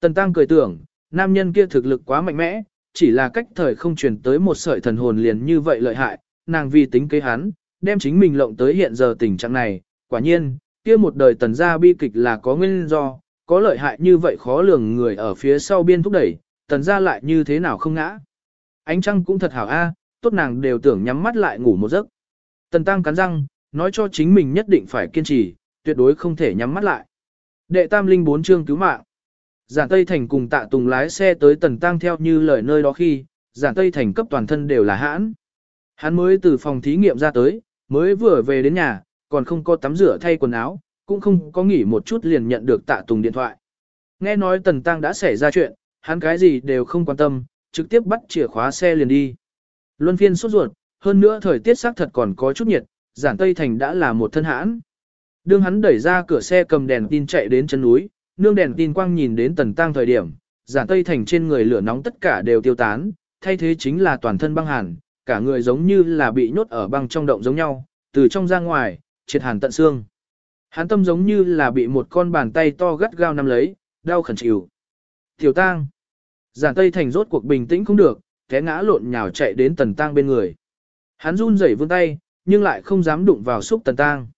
Tần Tăng cười tưởng, nam nhân kia thực lực quá mạnh mẽ, chỉ là cách thời không truyền tới một sợi thần hồn liền như vậy lợi hại, nàng vì tính kế hắn, đem chính mình lộng tới hiện giờ tình trạng này, quả nhiên, kia một đời tần gia bi kịch là có nguyên do, có lợi hại như vậy khó lường người ở phía sau biên thúc đẩy, tần gia lại như thế nào không ngã. Ánh trăng cũng thật hảo a, tốt nàng đều tưởng nhắm mắt lại ngủ một giấc. Tần tăng cắn răng, nói cho chính mình nhất định phải kiên trì, tuyệt đối không thể nhắm mắt lại. Đệ tam linh bốn chương cứu mạng. Giản Tây Thành cùng tạ tùng lái xe tới tần tăng theo như lời nơi đó khi, giản Tây Thành cấp toàn thân đều là hãn. Hắn mới từ phòng thí nghiệm ra tới, mới vừa về đến nhà, còn không có tắm rửa thay quần áo, cũng không có nghỉ một chút liền nhận được tạ tùng điện thoại. Nghe nói tần tăng đã xảy ra chuyện, hắn cái gì đều không quan tâm, trực tiếp bắt chìa khóa xe liền đi. Luân phiên sốt ruột, hơn nữa thời tiết xác thật còn có chút nhiệt, giản Tây Thành đã là một thân hãn. Đương hắn đẩy ra cửa xe cầm đèn tin chạy đến chân núi, nương đèn tin quang nhìn đến tần tăng thời điểm, giản Tây Thành trên người lửa nóng tất cả đều tiêu tán, thay thế chính là toàn thân băng hàn, cả người giống như là bị nhốt ở băng trong động giống nhau, từ trong ra ngoài, triệt hàn tận xương. Hắn tâm giống như là bị một con bàn tay to gắt gao nắm lấy, đau khẩn chịu. Tiểu tang. Giản Tây Thành rốt cuộc bình tĩnh không được, té ngã lộn nhào chạy đến tần tang bên người. Hắn run rẩy vươn tay, nhưng lại không dám đụng vào xúc tần tang.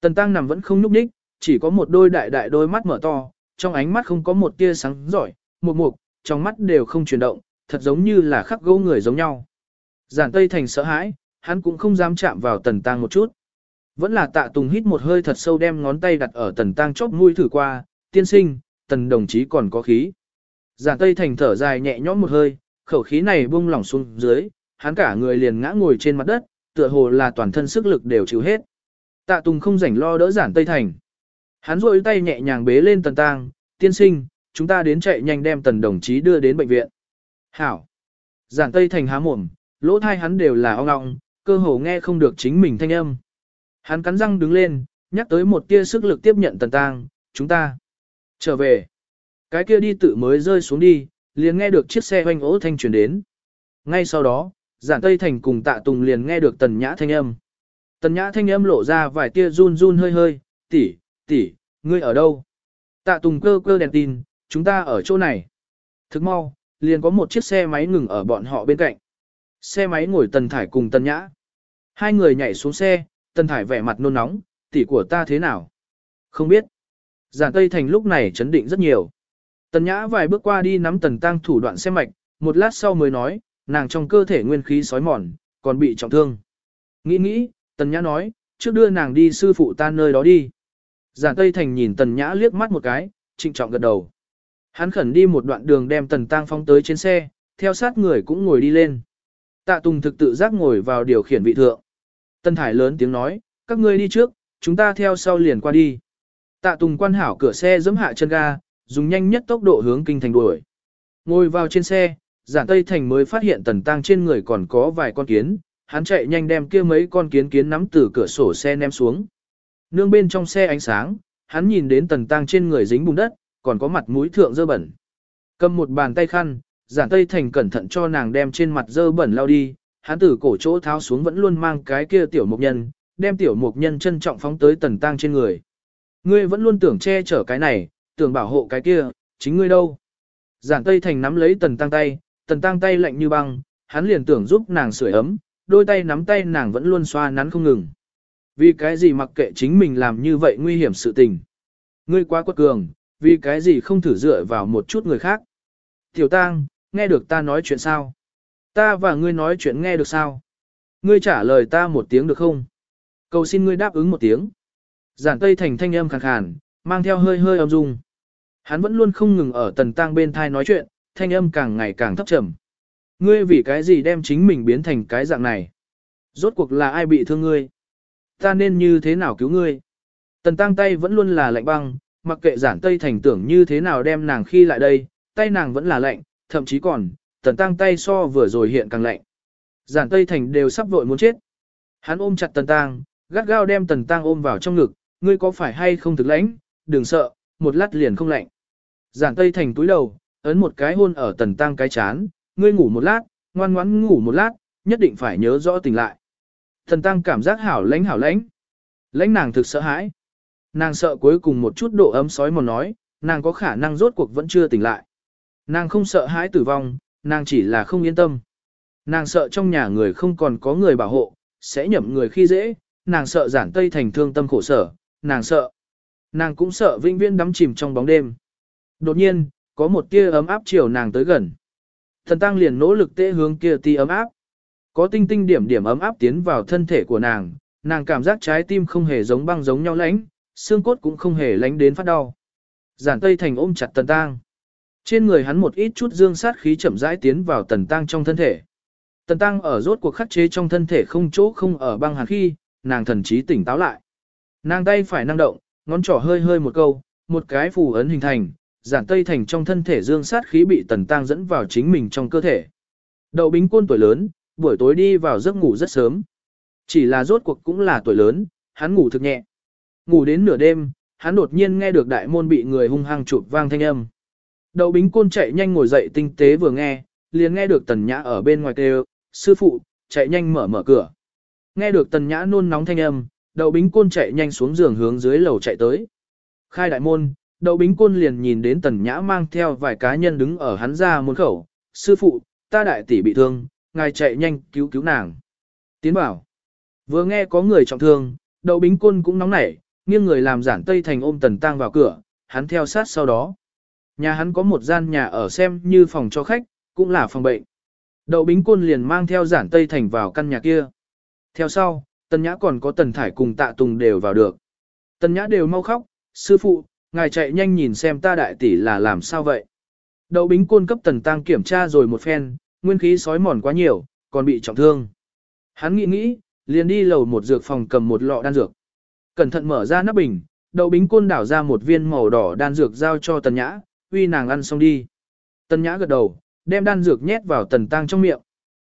Tần tang nằm vẫn không nhúc nhích, chỉ có một đôi đại đại đôi mắt mở to, trong ánh mắt không có một tia sáng giỏi, một mục, trong mắt đều không chuyển động, thật giống như là khắc gỗ người giống nhau. Giản Tây Thành sợ hãi, hắn cũng không dám chạm vào tần tang một chút. Vẫn là tạ tùng hít một hơi thật sâu đem ngón tay đặt ở tần tang chóp mũi thử qua, tiên sinh, tần đồng chí còn có khí. Giản Tây Thành thở dài nhẹ nhõm một hơi, khẩu khí này buông lỏng xuống dưới, hắn cả người liền ngã ngồi trên mặt đất, tựa hồ là toàn thân sức lực đều chịu hết. Tạ Tùng không rảnh lo đỡ Giản Tây Thành. Hắn rôi tay nhẹ nhàng bế lên tần tang, tiên sinh, chúng ta đến chạy nhanh đem tần đồng chí đưa đến bệnh viện. Hảo. Giản Tây Thành há mồm, lỗ thai hắn đều là ong ong, cơ hồ nghe không được chính mình thanh âm. Hắn cắn răng đứng lên, nhắc tới một tia sức lực tiếp nhận tần tang, chúng ta trở về. Cái kia đi tự mới rơi xuống đi, liền nghe được chiếc xe hoanh ố thanh truyền đến. Ngay sau đó, giản Tây Thành cùng tạ tùng liền nghe được tần nhã thanh âm. Tần nhã thanh âm lộ ra vài tia run run hơi hơi, tỷ, tỷ, ngươi ở đâu? Tạ tùng cơ cơ đèn tin, chúng ta ở chỗ này. Thức mau, liền có một chiếc xe máy ngừng ở bọn họ bên cạnh. Xe máy ngồi tần thải cùng tần nhã. Hai người nhảy xuống xe, tần thải vẻ mặt nôn nóng, tỷ của ta thế nào? Không biết. Giản Tây Thành lúc này chấn định rất nhiều. Tần nhã vài bước qua đi nắm tần tăng thủ đoạn xe mạch, một lát sau mới nói, nàng trong cơ thể nguyên khí sói mòn, còn bị trọng thương. Nghĩ nghĩ, tần nhã nói, trước đưa nàng đi sư phụ ta nơi đó đi. Giản Tây Thành nhìn tần nhã liếc mắt một cái, trịnh trọng gật đầu. Hắn khẩn đi một đoạn đường đem tần tăng phong tới trên xe, theo sát người cũng ngồi đi lên. Tạ Tùng thực tự giác ngồi vào điều khiển vị thượng. Tân Thải lớn tiếng nói, các ngươi đi trước, chúng ta theo sau liền qua đi. Tạ Tùng quan hảo cửa xe giẫm hạ chân ga, dùng nhanh nhất tốc độ hướng kinh thành đuổi. Ngồi vào trên xe, giản Tây Thành mới phát hiện tần tăng trên người còn có vài con kiến, hắn chạy nhanh đem kia mấy con kiến kiến nắm từ cửa sổ xe ném xuống. Nương bên trong xe ánh sáng, hắn nhìn đến tần tăng trên người dính bùn đất, còn có mặt mũi thượng dơ bẩn. Cầm một bàn tay khăn, giản Tây Thành cẩn thận cho nàng đem trên mặt dơ bẩn lau đi, hắn từ cổ chỗ tháo xuống vẫn luôn mang cái kia tiểu mục nhân, đem tiểu mục nhân trân trọng phóng tới tần tăng trên người. Ngươi vẫn luôn tưởng che chở cái này, tưởng bảo hộ cái kia, chính ngươi đâu. Giản Tây Thành nắm lấy tần tăng tay, tần tăng tay lạnh như băng, hắn liền tưởng giúp nàng sưởi ấm, đôi tay nắm tay nàng vẫn luôn xoa nắn không ngừng. Vì cái gì mặc kệ chính mình làm như vậy nguy hiểm sự tình. Ngươi quá quật cường, vì cái gì không thử dựa vào một chút người khác. Tiểu tang, nghe được ta nói chuyện sao? Ta và ngươi nói chuyện nghe được sao? Ngươi trả lời ta một tiếng được không? Cầu xin ngươi đáp ứng một tiếng. Giản Tây Thành thanh âm khàn khàn, mang theo hơi hơi âm dung. Hắn vẫn luôn không ngừng ở tần tang bên thai nói chuyện, thanh âm càng ngày càng thấp trầm. Ngươi vì cái gì đem chính mình biến thành cái dạng này? Rốt cuộc là ai bị thương ngươi? Ta nên như thế nào cứu ngươi? Tần tăng tay vẫn luôn là lạnh băng, mặc kệ giản tây thành tưởng như thế nào đem nàng khi lại đây, tay nàng vẫn là lạnh, thậm chí còn, tần tăng tay so vừa rồi hiện càng lạnh. Giản tây thành đều sắp vội muốn chết. Hắn ôm chặt tần tăng, gắt gao đem tần tăng ôm vào trong ngực, ngươi có phải hay không thực lãnh, đừng sợ, một lát liền không lạnh. Giản tây thành túi đầu, ấn một cái hôn ở tần tăng cái chán, ngươi ngủ một lát, ngoan ngoãn ngủ một lát, nhất định phải nhớ rõ tỉnh lại. Thần tăng cảm giác hảo lãnh hảo lãnh. Lãnh nàng thực sợ hãi. Nàng sợ cuối cùng một chút độ ấm sói mòn nói, nàng có khả năng rốt cuộc vẫn chưa tỉnh lại. Nàng không sợ hãi tử vong, nàng chỉ là không yên tâm. Nàng sợ trong nhà người không còn có người bảo hộ, sẽ nhậm người khi dễ, nàng sợ giản tây thành thương tâm khổ sở, nàng sợ. Nàng cũng sợ vĩnh viễn đắm chìm trong bóng đêm. Đột nhiên, có một tia ấm áp chiều nàng tới gần. Thần tăng liền nỗ lực tê hướng kia tia ấm áp. Có tinh tinh điểm điểm ấm áp tiến vào thân thể của nàng, nàng cảm giác trái tim không hề giống băng giống nhau lãnh, xương cốt cũng không hề lánh đến phát đau. Giản Tây Thành ôm chặt Tần Tăng. Trên người hắn một ít chút dương sát khí chậm rãi tiến vào Tần Tăng trong thân thể. Tần Tăng ở rốt cuộc khắc chế trong thân thể không chỗ không ở băng hàn khi, nàng thần trí tỉnh táo lại. Nàng tay phải năng động, ngón trỏ hơi hơi một câu, một cái phù ấn hình thành, giản tây thành trong thân thể dương sát khí bị Tần Tăng dẫn vào chính mình trong cơ thể. Đậu bính côn tuổi lớn, buổi tối đi vào giấc ngủ rất sớm. Chỉ là rốt cuộc cũng là tuổi lớn, hắn ngủ thực nhẹ. Ngủ đến nửa đêm, hắn đột nhiên nghe được đại môn bị người hung hăng chụp vang thanh âm. Đậu bính côn chạy nhanh ngồi dậy tinh tế vừa nghe, liền nghe được tần nhã ở bên ngoài kêu, sư phụ, chạy nhanh mở mở cửa. Nghe được tần nhã nôn nóng thanh âm, đậu bính côn chạy nhanh xuống giường hướng dưới lầu chạy tới. Khai đại môn, đậu bính côn liền nhìn đến tần nhã mang theo vài cá nhân đứng ở hắn ra môn khẩu. Sư phụ, ta đại tỷ bị thương, ngài chạy nhanh cứu cứu nàng. Tiến bảo. Vừa nghe có người trọng thương, đậu bính côn cũng nóng nảy, nghiêng người làm giản tây thành ôm tần tang vào cửa, hắn theo sát sau đó. Nhà hắn có một gian nhà ở xem như phòng cho khách, cũng là phòng bệnh. Đậu bính côn liền mang theo giản tây thành vào căn nhà kia. Theo sau, tần nhã còn có tần thải cùng tạ tùng đều vào được. Tần nhã đều mau khóc, sư phụ, ngài chạy nhanh nhìn xem ta đại tỷ là làm sao vậy. Đậu bính côn cấp tần tăng kiểm tra rồi một phen, nguyên khí sói mòn quá nhiều, còn bị trọng thương. Hắn nghĩ nghĩ, liền đi lầu một dược phòng cầm một lọ đan dược. Cẩn thận mở ra nắp bình, đậu bính côn đảo ra một viên màu đỏ đan dược giao cho tần nhã, uy nàng ăn xong đi. Tần nhã gật đầu, đem đan dược nhét vào tần tăng trong miệng.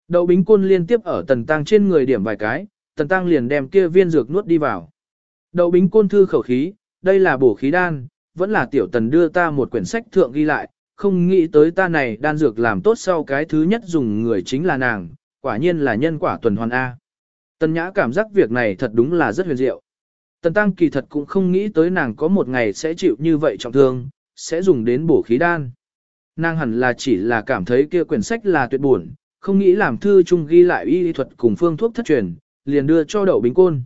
Đậu bính côn liên tiếp ở tần tăng trên người điểm vài cái, tần tăng liền đem kia viên dược nuốt đi vào. Đậu bính côn thư khẩu khí, đây là bổ khí đan, vẫn là tiểu tần đưa ta một quyển sách thượng ghi lại, không nghĩ tới ta này đan dược làm tốt sau cái thứ nhất dùng người chính là nàng, quả nhiên là nhân quả tuần hoàn A. Tần nhã cảm giác việc này thật đúng là rất huyền diệu. Tần tăng kỳ thật cũng không nghĩ tới nàng có một ngày sẽ chịu như vậy trọng thương, sẽ dùng đến bổ khí đan. Nàng hẳn là chỉ là cảm thấy kia quyển sách là tuyệt buồn, không nghĩ làm thư chung ghi lại y lý thuật cùng phương thuốc thất truyền, liền đưa cho đậu bính côn.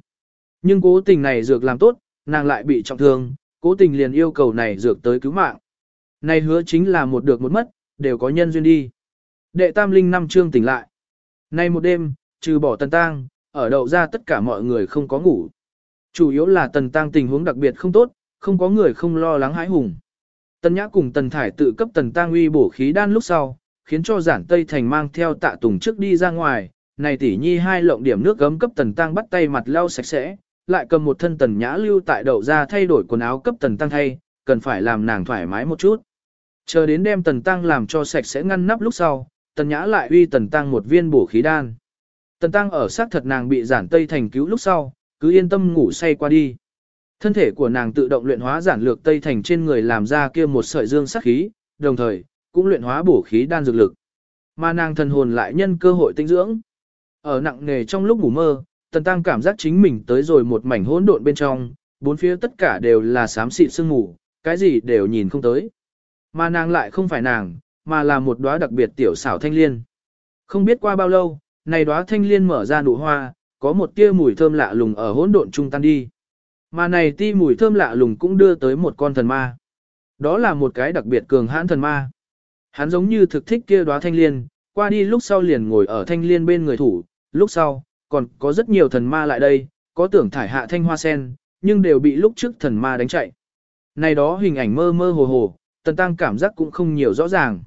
Nhưng cố tình này dược làm tốt, nàng lại bị trọng thương, cố tình liền yêu cầu này dược tới cứu mạng. Này hứa chính là một được một mất, đều có nhân duyên đi. Đệ tam linh năm chương tỉnh lại. Nay một đêm, trừ bỏ tần tang, ở đậu ra tất cả mọi người không có ngủ. Chủ yếu là tần tang tình huống đặc biệt không tốt, không có người không lo lắng hãi hùng. Tần nhã cùng tần thải tự cấp tần tang uy bổ khí đan lúc sau, khiến cho giản tây thành mang theo tạ tùng trước đi ra ngoài. Này tỷ nhi hai lộng điểm nước gấm cấp tần tang bắt tay mặt lau sạch sẽ, lại cầm một thân tần nhã lưu tại đậu ra thay đổi quần áo cấp tần tăng thay, cần phải làm nàng thoải mái một chút. Chờ đến đem tần tăng làm cho sạch sẽ ngăn nắp lúc sau, tần nhã lại uy tần tăng một viên bổ khí đan. Tần tăng ở xác thật nàng bị giản tây thành cứu lúc sau, cứ yên tâm ngủ say qua đi. Thân thể của nàng tự động luyện hóa giản lược tây thành trên người làm ra kia một sợi dương sắc khí, đồng thời, cũng luyện hóa bổ khí đan dược lực. Mà nàng thần hồn lại nhân cơ hội tinh dưỡng. Ở nặng nề trong lúc ngủ mơ, tần tăng cảm giác chính mình tới rồi một mảnh hỗn độn bên trong, bốn phía tất cả đều là xám xịt sương mù, cái gì đều nhìn không tới. Mà nàng lại không phải nàng, mà là một đóa đặc biệt tiểu xảo thanh liên. Không biết qua bao lâu, này đóa thanh liên mở ra nụ hoa, có một tia mùi thơm lạ lùng ở hỗn độn trung tan đi. Mà này ti mùi thơm lạ lùng cũng đưa tới một con thần ma. Đó là một cái đặc biệt cường hãn thần ma. Hắn giống như thực thích kia đóa thanh liên, qua đi lúc sau liền ngồi ở thanh liên bên người thủ, lúc sau, còn có rất nhiều thần ma lại đây, có tưởng thải hạ thanh hoa sen, nhưng đều bị lúc trước thần ma đánh chạy. Này đó hình ảnh mơ mơ hồ hồ, tần tăng cảm giác cũng không nhiều rõ ràng.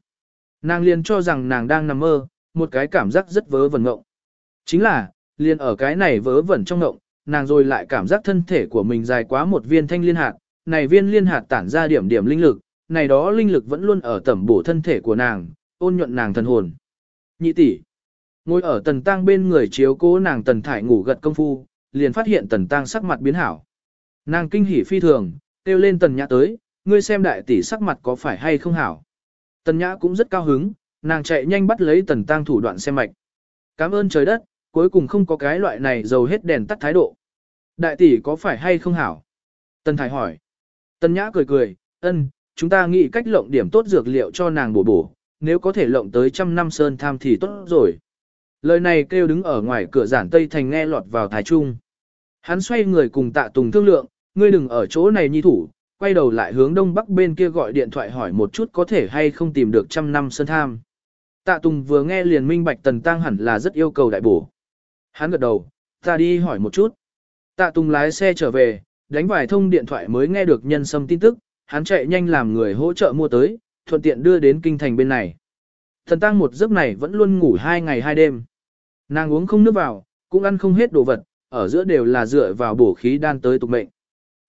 Nàng liền cho rằng nàng đang nằm mơ, một cái cảm giác rất vớ vẩn ngộng. Chính là, liền ở cái này vớ vẩn trong ngộng, nàng rồi lại cảm giác thân thể của mình dài quá một viên thanh liên hạt, này viên liên hạt tản ra điểm điểm linh lực, này đó linh lực vẫn luôn ở tẩm bổ thân thể của nàng, ôn nhuận nàng thần hồn. Nhị tỷ, ngồi ở tần tăng bên người chiếu cố nàng tần thải ngủ gật công phu, liền phát hiện tần tăng sắc mặt biến hảo. Nàng kinh hỉ phi thường, kêu lên tần nhã tới, ngươi xem đại tỷ sắc mặt có phải hay không hảo. Tần nhã cũng rất cao hứng, nàng chạy nhanh bắt lấy tần tăng thủ đoạn xem mạch. Cảm ơn trời đất, cuối cùng không có cái loại này dầu hết đèn tắt thái độ. Đại tỷ có phải hay không hảo? Tần thái hỏi. Tần nhã cười cười, ân, chúng ta nghĩ cách lộng điểm tốt dược liệu cho nàng bổ bổ, nếu có thể lộng tới trăm năm sơn tham thì tốt rồi. Lời này kêu đứng ở ngoài cửa giản Tây Thành nghe lọt vào thái trung. Hắn xoay người cùng tạ tùng thương lượng, ngươi đừng ở chỗ này nhi thủ, quay đầu lại hướng đông bắc bên kia gọi điện thoại hỏi một chút có thể hay không tìm được trăm năm sơn tham. Tạ Tùng vừa nghe liền minh bạch Tần Tăng hẳn là rất yêu cầu đại bổ. Hắn gật đầu, ta đi hỏi một chút. Tạ Tùng lái xe trở về, đánh vài thông điện thoại mới nghe được nhân sâm tin tức, hắn chạy nhanh làm người hỗ trợ mua tới, thuận tiện đưa đến kinh thành bên này. Thần Tăng một giấc này vẫn luôn ngủ hai ngày hai đêm. Nàng uống không nước vào, cũng ăn không hết đồ vật, ở giữa đều là dựa vào bổ khí đan tới tục mệnh.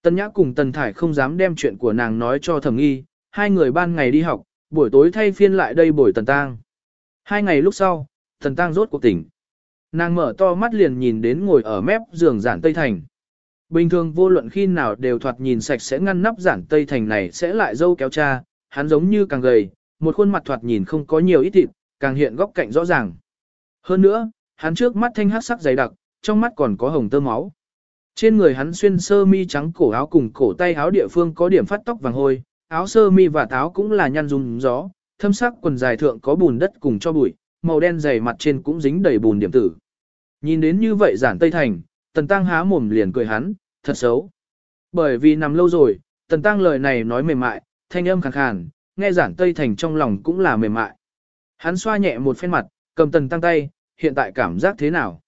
Tần Nhã cùng Tần Thải không dám đem chuyện của nàng nói cho thẩm nghi, hai người ban ngày đi học, buổi tối thay phiên lại đây buổi Tần tang. Hai ngày lúc sau, Tần tang rốt cuộc tỉnh. Nàng mở to mắt liền nhìn đến ngồi ở mép giường giản Tây Thành. Bình thường vô luận khi nào đều thoạt nhìn sạch sẽ ngăn nắp giản Tây Thành này sẽ lại dâu kéo cha, hắn giống như càng gầy, một khuôn mặt thoạt nhìn không có nhiều ít thịt, càng hiện góc cạnh rõ ràng. Hơn nữa, hắn trước mắt thanh hát sắc dày đặc, trong mắt còn có hồng tơ máu. Trên người hắn xuyên sơ mi trắng cổ áo cùng cổ tay áo địa phương có điểm phát tóc vàng hôi, áo sơ mi và táo cũng là nhăn dùng gió, thâm sắc quần dài thượng có bùn đất cùng cho bụi, màu đen dày mặt trên cũng dính đầy bùn điểm tử. Nhìn đến như vậy giản Tây Thành, Tần Tăng há mồm liền cười hắn, thật xấu. Bởi vì nằm lâu rồi, Tần Tăng lời này nói mềm mại, thanh âm khàn khàn, nghe giản Tây Thành trong lòng cũng là mềm mại. Hắn xoa nhẹ một phen mặt, cầm Tần Tăng tay, hiện tại cảm giác thế nào?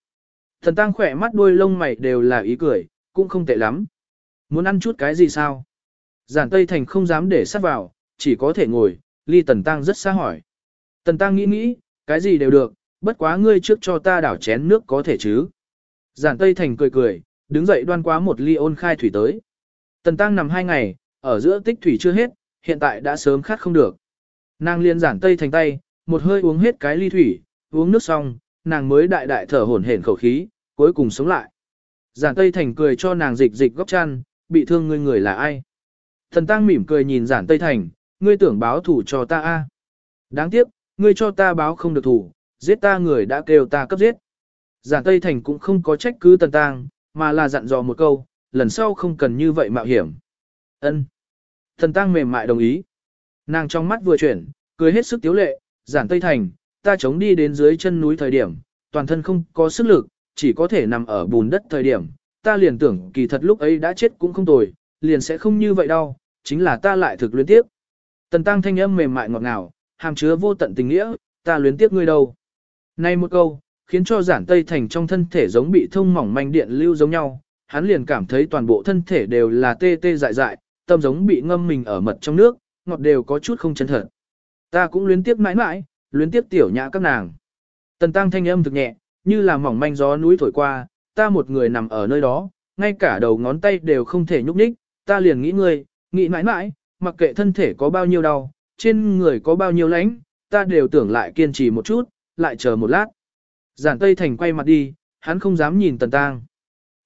Tần Tăng khỏe mắt đuôi lông mày đều là ý cười, cũng không tệ lắm. Muốn ăn chút cái gì sao? Giản Tây Thành không dám để sát vào, chỉ có thể ngồi, ly Tần Tăng rất xa hỏi. Tần Tăng nghĩ nghĩ, cái gì đều được, bất quá ngươi trước cho ta đảo chén nước có thể chứ. Giản Tây Thành cười cười, đứng dậy đoan quá một ly ôn khai thủy tới. Tần Tăng nằm hai ngày, ở giữa tích thủy chưa hết, hiện tại đã sớm khát không được. Nàng liên giản Tây Thành tay, một hơi uống hết cái ly thủy, uống nước xong, nàng mới đại đại thở hổn hển khẩu khí, cuối cùng sống lại. Giản Tây Thành cười cho nàng dịch dịch góc chăn, bị thương ngươi người là ai? Thần Tăng mỉm cười nhìn Giản Tây Thành, ngươi tưởng báo thủ cho ta a? Đáng tiếc, ngươi cho ta báo không được thủ, giết ta người đã kêu ta cấp giết. Giản Tây Thành cũng không có trách cứ Tần Tăng, mà là dặn dò một câu, lần sau không cần như vậy mạo hiểm. Ân. thần Tăng mềm mại đồng ý. Nàng trong mắt vừa chuyển, cười hết sức tiếu lệ, Giản Tây Thành, ta chống đi đến dưới chân núi thời điểm, toàn thân không có sức lực, chỉ có thể nằm ở bùn đất thời điểm, ta liền tưởng kỳ thật lúc ấy đã chết cũng không tồi, liền sẽ không như vậy đâu, chính là ta lại thực luyến tiếp. Tần Tăng thanh âm mềm mại ngọt ngào, hàm chứa vô tận tình nghĩa, ta luyến tiếp ngươi đâu. Nay một câu, khiến cho giản tây thành trong thân thể giống bị thông mỏng manh điện lưu giống nhau, hắn liền cảm thấy toàn bộ thân thể đều là tê tê dại dại, tâm giống bị ngâm mình ở mật trong nước, ngọt đều có chút không chân thật. Ta cũng luyến tiếp mãi mãi, luyến tiếp tiểu nhã các nàng. Tần tăng thanh âm thực nhẹ, như là mỏng manh gió núi thổi qua, ta một người nằm ở nơi đó, ngay cả đầu ngón tay đều không thể nhúc nhích, ta liền nghĩ ngươi, nghĩ mãi mãi, mặc kệ thân thể có bao nhiêu đau, trên người có bao nhiêu lánh, ta đều tưởng lại kiên trì một chút, lại chờ một lát. Giản Tây Thành quay mặt đi, hắn không dám nhìn Tần Tăng.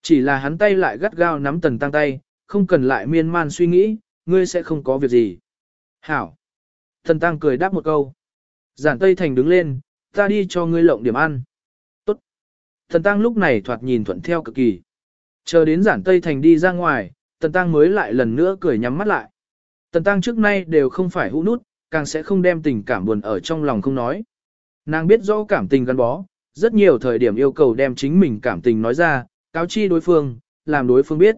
Chỉ là hắn tay lại gắt gao nắm Tần Tăng tay, không cần lại miên man suy nghĩ, ngươi sẽ không có việc gì. Hảo. Tần Tăng cười đáp một câu. Giản Tây Thành đứng lên, ta đi cho ngươi lộng điểm ăn. Tốt. Thần Tăng lúc này thoạt nhìn thuận theo cực kỳ. Chờ đến Giản Tây Thành đi ra ngoài, Tần Tăng mới lại lần nữa cười nhắm mắt lại. Tần Tăng trước nay đều không phải hũ nút, càng sẽ không đem tình cảm buồn ở trong lòng không nói. Nàng biết rõ cảm tình gắn bó, rất nhiều thời điểm yêu cầu đem chính mình cảm tình nói ra, cáo chi đối phương, làm đối phương biết.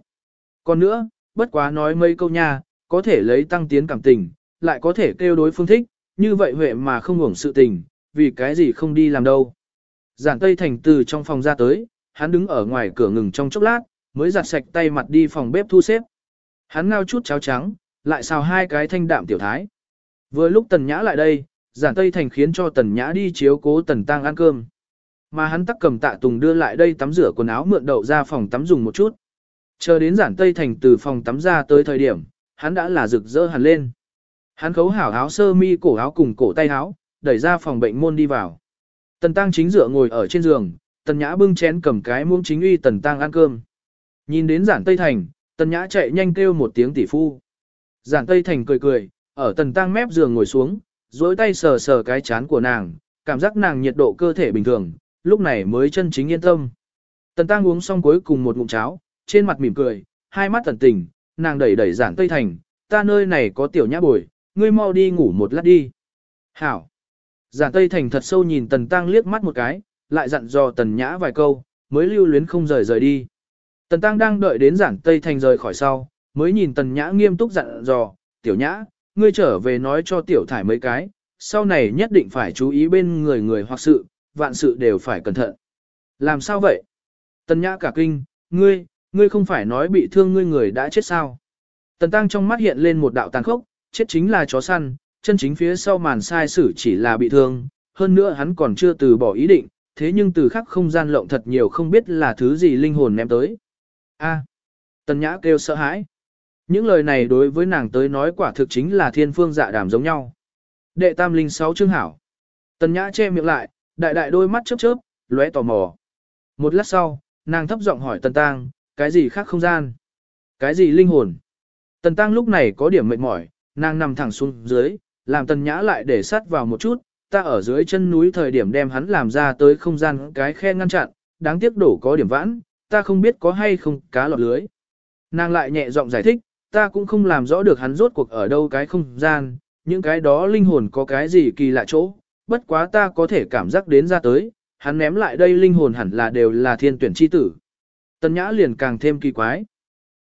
Còn nữa, bất quá nói mấy câu nha, có thể lấy tăng tiến cảm tình, lại có thể kêu đối phương thích, như vậy huệ mà không hưởng sự tình, vì cái gì không đi làm đâu. Giản Tây Thành từ trong phòng ra tới, hắn đứng ở ngoài cửa ngừng trong chốc lát, mới giặt sạch tay mặt đi phòng bếp thu xếp. Hắn ngao chút cháo trắng, lại xào hai cái thanh đạm tiểu thái. Vừa lúc Tần Nhã lại đây, Giản Tây Thành khiến cho Tần Nhã đi chiếu cố Tần Tăng ăn cơm. Mà hắn tắc cầm tạ tùng đưa lại đây tắm rửa quần áo mượn đậu ra phòng tắm dùng một chút. Chờ đến Giản Tây Thành từ phòng tắm ra tới thời điểm, hắn đã là rực rỡ hẳn lên. Hắn khấu hảo áo sơ mi cổ áo cùng cổ tay áo, đẩy ra phòng bệnh môn đi vào. Tần Tăng chính dựa ngồi ở trên giường, Tần Nhã bưng chén cầm cái muỗng chính uy Tần Tăng ăn cơm. Nhìn đến Giản Tây Thành, Tần Nhã chạy nhanh kêu một tiếng tỷ phu. Giản Tây Thành cười cười, ở Tần Tăng mép giường ngồi xuống, duỗi tay sờ sờ cái chán của nàng, cảm giác nàng nhiệt độ cơ thể bình thường, lúc này mới chân chính yên tâm. Tần Tăng uống xong cuối cùng một ngụm cháo, trên mặt mỉm cười, hai mắt tần tình, nàng đẩy đẩy giản Tây Thành, ta nơi này có tiểu nhã bồi, ngươi mau đi ngủ một lát đi. Hảo. Giả Tây Thành thật sâu nhìn Tần Tăng liếc mắt một cái, lại dặn dò Tần Nhã vài câu, mới lưu luyến không rời rời đi. Tần Tăng đang đợi đến Giản Tây Thành rời khỏi sau, mới nhìn Tần Nhã nghiêm túc dặn dò, tiểu Nhã, ngươi trở về nói cho tiểu thải mấy cái, sau này nhất định phải chú ý bên người người hoặc sự, vạn sự đều phải cẩn thận. Làm sao vậy? Tần Nhã cả kinh, ngươi, ngươi không phải nói bị thương ngươi người đã chết sao? Tần Tăng trong mắt hiện lên một đạo tàn khốc, chết chính là chó săn, chân chính phía sau màn sai sử chỉ là bị thương, hơn nữa hắn còn chưa từ bỏ ý định, thế nhưng từ khắc không gian lộng thật nhiều không biết là thứ gì linh hồn ném tới. A. Tần Nhã kêu sợ hãi. Những lời này đối với nàng tới nói quả thực chính là thiên phương dạ đàm giống nhau. Đệ tam linh sáu chương hảo. Tần Nhã che miệng lại, đại đại đôi mắt chớp chớp, lóe tò mò. Một lát sau, nàng thấp giọng hỏi Tần Tăng, cái gì khác không gian? Cái gì linh hồn? Tần Tăng lúc này có điểm mệt mỏi, nàng nằm thẳng xuống dưới, làm Tần Nhã lại để sát vào một chút, ta ở dưới chân núi thời điểm đem hắn làm ra tới không gian cái khe ngăn chặn, đáng tiếc đổ có điểm vãn, ta không biết có hay không cá lọt lưới. Nàng lại nhẹ giọng giải thích, ta cũng không làm rõ được hắn rốt cuộc ở đâu cái không gian, những cái đó linh hồn có cái gì kỳ lạ chỗ, bất quá ta có thể cảm giác đến ra tới, hắn ném lại đây linh hồn hẳn là đều là thiên tuyển chi tử. Tần Nhã liền càng thêm kỳ quái.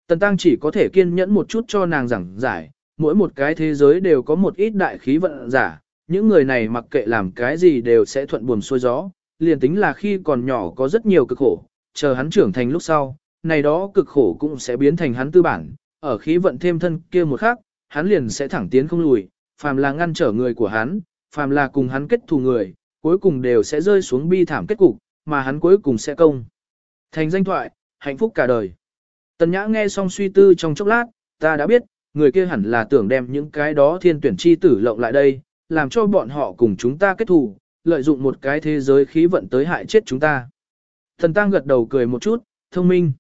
Tần Tăng chỉ có thể kiên nhẫn một chút cho nàng giảng giải, mỗi một cái thế giới đều có một ít đại khí vận giả, những người này mặc kệ làm cái gì đều sẽ thuận buồm xuôi gió, liền tính là khi còn nhỏ có rất nhiều cực khổ, chờ hắn trưởng thành lúc sau, này đó cực khổ cũng sẽ biến thành hắn tư bản, ở khí vận thêm thân kia một khắc, hắn liền sẽ thẳng tiến không lùi, phàm là ngăn trở người của hắn, phàm là cùng hắn kết thù người, cuối cùng đều sẽ rơi xuống bi thảm kết cục, mà hắn cuối cùng sẽ công. Thành danh thoại, hạnh phúc cả đời. Tần Nhã nghe xong suy tư trong chốc lát, ta đã biết, người kia hẳn là tưởng đem những cái đó thiên tuyển chi tử lộng lại đây, làm cho bọn họ cùng chúng ta kết thù, lợi dụng một cái thế giới khí vận tới hại chết chúng ta. Thần Tăng gật đầu cười một chút, thông minh.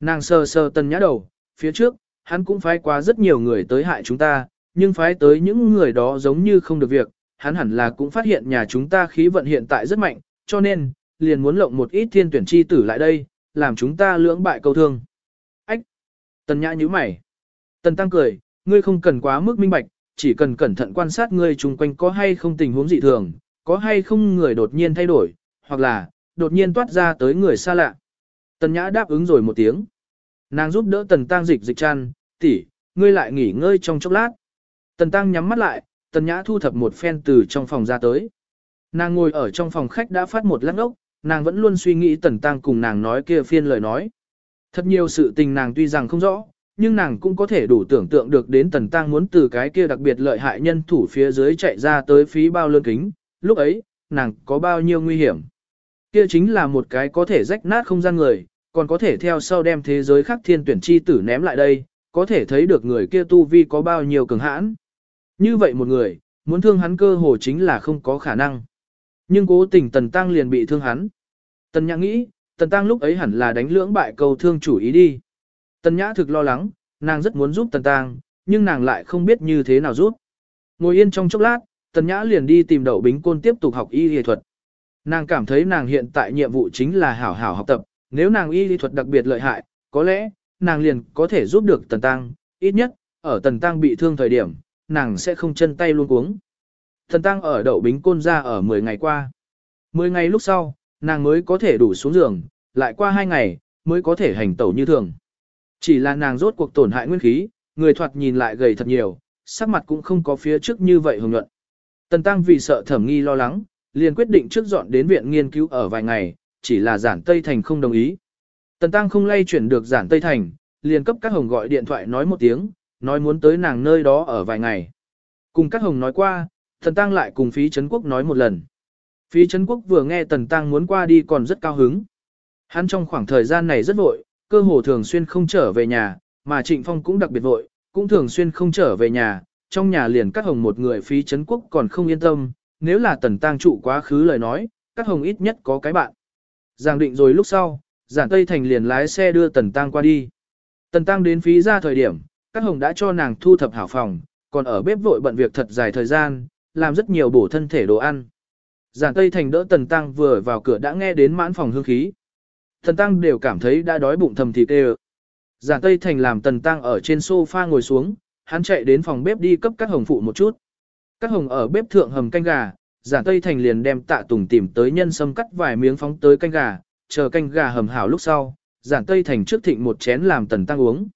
Nàng sờ sờ tần nhã đầu, phía trước, hắn cũng phái quá rất nhiều người tới hại chúng ta, nhưng phái tới những người đó giống như không được việc, hắn hẳn là cũng phát hiện nhà chúng ta khí vận hiện tại rất mạnh, cho nên, liền muốn lộng một ít thiên tuyển chi tử lại đây, làm chúng ta lưỡng bại câu thương. Ách! Tần nhã nhíu mày. Tần tăng cười, ngươi không cần quá mức minh bạch, chỉ cần cẩn thận quan sát ngươi chung quanh có hay không tình huống dị thường, có hay không người đột nhiên thay đổi, hoặc là, đột nhiên toát ra tới người xa lạ. Tần nhã đáp ứng rồi một tiếng. Nàng giúp đỡ tần tăng dịch dịch chăn, tỷ, ngươi lại nghỉ ngơi trong chốc lát. Tần tăng nhắm mắt lại, tần nhã thu thập một phen từ trong phòng ra tới. Nàng ngồi ở trong phòng khách đã phát một lát ốc, nàng vẫn luôn suy nghĩ tần tăng cùng nàng nói kia phiên lời nói. Thật nhiều sự tình nàng tuy rằng không rõ, nhưng nàng cũng có thể đủ tưởng tượng được đến tần tăng muốn từ cái kia đặc biệt lợi hại nhân thủ phía dưới chạy ra tới phí bao lơn kính, lúc ấy, nàng có bao nhiêu nguy hiểm. Kia chính là một cái có thể rách nát không gian người, còn có thể theo sau đem thế giới khác thiên tuyển chi tử ném lại đây, có thể thấy được người kia tu vi có bao nhiêu cường hãn. Như vậy một người, muốn thương hắn cơ hồ chính là không có khả năng. Nhưng cố tình tần tăng liền bị thương hắn. Tần nhã nghĩ, tần tăng lúc ấy hẳn là đánh lưỡng bại cầu thương chủ ý đi. Tần Nhã thực lo lắng, nàng rất muốn giúp Tần Tăng, nhưng nàng lại không biết như thế nào giúp. Ngồi yên trong chốc lát, Tần Nhã liền đi tìm Đậu Bính Côn tiếp tục học y y thuật. Nàng cảm thấy nàng hiện tại nhiệm vụ chính là hảo hảo học tập, nếu nàng y y thuật đặc biệt lợi hại, có lẽ, nàng liền có thể giúp được Tần Tăng, ít nhất, ở Tần Tăng bị thương thời điểm, nàng sẽ không chân tay luôn cuống. Tần Tăng ở Đậu Bính Côn ra ở 10 ngày qua. 10 ngày lúc sau, nàng mới có thể đủ xuống giường, lại qua 2 ngày, mới có thể hành tẩu như thường. Chỉ là nàng rốt cuộc tổn hại nguyên khí, người thoạt nhìn lại gầy thật nhiều, sắc mặt cũng không có phía trước như vậy hồng nhuận. Tần Tăng vì sợ thẩm nghi lo lắng, liền quyết định trước dọn đến viện nghiên cứu ở vài ngày, chỉ là giản Tây Thành không đồng ý. Tần Tăng không lay chuyển được giản Tây Thành, liền cấp các hồng gọi điện thoại nói một tiếng, nói muốn tới nàng nơi đó ở vài ngày. Cùng các hồng nói qua, Tần Tăng lại cùng phí Trấn Quốc nói một lần. Phí Trấn Quốc vừa nghe Tần Tăng muốn qua đi còn rất cao hứng. Hắn trong khoảng thời gian này rất vội, cơ hồ thường xuyên không trở về nhà, mà Trịnh Phong cũng đặc biệt vội, cũng thường xuyên không trở về nhà, trong nhà liền các hồng một người phí chấn quốc còn không yên tâm, nếu là tần tang trụ quá khứ lời nói, các hồng ít nhất có cái bạn. Giảng định rồi lúc sau, giản Tây Thành liền lái xe đưa tần tang qua đi. Tần tang đến phí ra thời điểm, các hồng đã cho nàng thu thập hảo phòng, còn ở bếp vội bận việc thật dài thời gian, làm rất nhiều bổ thân thể đồ ăn. Giản Tây Thành đỡ tần tăng vừa vào cửa đã nghe đến mãn phòng hương khí. Tần Tăng đều cảm thấy đã đói bụng thầm thịt ê Giản Tây Thành làm Tần Tăng ở trên sofa ngồi xuống, hắn chạy đến phòng bếp đi cấp các hồng phụ một chút. Các hồng ở bếp thượng hầm canh gà, giản tây thành liền đem tạ tùng tìm tới nhân sâm cắt vài miếng phóng tới canh gà, chờ canh gà hầm hảo lúc sau, giản tây thành trước thịnh một chén làm tần tăng uống.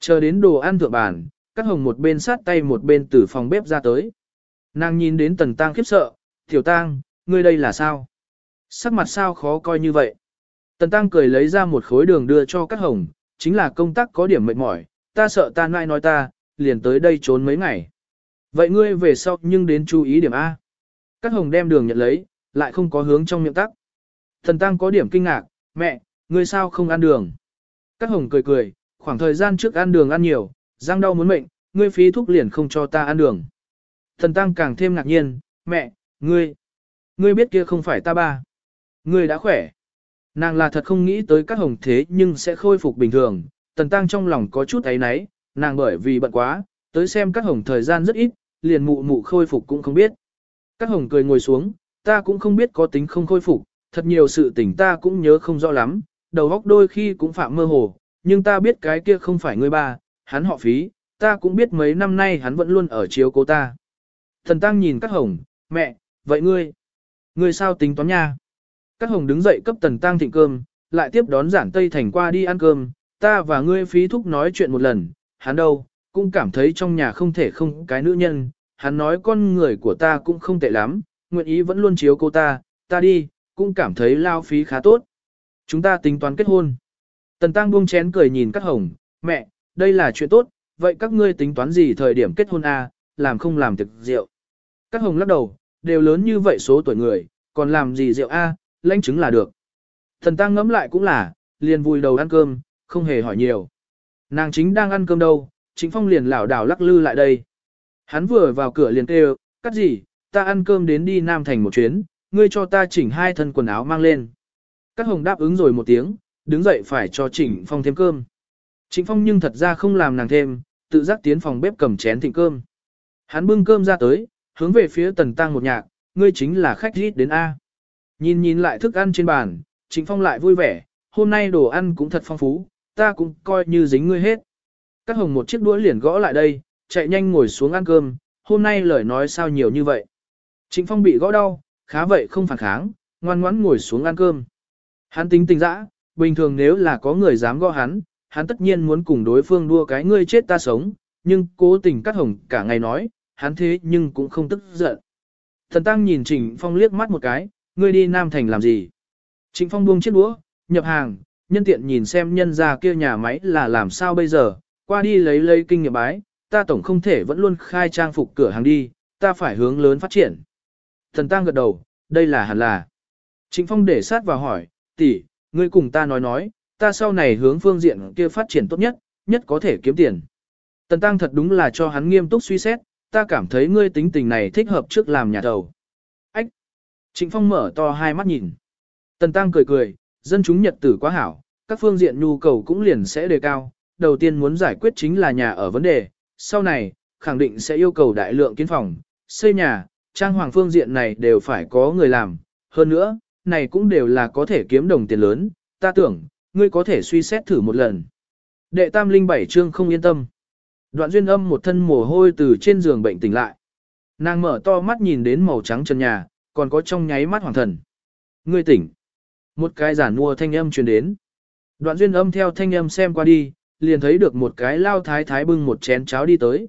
Chờ đến đồ ăn thượng bàn, các hồng một bên sát tay một bên từ phòng bếp ra tới. Nàng nhìn đến tần tăng khiếp sợ, tiểu tăng, ngươi đây là sao? Sắc mặt sao khó coi như vậy? Tần tăng cười lấy ra một khối đường đưa cho các hồng, chính là công tác có điểm mệt mỏi, ta sợ ta nai nói ta, liền tới đây trốn mấy ngày. Vậy ngươi về sau nhưng đến chú ý điểm A. Các hồng đem đường nhận lấy, lại không có hướng trong miệng tắc. Thần tăng có điểm kinh ngạc, mẹ, ngươi sao không ăn đường? Các hồng cười cười, khoảng thời gian trước ăn đường ăn nhiều, răng đau muốn mệnh, ngươi phí thuốc liền không cho ta ăn đường. Thần tăng càng thêm ngạc nhiên, mẹ, ngươi, ngươi biết kia không phải ta ba. Ngươi đã khỏe. Nàng là thật không nghĩ tới các hồng thế nhưng sẽ khôi phục bình thường, tần tăng trong lòng có chút ấy náy, nàng bởi vì bận quá, tới xem các hồng thời gian rất ít, liền mụ mụ khôi phục cũng không biết. Các hồng cười ngồi xuống, ta cũng không biết có tính không khôi phục, thật nhiều sự tình ta cũng nhớ không rõ lắm, đầu óc đôi khi cũng phạm mơ hồ, nhưng ta biết cái kia không phải người ba, hắn họ phí, ta cũng biết mấy năm nay hắn vẫn luôn ở chiếu cố ta. Thần tăng nhìn các hồng, mẹ, vậy ngươi, ngươi sao tính toán nha? Các hồng đứng dậy cấp tần tăng thịnh cơm, lại tiếp đón giản tây thành qua đi ăn cơm, ta và ngươi phí thúc nói chuyện một lần, hắn đâu, cũng cảm thấy trong nhà không thể không cái nữ nhân, hắn nói con người của ta cũng không tệ lắm, nguyện ý vẫn luôn chiếu cô ta, ta đi, cũng cảm thấy lao phí khá tốt. Chúng ta tính toán kết hôn. Tần tăng buông chén cười nhìn các hồng, mẹ, đây là chuyện tốt, vậy các ngươi tính toán gì thời điểm kết hôn à, làm không làm thực rượu. Các hồng lắc đầu, đều lớn như vậy số tuổi người, còn làm gì rượu a, à, lãnh chứng là được. Thần tăng ngẫm lại cũng là, liền vùi đầu ăn cơm, không hề hỏi nhiều. Nàng chính đang ăn cơm đâu, chính phong liền lảo đảo lắc lư lại đây. Hắn vừa vào cửa liền kêu, cắt gì, ta ăn cơm đến đi Nam Thành một chuyến, ngươi cho ta chỉnh hai thân quần áo mang lên. Các hồng đáp ứng rồi một tiếng, đứng dậy phải cho chỉnh Phong thêm cơm. Trịnh Phong nhưng thật ra không làm nàng thêm, tự giác tiến phòng bếp cầm chén thịnh cơm. Hắn bưng cơm ra tới, hướng về phía tần tăng một nhạc, ngươi chính là khách rít đến A. Nhìn nhìn lại thức ăn trên bàn, Trịnh Phong lại vui vẻ, hôm nay đồ ăn cũng thật phong phú, ta cũng coi như dính ngươi hết. Các hồng một chiếc đũa liền gõ lại đây, chạy nhanh ngồi xuống ăn cơm, hôm nay lời nói sao nhiều như vậy. Trịnh Phong bị gõ đau, khá vậy không phản kháng, ngoan ngoãn ngồi xuống ăn cơm. Hắn tính tình dã, bình thường nếu là có người dám gõ hắn, hắn tất nhiên muốn cùng đối phương đua cái ngươi chết ta sống, nhưng cố tình cắt hồng cả ngày nói, hắn thế nhưng cũng không tức giận. Thần Tăng nhìn Trịnh Phong liếc mắt một cái, ngươi đi Nam Thành làm gì? Trịnh Phong buông chiếc đũa, nhập hàng, nhân tiện nhìn xem nhân gia kia nhà máy là làm sao bây giờ, qua đi lấy lấy kinh nghiệm bái, ta tổng không thể vẫn luôn khai trang phục cửa hàng đi, ta phải hướng lớn phát triển. Thần Tăng gật đầu, đây là hẳn là. Trịnh Phong để sát vào hỏi, tỷ, ngươi cùng ta nói nói, ta sau này hướng phương diện kia phát triển tốt nhất, nhất có thể kiếm tiền. Tần Tăng thật đúng là cho hắn nghiêm túc suy xét, ta cảm thấy ngươi tính tình này thích hợp trước làm nhà thầu. Trịnh Phong mở to hai mắt nhìn. Tần Tăng cười cười, dân chúng nhật tử quá hảo, các phương diện nhu cầu cũng liền sẽ đề cao. Đầu tiên muốn giải quyết chính là nhà ở vấn đề, sau này, khẳng định sẽ yêu cầu đại lượng kiến phòng, xây nhà, trang hoàng phương diện này đều phải có người làm. Hơn nữa, này cũng đều là có thể kiếm đồng tiền lớn, ta tưởng, ngươi có thể suy xét thử một lần. Đệ tam linh bảy chương không yên tâm. Đoạn duyên âm một thân mồ hôi từ trên giường bệnh tỉnh lại. Nàng mở to mắt nhìn đến màu trắng trần nhà, còn có trong nháy mắt hoàng thần. Ngươi tỉnh. Một cái giản mua thanh âm truyền đến. Đoạn duyên âm theo thanh âm xem qua đi, liền thấy được một cái lao thái thái bưng một chén cháo đi tới.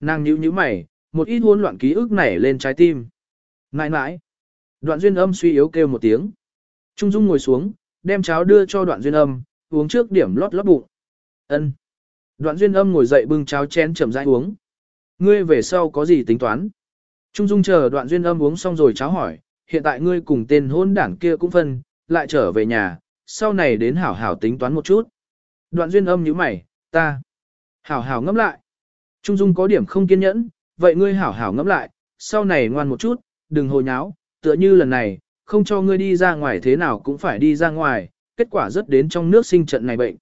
Nàng nhíu nhíu mày, một ít hỗn loạn ký ức nảy lên trái tim. Nãi nãi. Đoạn duyên âm suy yếu kêu một tiếng. Trung Dung ngồi xuống, đem cháo đưa cho đoạn duyên âm, uống trước điểm lót lót bụng. Ân. Đoạn duyên âm ngồi dậy bưng cháo chén chậm rãi uống. Ngươi về sau có gì tính toán? Trung Dung chờ đoạn duyên âm uống xong rồi cháo hỏi, hiện tại ngươi cùng tên hôn đảng kia cũng phân, lại trở về nhà, sau này đến hảo hảo tính toán một chút. Đoạn duyên âm như mày, ta. Hảo hảo ngẫm lại. Trung Dung có điểm không kiên nhẫn, vậy ngươi hảo hảo ngẫm lại, sau này ngoan một chút, đừng hồ nháo, tựa như lần này, không cho ngươi đi ra ngoài thế nào cũng phải đi ra ngoài, kết quả rất đến trong nước sinh trận này bệnh.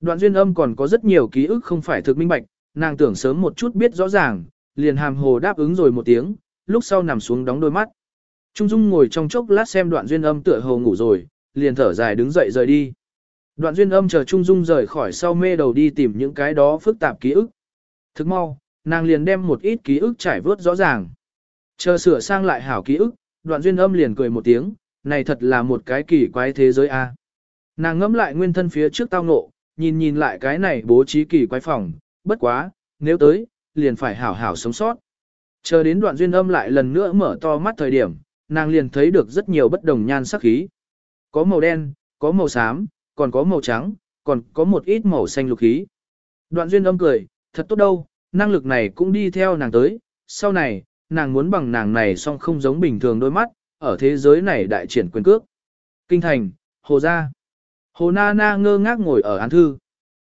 Đoạn duyên âm còn có rất nhiều ký ức không phải thực minh bạch, nàng tưởng sớm một chút biết rõ ràng, liền hàm hồ đáp ứng rồi một tiếng, lúc sau nằm xuống đóng đôi mắt. Trung Dung ngồi trong chốc lát xem đoạn duyên âm tựa hồ ngủ rồi, liền thở dài đứng dậy rời đi. Đoạn duyên âm chờ Trung Dung rời khỏi sau mê đầu đi tìm những cái đó phức tạp ký ức. Thức mau, nàng liền đem một ít ký ức trải vớt rõ ràng. Chờ sửa sang lại hảo ký ức, đoạn duyên âm liền cười một tiếng, này thật là một cái kỳ quái thế giới a. Nàng ngẫm lại nguyên thân phía trước tao ngộ, nhìn nhìn lại cái này bố trí kỳ quái phòng, bất quá, nếu tới, liền phải hảo hảo sống sót. Chờ đến đoạn duyên âm lại lần nữa mở to mắt thời điểm, nàng liền thấy được rất nhiều bất đồng nhan sắc khí. Có màu đen, có màu xám, còn có màu trắng, còn có một ít màu xanh lục khí. Đoạn duyên âm cười, thật tốt đâu, năng lực này cũng đi theo nàng tới, sau này, nàng muốn bằng nàng này song không giống bình thường đôi mắt, ở thế giới này đại triển quyền cước. Kinh thành, hồ gia. Hồ na na ngơ ngác ngồi ở án thư.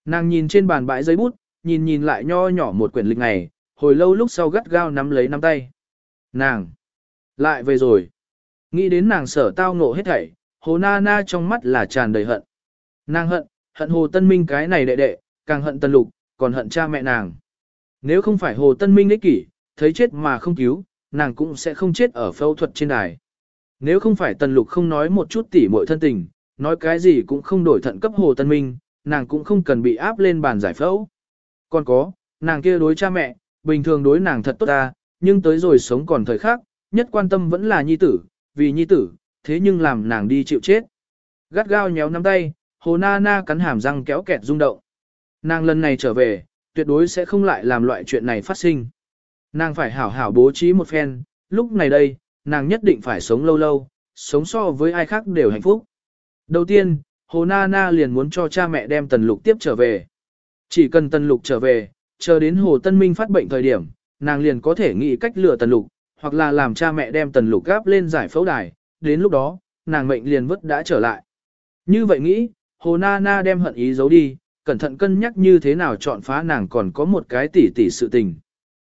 Nàng nhìn trên bàn bãi giấy bút, nhìn nhìn lại nho nhỏ một quyển lịch này, hồi lâu lúc sau gắt gao nắm lấy nắm tay. Nàng, lại về rồi. Nghĩ đến nàng sở tao ngộ hết thảy, hồ na na trong mắt là tràn đầy hận. Nàng hận, hận hồ tân minh cái này đệ đệ, càng hận tân lục, còn hận cha mẹ nàng. Nếu không phải hồ tân minh ích kỷ, thấy chết mà không cứu, nàng cũng sẽ không chết ở phẫu thuật trên đài. Nếu không phải tần lục không nói một chút tỉ muội thân tình, nói cái gì cũng không đổi thận cấp hồ tân minh, nàng cũng không cần bị áp lên bàn giải phẫu. Còn có, nàng kia đối cha mẹ, bình thường đối nàng thật tốt ta, nhưng tới rồi sống còn thời khác, nhất quan tâm vẫn là nhi tử, vì nhi tử, thế nhưng làm nàng đi chịu chết. Gắt gao nhéo nắm tay, hồ na na cắn hàm răng kéo kẹt rung động. Nàng lần này trở về, tuyệt đối sẽ không lại làm loại chuyện này phát sinh. Nàng phải hảo hảo bố trí một phen, lúc này đây, nàng nhất định phải sống lâu lâu, sống so với ai khác đều hạnh phúc. Đầu tiên, Hồ Na Na liền muốn cho cha mẹ đem Tần Lục tiếp trở về. Chỉ cần Tần Lục trở về, chờ đến Hồ Tân Minh phát bệnh thời điểm, nàng liền có thể nghĩ cách lừa Tần Lục, hoặc là làm cha mẹ đem Tần Lục gáp lên giải phẫu đài, đến lúc đó, nàng mệnh liền vứt đã trở lại. Như vậy nghĩ, Hồ Na Na đem hận ý giấu đi, cẩn thận cân nhắc như thế nào chọn phá nàng còn có một cái tỉ tỉ sự tình.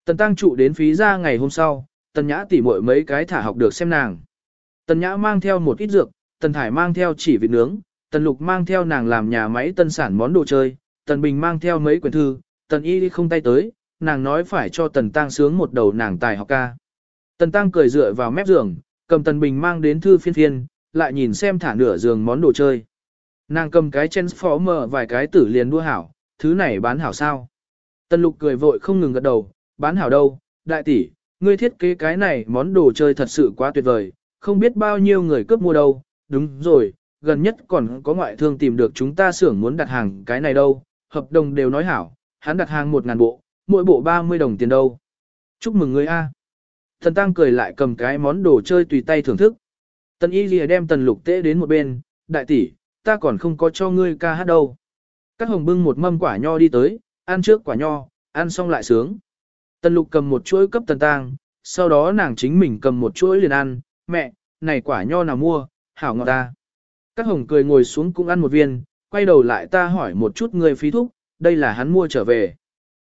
Tần Tăng trụ đến phí ra ngày hôm sau, Tần Nhã tỉ muội mấy cái thả học được xem nàng. Tần Nhã mang theo một ít dược, Tần Thải mang theo chỉ vịt nướng, Tần Lục mang theo nàng làm nhà máy tân sản món đồ chơi, Tần Bình mang theo mấy quyển thư, Tần Y không tay tới, nàng nói phải cho Tần Tăng sướng một đầu nàng tài học ca. Tần Tăng cười dựa vào mép giường, cầm Tần Bình mang đến thư phiên phiên, lại nhìn xem thả nửa giường món đồ chơi. Nàng cầm cái Transformer vài cái tử liền đua hảo, thứ này bán hảo sao. Tần Lục cười vội không ngừng gật đầu, bán hảo đâu, đại tỷ, ngươi thiết kế cái này món đồ chơi thật sự quá tuyệt vời, không biết bao nhiêu người cướp mua đâu, đúng rồi, gần nhất còn có ngoại thương tìm được chúng ta xưởng muốn đặt hàng cái này đâu, hợp đồng đều nói hảo, hắn đặt hàng một ngàn bộ, mỗi bộ 30 đồng tiền đâu. Chúc mừng người a. Thần Tăng cười lại cầm cái món đồ chơi tùy tay thưởng thức. Tần Y Lìa đem Tần Lục Tế đến một bên, đại tỷ, ta còn không có cho ngươi ca hát đâu. Các hồng bưng một mâm quả nho đi tới, ăn trước quả nho, ăn xong lại sướng. Tần Lục cầm một chuỗi cấp Tần Tăng, sau đó nàng chính mình cầm một chuỗi liền ăn, mẹ, này quả nho nào mua, hảo ngọt ta. Các hồng cười ngồi xuống cũng ăn một viên, quay đầu lại ta hỏi một chút người phí thúc, đây là hắn mua trở về.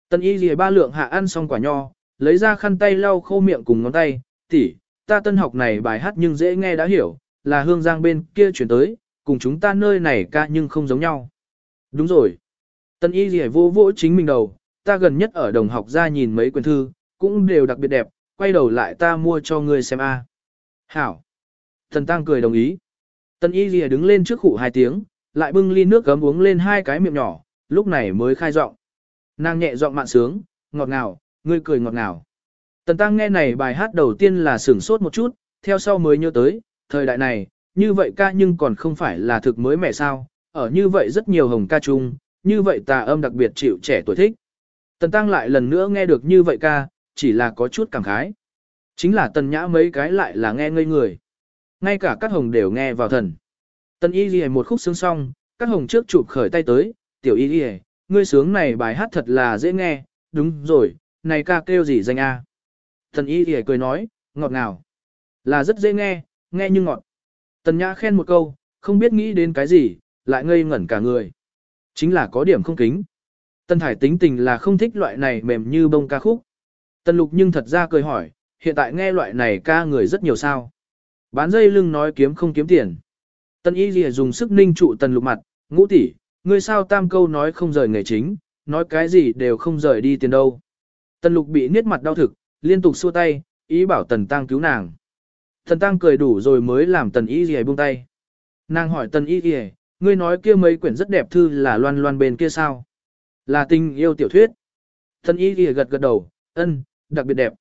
Tân y gì ba lượng hạ ăn xong quả nho, lấy ra khăn tay lau khô miệng cùng ngón tay, tỷ, ta tân học này bài hát nhưng dễ nghe đã hiểu, là hương giang bên kia chuyển tới, cùng chúng ta nơi này ca nhưng không giống nhau. Đúng rồi. Tân y gì vô vỗ chính mình đầu, ta gần nhất ở đồng học ra nhìn mấy quyển thư, cũng đều đặc biệt đẹp, quay đầu lại ta mua cho ngươi xem a. Hảo. Thần Tăng cười đồng ý. Tân Y gì đứng lên trước khủ hai tiếng, lại bưng ly nước gấm uống lên hai cái miệng nhỏ, lúc này mới khai giọng. Nàng nhẹ giọng mạn sướng, ngọt ngào, ngươi cười ngọt ngào. Tần Tăng nghe này bài hát đầu tiên là sửng sốt một chút, theo sau mới nhớ tới, thời đại này, như vậy ca nhưng còn không phải là thực mới mẻ sao, ở như vậy rất nhiều hồng ca chung, như vậy tà âm đặc biệt chịu trẻ tuổi thích. Tần Tăng lại lần nữa nghe được như vậy ca, chỉ là có chút cảm khái. Chính là tần nhã mấy cái lại là nghe ngây người. Ngay cả các hồng đều nghe vào thần. Tần y ghi một khúc sướng xong, các hồng trước chụp khởi tay tới, tiểu y ghi ngươi sướng này bài hát thật là dễ nghe, đúng rồi, này ca kêu gì danh a? Tần y ghi cười nói, ngọt ngào. Là rất dễ nghe, nghe như ngọt. Tần nhã khen một câu, không biết nghĩ đến cái gì, lại ngây ngẩn cả người. Chính là có điểm không kính. Tần thải tính tình là không thích loại này mềm như bông ca khúc. Tần lục nhưng thật ra cười hỏi, hiện tại nghe loại này ca người rất nhiều sao. Bán dây lưng nói kiếm không kiếm tiền. Tần y lìa dùng sức ninh trụ tần lục mặt, ngũ tỷ, ngươi sao tam câu nói không rời nghề chính, nói cái gì đều không rời đi tiền đâu. Tần lục bị niết mặt đau thực, liên tục xua tay, ý bảo tần tăng cứu nàng. Tần tăng cười đủ rồi mới làm tần y lìa buông tay. Nàng hỏi tần y lìa, ngươi nói kia mấy quyển rất đẹp thư là loan loan bên kia sao? Là tình yêu tiểu thuyết. Tần y ghi gật gật đầu, ân, đặc biệt đẹp.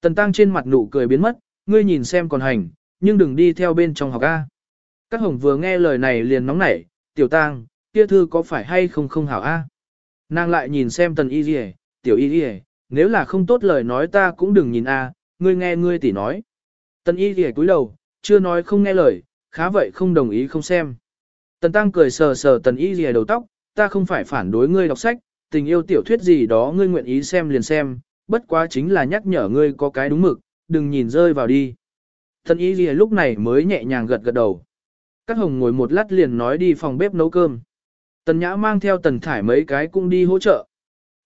Tần tăng trên mặt nụ cười biến mất, ngươi nhìn xem còn hành, nhưng đừng đi theo bên trong học A. Các hồng vừa nghe lời này liền nóng nảy, tiểu tăng kia thư có phải hay không không hảo A. Nàng lại nhìn xem tần y ghi, tiểu y ghi, nếu là không tốt lời nói ta cũng đừng nhìn A, ngươi nghe ngươi tỷ nói. Tần y ghi cúi đầu, chưa nói không nghe lời, khá vậy không đồng ý không xem. Tần tăng cười sờ sờ tần y ghi đầu tóc, ta không phải phản đối ngươi đọc sách, tình yêu tiểu thuyết gì đó ngươi nguyện ý xem liền xem, bất quá chính là nhắc nhở ngươi có cái đúng mực, đừng nhìn rơi vào đi. Tần y ghi lúc này mới nhẹ nhàng gật gật đầu. Các hồng ngồi một lát liền nói đi phòng bếp nấu cơm. Tần nhã mang theo tần thải mấy cái cũng đi hỗ trợ.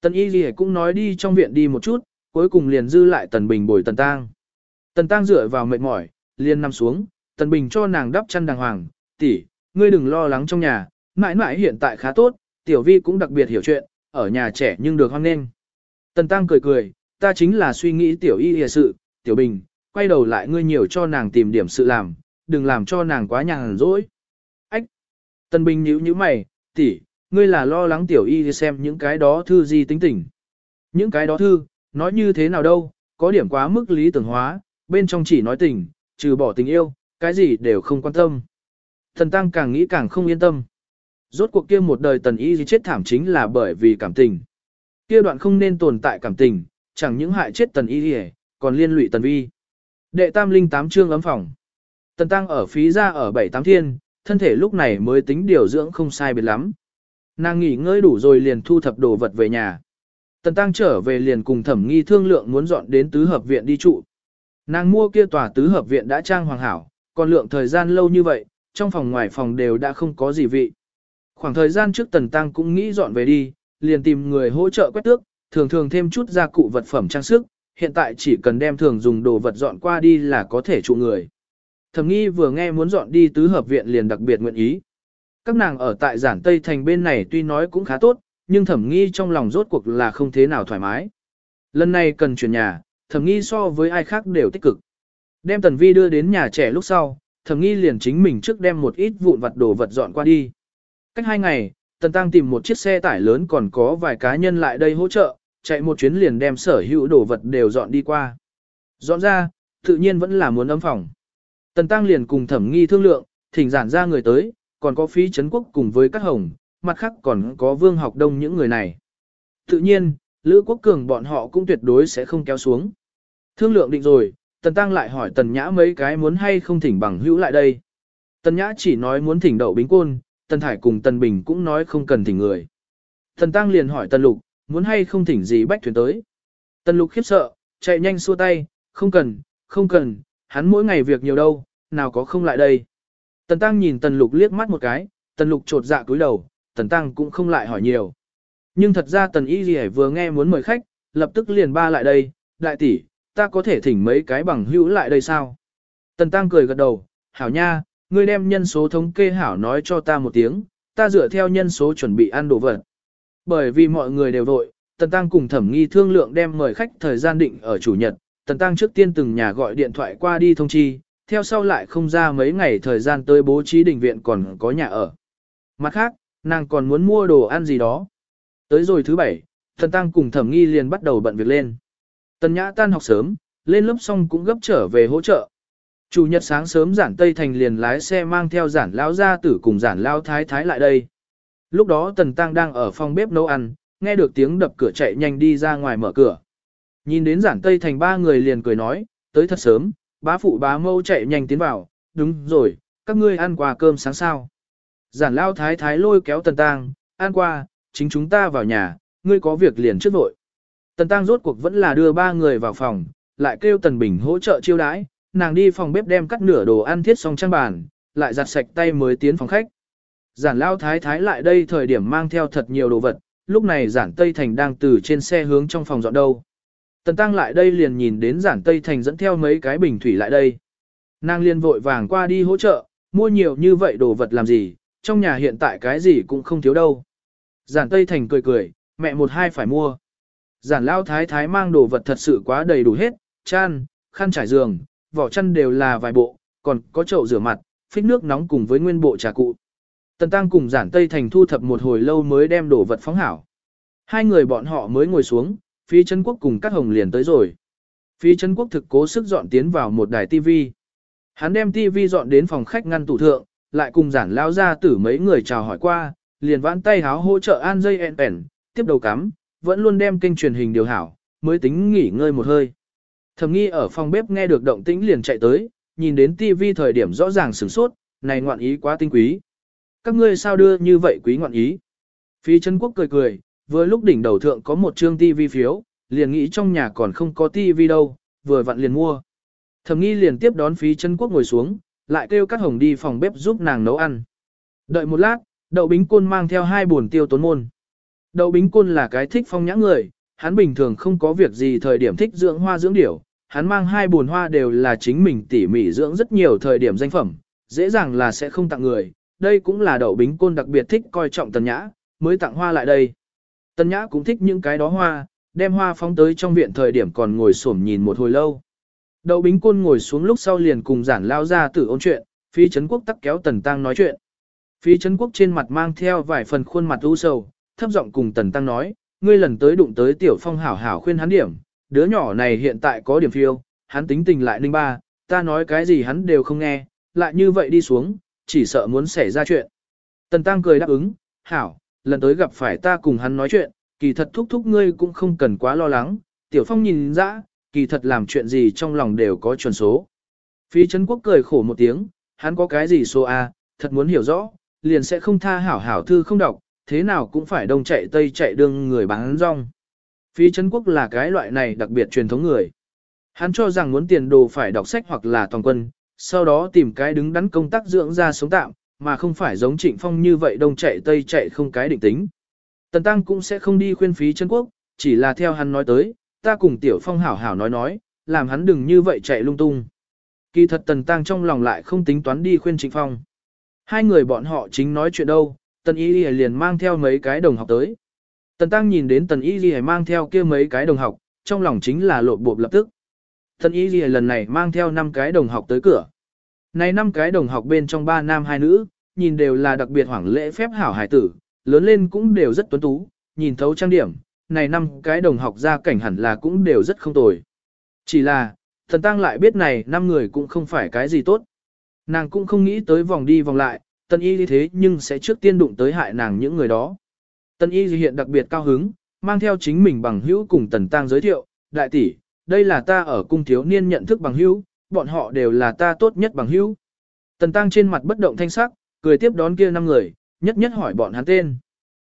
Tần y Lệ cũng nói đi trong viện đi một chút, cuối cùng liền dư lại tần bình bồi tần tang. Tần tang dựa vào mệt mỏi, liền nằm xuống, tần bình cho nàng đắp chăn đàng hoàng, tỷ, ngươi đừng lo lắng trong nhà, mãi mãi hiện tại khá tốt, tiểu vi cũng đặc biệt hiểu chuyện, ở nhà trẻ nhưng được hoan nghênh. Tần tăng cười cười, ta chính là suy nghĩ tiểu y Lệ sự, tiểu bình, quay đầu lại ngươi nhiều cho nàng tìm điểm sự làm, đừng làm cho nàng quá nhàn rỗi. Ách! Tần bình nhíu nhíu mày, tỷ, ngươi là lo lắng tiểu y xem những cái đó thư gì tính tình. Những cái đó thư, nói như thế nào đâu, có điểm quá mức lý tưởng hóa, bên trong chỉ nói tình, trừ bỏ tình yêu, cái gì đều không quan tâm. Thần Tăng càng nghĩ càng không yên tâm. Rốt cuộc kia một đời tần y gì chết thảm chính là bởi vì cảm tình. Kia đoạn không nên tồn tại cảm tình, chẳng những hại chết tần y còn liên lụy tần vi. Đệ tam linh tám chương ấm phòng. Tần Tăng ở phí ra ở bảy tám thiên, thân thể lúc này mới tính điều dưỡng không sai biệt lắm. Nàng nghỉ ngơi đủ rồi liền thu thập đồ vật về nhà. Tần Tăng trở về liền cùng thẩm nghi thương lượng muốn dọn đến tứ hợp viện đi trụ. Nàng mua kia tòa tứ hợp viện đã trang hoàng hảo, còn lượng thời gian lâu như vậy, trong phòng ngoài phòng đều đã không có gì vị. Khoảng thời gian trước Tần Tăng cũng nghĩ dọn về đi, liền tìm người hỗ trợ quét tước, thường thường thêm chút gia cụ vật phẩm trang sức, hiện tại chỉ cần đem thường dùng đồ vật dọn qua đi là có thể trụ người. Thẩm nghi vừa nghe muốn dọn đi tứ hợp viện liền đặc biệt nguyện ý. Các nàng ở tại giản Tây Thành bên này tuy nói cũng khá tốt, nhưng thẩm nghi trong lòng rốt cuộc là không thế nào thoải mái. Lần này cần chuyển nhà, thẩm nghi so với ai khác đều tích cực. Đem tần vi đưa đến nhà trẻ lúc sau, thẩm nghi liền chính mình trước đem một ít vụn vặt đồ vật dọn qua đi. Cách hai ngày, tần tăng tìm một chiếc xe tải lớn còn có vài cá nhân lại đây hỗ trợ, chạy một chuyến liền đem sở hữu đồ vật đều dọn đi qua. Dọn ra, tự nhiên vẫn là muốn ấm phòng. Tần tăng liền cùng thẩm nghi thương lượng, thỉnh giản ra người tới, còn có phí Trấn quốc cùng với các hồng, mặt khác còn có vương học đông những người này. Tự nhiên, Lữ Quốc Cường bọn họ cũng tuyệt đối sẽ không kéo xuống. Thương lượng định rồi, Tần Tăng lại hỏi Tần Nhã mấy cái muốn hay không thỉnh bằng hữu lại đây. Tần Nhã chỉ nói muốn thỉnh đậu bính côn, Tần Thải cùng Tần Bình cũng nói không cần thỉnh người. Tần Tăng liền hỏi Tần Lục, muốn hay không thỉnh gì bách thuyền tới. Tần Lục khiếp sợ, chạy nhanh xua tay, không cần, không cần, hắn mỗi ngày việc nhiều đâu, nào có không lại đây. Tần Tăng nhìn Tần Lục liếc mắt một cái, Tần Lục trột dạ cúi đầu, Tần Tăng cũng không lại hỏi nhiều. Nhưng thật ra Tần Y Ghi vừa nghe muốn mời khách, lập tức liền ba lại đây, đại tỷ, ta có thể thỉnh mấy cái bằng hữu lại đây sao? Tần Tăng cười gật đầu, hảo nha, ngươi đem nhân số thống kê hảo nói cho ta một tiếng, ta dựa theo nhân số chuẩn bị ăn đồ vật. Bởi vì mọi người đều vội, Tần Tăng cùng thẩm nghi thương lượng đem mời khách thời gian định ở chủ nhật, Tần Tăng trước tiên từng nhà gọi điện thoại qua đi thông chi, theo sau lại không ra mấy ngày thời gian tới bố trí đình viện còn có nhà ở. Mặt khác, nàng còn muốn mua đồ ăn gì đó. Tới rồi thứ bảy, Tần Tăng cùng thẩm nghi liền bắt đầu bận việc lên. Tần Nhã tan học sớm, lên lớp xong cũng gấp trở về hỗ trợ. Chủ nhật sáng sớm giản Tây Thành liền lái xe mang theo giản lao gia tử cùng giản lao thái thái lại đây. Lúc đó Tần Tăng đang ở phòng bếp nấu ăn, nghe được tiếng đập cửa chạy nhanh đi ra ngoài mở cửa. Nhìn đến giản Tây Thành ba người liền cười nói, tới thật sớm, bá phụ bá mâu chạy nhanh tiến vào, đúng rồi, các ngươi ăn qua cơm sáng sao. Giản lao thái thái lôi kéo Tần tang ăn qua, chính chúng ta vào nhà, ngươi có việc liền trước vội. Tần tang rốt cuộc vẫn là đưa ba người vào phòng, lại kêu Tần Bình hỗ trợ chiêu đãi, nàng đi phòng bếp đem cắt nửa đồ ăn thiết xong trang bàn, lại giặt sạch tay mới tiến phòng khách. Giản Lao Thái Thái lại đây thời điểm mang theo thật nhiều đồ vật, lúc này Giản Tây Thành đang từ trên xe hướng trong phòng dọn đâu. Tần Tăng lại đây liền nhìn đến Giản Tây Thành dẫn theo mấy cái bình thủy lại đây. Nàng liền vội vàng qua đi hỗ trợ, mua nhiều như vậy đồ vật làm gì, trong nhà hiện tại cái gì cũng không thiếu đâu. Giản Tây Thành cười cười, mẹ một hai phải mua. Giản lao thái thái mang đồ vật thật sự quá đầy đủ hết, chăn, khăn trải giường, vỏ chăn đều là vài bộ, còn có chậu rửa mặt, phích nước nóng cùng với nguyên bộ trà cụ. Tần Tăng cùng giản Tây Thành thu thập một hồi lâu mới đem đồ vật phóng hảo. Hai người bọn họ mới ngồi xuống, Phi Trấn Quốc cùng các hồng liền tới rồi. Phi Trấn Quốc thực cố sức dọn tiến vào một đài TV. Hắn đem TV dọn đến phòng khách ngăn tủ thượng, lại cùng giản lao ra tử mấy người chào hỏi qua, liền vãn tay háo hỗ trợ an dây en pèn, tiếp đầu cắm, vẫn luôn đem kênh truyền hình điều hảo, mới tính nghỉ ngơi một hơi. Thầm nghi ở phòng bếp nghe được động tĩnh liền chạy tới, nhìn đến TV thời điểm rõ ràng sửng sốt, này ngoạn ý quá tinh quý. Các ngươi sao đưa như vậy quý ngoạn ý? Phi Trấn quốc cười cười, vừa lúc đỉnh đầu thượng có một chương tivi phiếu, liền nghĩ trong nhà còn không có tivi đâu, vừa vặn liền mua. Thẩm nghi liền tiếp đón phí chân quốc ngồi xuống, lại kêu các hồng đi phòng bếp giúp nàng nấu ăn. Đợi một lát, đậu bính côn mang theo hai buồn tiêu tốn môn. Đậu bính côn là cái thích phong nhã người, hắn bình thường không có việc gì thời điểm thích dưỡng hoa dưỡng điểu, hắn mang hai buồn hoa đều là chính mình tỉ mỉ dưỡng rất nhiều thời điểm danh phẩm, dễ dàng là sẽ không tặng người, đây cũng là đậu bính côn đặc biệt thích coi trọng tần nhã, mới tặng hoa lại đây. Tân nhã cũng thích những cái đó hoa, đem hoa phóng tới trong viện thời điểm còn ngồi xổm nhìn một hồi lâu. Đậu bính côn ngồi xuống lúc sau liền cùng giản lao ra tử ôn chuyện, phi Trấn quốc tắc kéo tần tăng nói chuyện. Phi Trấn quốc trên mặt mang theo vài phần khuôn mặt u sầu, thấp giọng cùng tần tăng nói, ngươi lần tới đụng tới tiểu phong hảo hảo khuyên hắn điểm, đứa nhỏ này hiện tại có điểm phiêu, hắn tính tình lại ninh ba, ta nói cái gì hắn đều không nghe, lại như vậy đi xuống, chỉ sợ muốn xảy ra chuyện. Tần tăng cười đáp ứng, hảo, lần tới gặp phải ta cùng hắn nói chuyện, kỳ thật thúc thúc ngươi cũng không cần quá lo lắng, tiểu phong nhìn ra, kỳ thật làm chuyện gì trong lòng đều có chuẩn số. Phi Trấn Quốc cười khổ một tiếng, hắn có cái gì số A, thật muốn hiểu rõ, liền sẽ không tha hảo hảo thư không đọc, thế nào cũng phải đông chạy tây chạy đương người bán rong. Phi Trấn Quốc là cái loại này đặc biệt truyền thống người. Hắn cho rằng muốn tiền đồ phải đọc sách hoặc là toàn quân, sau đó tìm cái đứng đắn công tác dưỡng ra sống tạm, mà không phải giống Trịnh Phong như vậy đông chạy tây chạy không cái định tính. Tần Tăng cũng sẽ không đi khuyên phí Trấn Quốc, chỉ là theo hắn nói tới, ta cùng Tiểu Phong hảo hảo nói nói, làm hắn đừng như vậy chạy lung tung. Kỳ thật Tần Tăng trong lòng lại không tính toán đi khuyên Trịnh Phong. Hai người bọn họ chính nói chuyện đâu, Tần Y Ghi liền mang theo mấy cái đồng học tới. Tần Tăng nhìn đến Tần Y Ghi mang theo kia mấy cái đồng học, trong lòng chính là lộ bộp lập tức. Tần Y Ghi lần này mang theo 5 cái đồng học tới cửa. Này năm cái đồng học bên trong ba nam hai nữ, nhìn đều là đặc biệt hoảng lễ phép hảo hải tử, lớn lên cũng đều rất tuấn tú, nhìn thấu trang điểm, này năm cái đồng học ra cảnh hẳn là cũng đều rất không tồi. Chỉ là, thần tăng lại biết này năm người cũng không phải cái gì tốt. Nàng cũng không nghĩ tới vòng đi vòng lại, tân y như thế nhưng sẽ trước tiên đụng tới hại nàng những người đó. Tân y hiện đặc biệt cao hứng, mang theo chính mình bằng hữu cùng tần tăng giới thiệu, đại tỷ, đây là ta ở cung thiếu niên nhận thức bằng hữu, bọn họ đều là ta tốt nhất bằng hữu. Tần tăng trên mặt bất động thanh sắc, cười tiếp đón kia năm người, nhất nhất hỏi bọn hắn tên.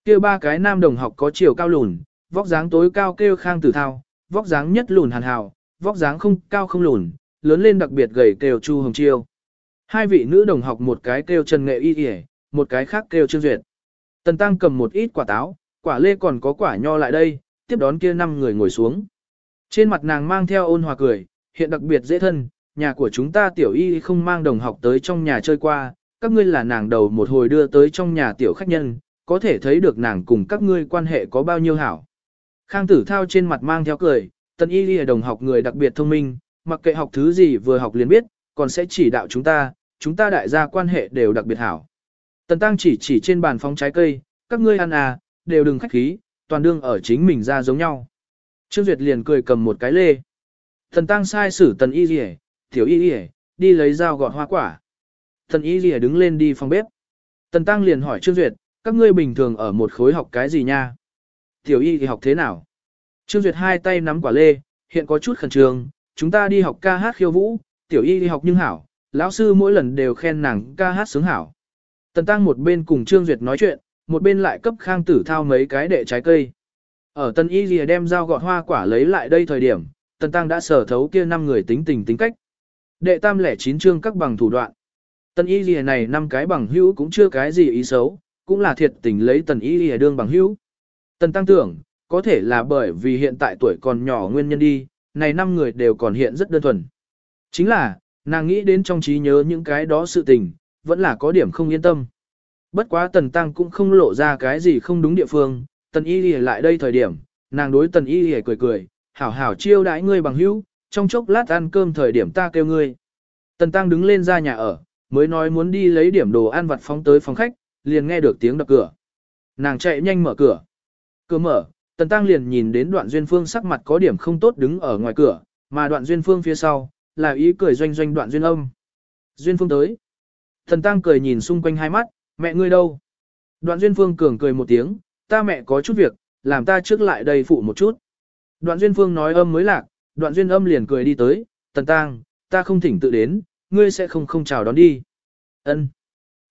Kia ba cái nam đồng học có chiều cao lùn, vóc dáng tối cao kêu khang tử thao, vóc dáng nhất lùn hàn hào, vóc dáng không cao không lùn, lớn lên đặc biệt gầy kêu chu hồng chiêu. Hai vị nữ đồng học một cái kêu trần nghệ y y, một cái khác kêu trương duyệt. Tần tăng cầm một ít quả táo, quả lê còn có quả nho lại đây, tiếp đón kia năm người ngồi xuống. Trên mặt nàng mang theo ôn hòa cười, hiện đặc biệt dễ thân, nhà của chúng ta tiểu y không mang đồng học tới trong nhà chơi qua, các ngươi là nàng đầu một hồi đưa tới trong nhà tiểu khách nhân, có thể thấy được nàng cùng các ngươi quan hệ có bao nhiêu hảo. Khang tử thao trên mặt mang theo cười, tần y lìa đồng học người đặc biệt thông minh, mặc kệ học thứ gì vừa học liền biết, còn sẽ chỉ đạo chúng ta, chúng ta đại gia quan hệ đều đặc biệt hảo. Tần tăng chỉ chỉ trên bàn phóng trái cây, các ngươi ăn à, đều đừng khách khí, toàn đương ở chính mình ra giống nhau. Trương Duyệt liền cười cầm một cái lê. Tần tăng sai xử tần y lìa, tiểu y y đi lấy dao gọt hoa quả. Tần y y đứng lên đi phòng bếp. Tần tăng liền hỏi Trương Duyệt, các ngươi bình thường ở một khối học cái gì nha? Tiểu y thì học thế nào? Trương Duyệt hai tay nắm quả lê, hiện có chút khẩn trương, chúng ta đi học ca hát khiêu vũ, tiểu y đi học nhưng hảo, lão sư mỗi lần đều khen nàng ca hát sướng hảo. Tần Tăng một bên cùng Trương Duyệt nói chuyện, một bên lại cấp Khang Tử Thao mấy cái đệ trái cây. Ở Tần Y Lìa đem dao gọt hoa quả lấy lại đây thời điểm, Tần Tăng đã sở thấu kia năm người tính tình tính cách. Đệ tam lẻ chín chương các bằng thủ đoạn. Tần Y Lìa này năm cái bằng hữu cũng chưa cái gì ý xấu, cũng là thiệt tình lấy Tần Y Lìa đương bằng hữu. Tần tăng tưởng, có thể là bởi vì hiện tại tuổi còn nhỏ nguyên nhân đi, này năm người đều còn hiện rất đơn thuần. Chính là, nàng nghĩ đến trong trí nhớ những cái đó sự tình, vẫn là có điểm không yên tâm. Bất quá tần tăng cũng không lộ ra cái gì không đúng địa phương, tần y lìa lại đây thời điểm, nàng đối tần y lìa cười cười, hảo hảo chiêu đãi ngươi bằng hữu, trong chốc lát ăn cơm thời điểm ta kêu ngươi. Tần tăng đứng lên ra nhà ở, mới nói muốn đi lấy điểm đồ ăn vặt phóng tới phòng khách, liền nghe được tiếng đập cửa. Nàng chạy nhanh mở cửa. Cửa mở, Tần Tăng liền nhìn đến đoạn duyên phương sắc mặt có điểm không tốt đứng ở ngoài cửa, mà đoạn duyên phương phía sau, là ý cười doanh doanh đoạn duyên âm. Duyên phương tới. Tần Tăng cười nhìn xung quanh hai mắt, mẹ ngươi đâu? Đoạn duyên phương cường cười một tiếng, ta mẹ có chút việc, làm ta trước lại đây phụ một chút. Đoạn duyên phương nói âm mới lạc, đoạn duyên âm liền cười đi tới, Tần Tăng, ta không thỉnh tự đến, ngươi sẽ không không chào đón đi. Ân.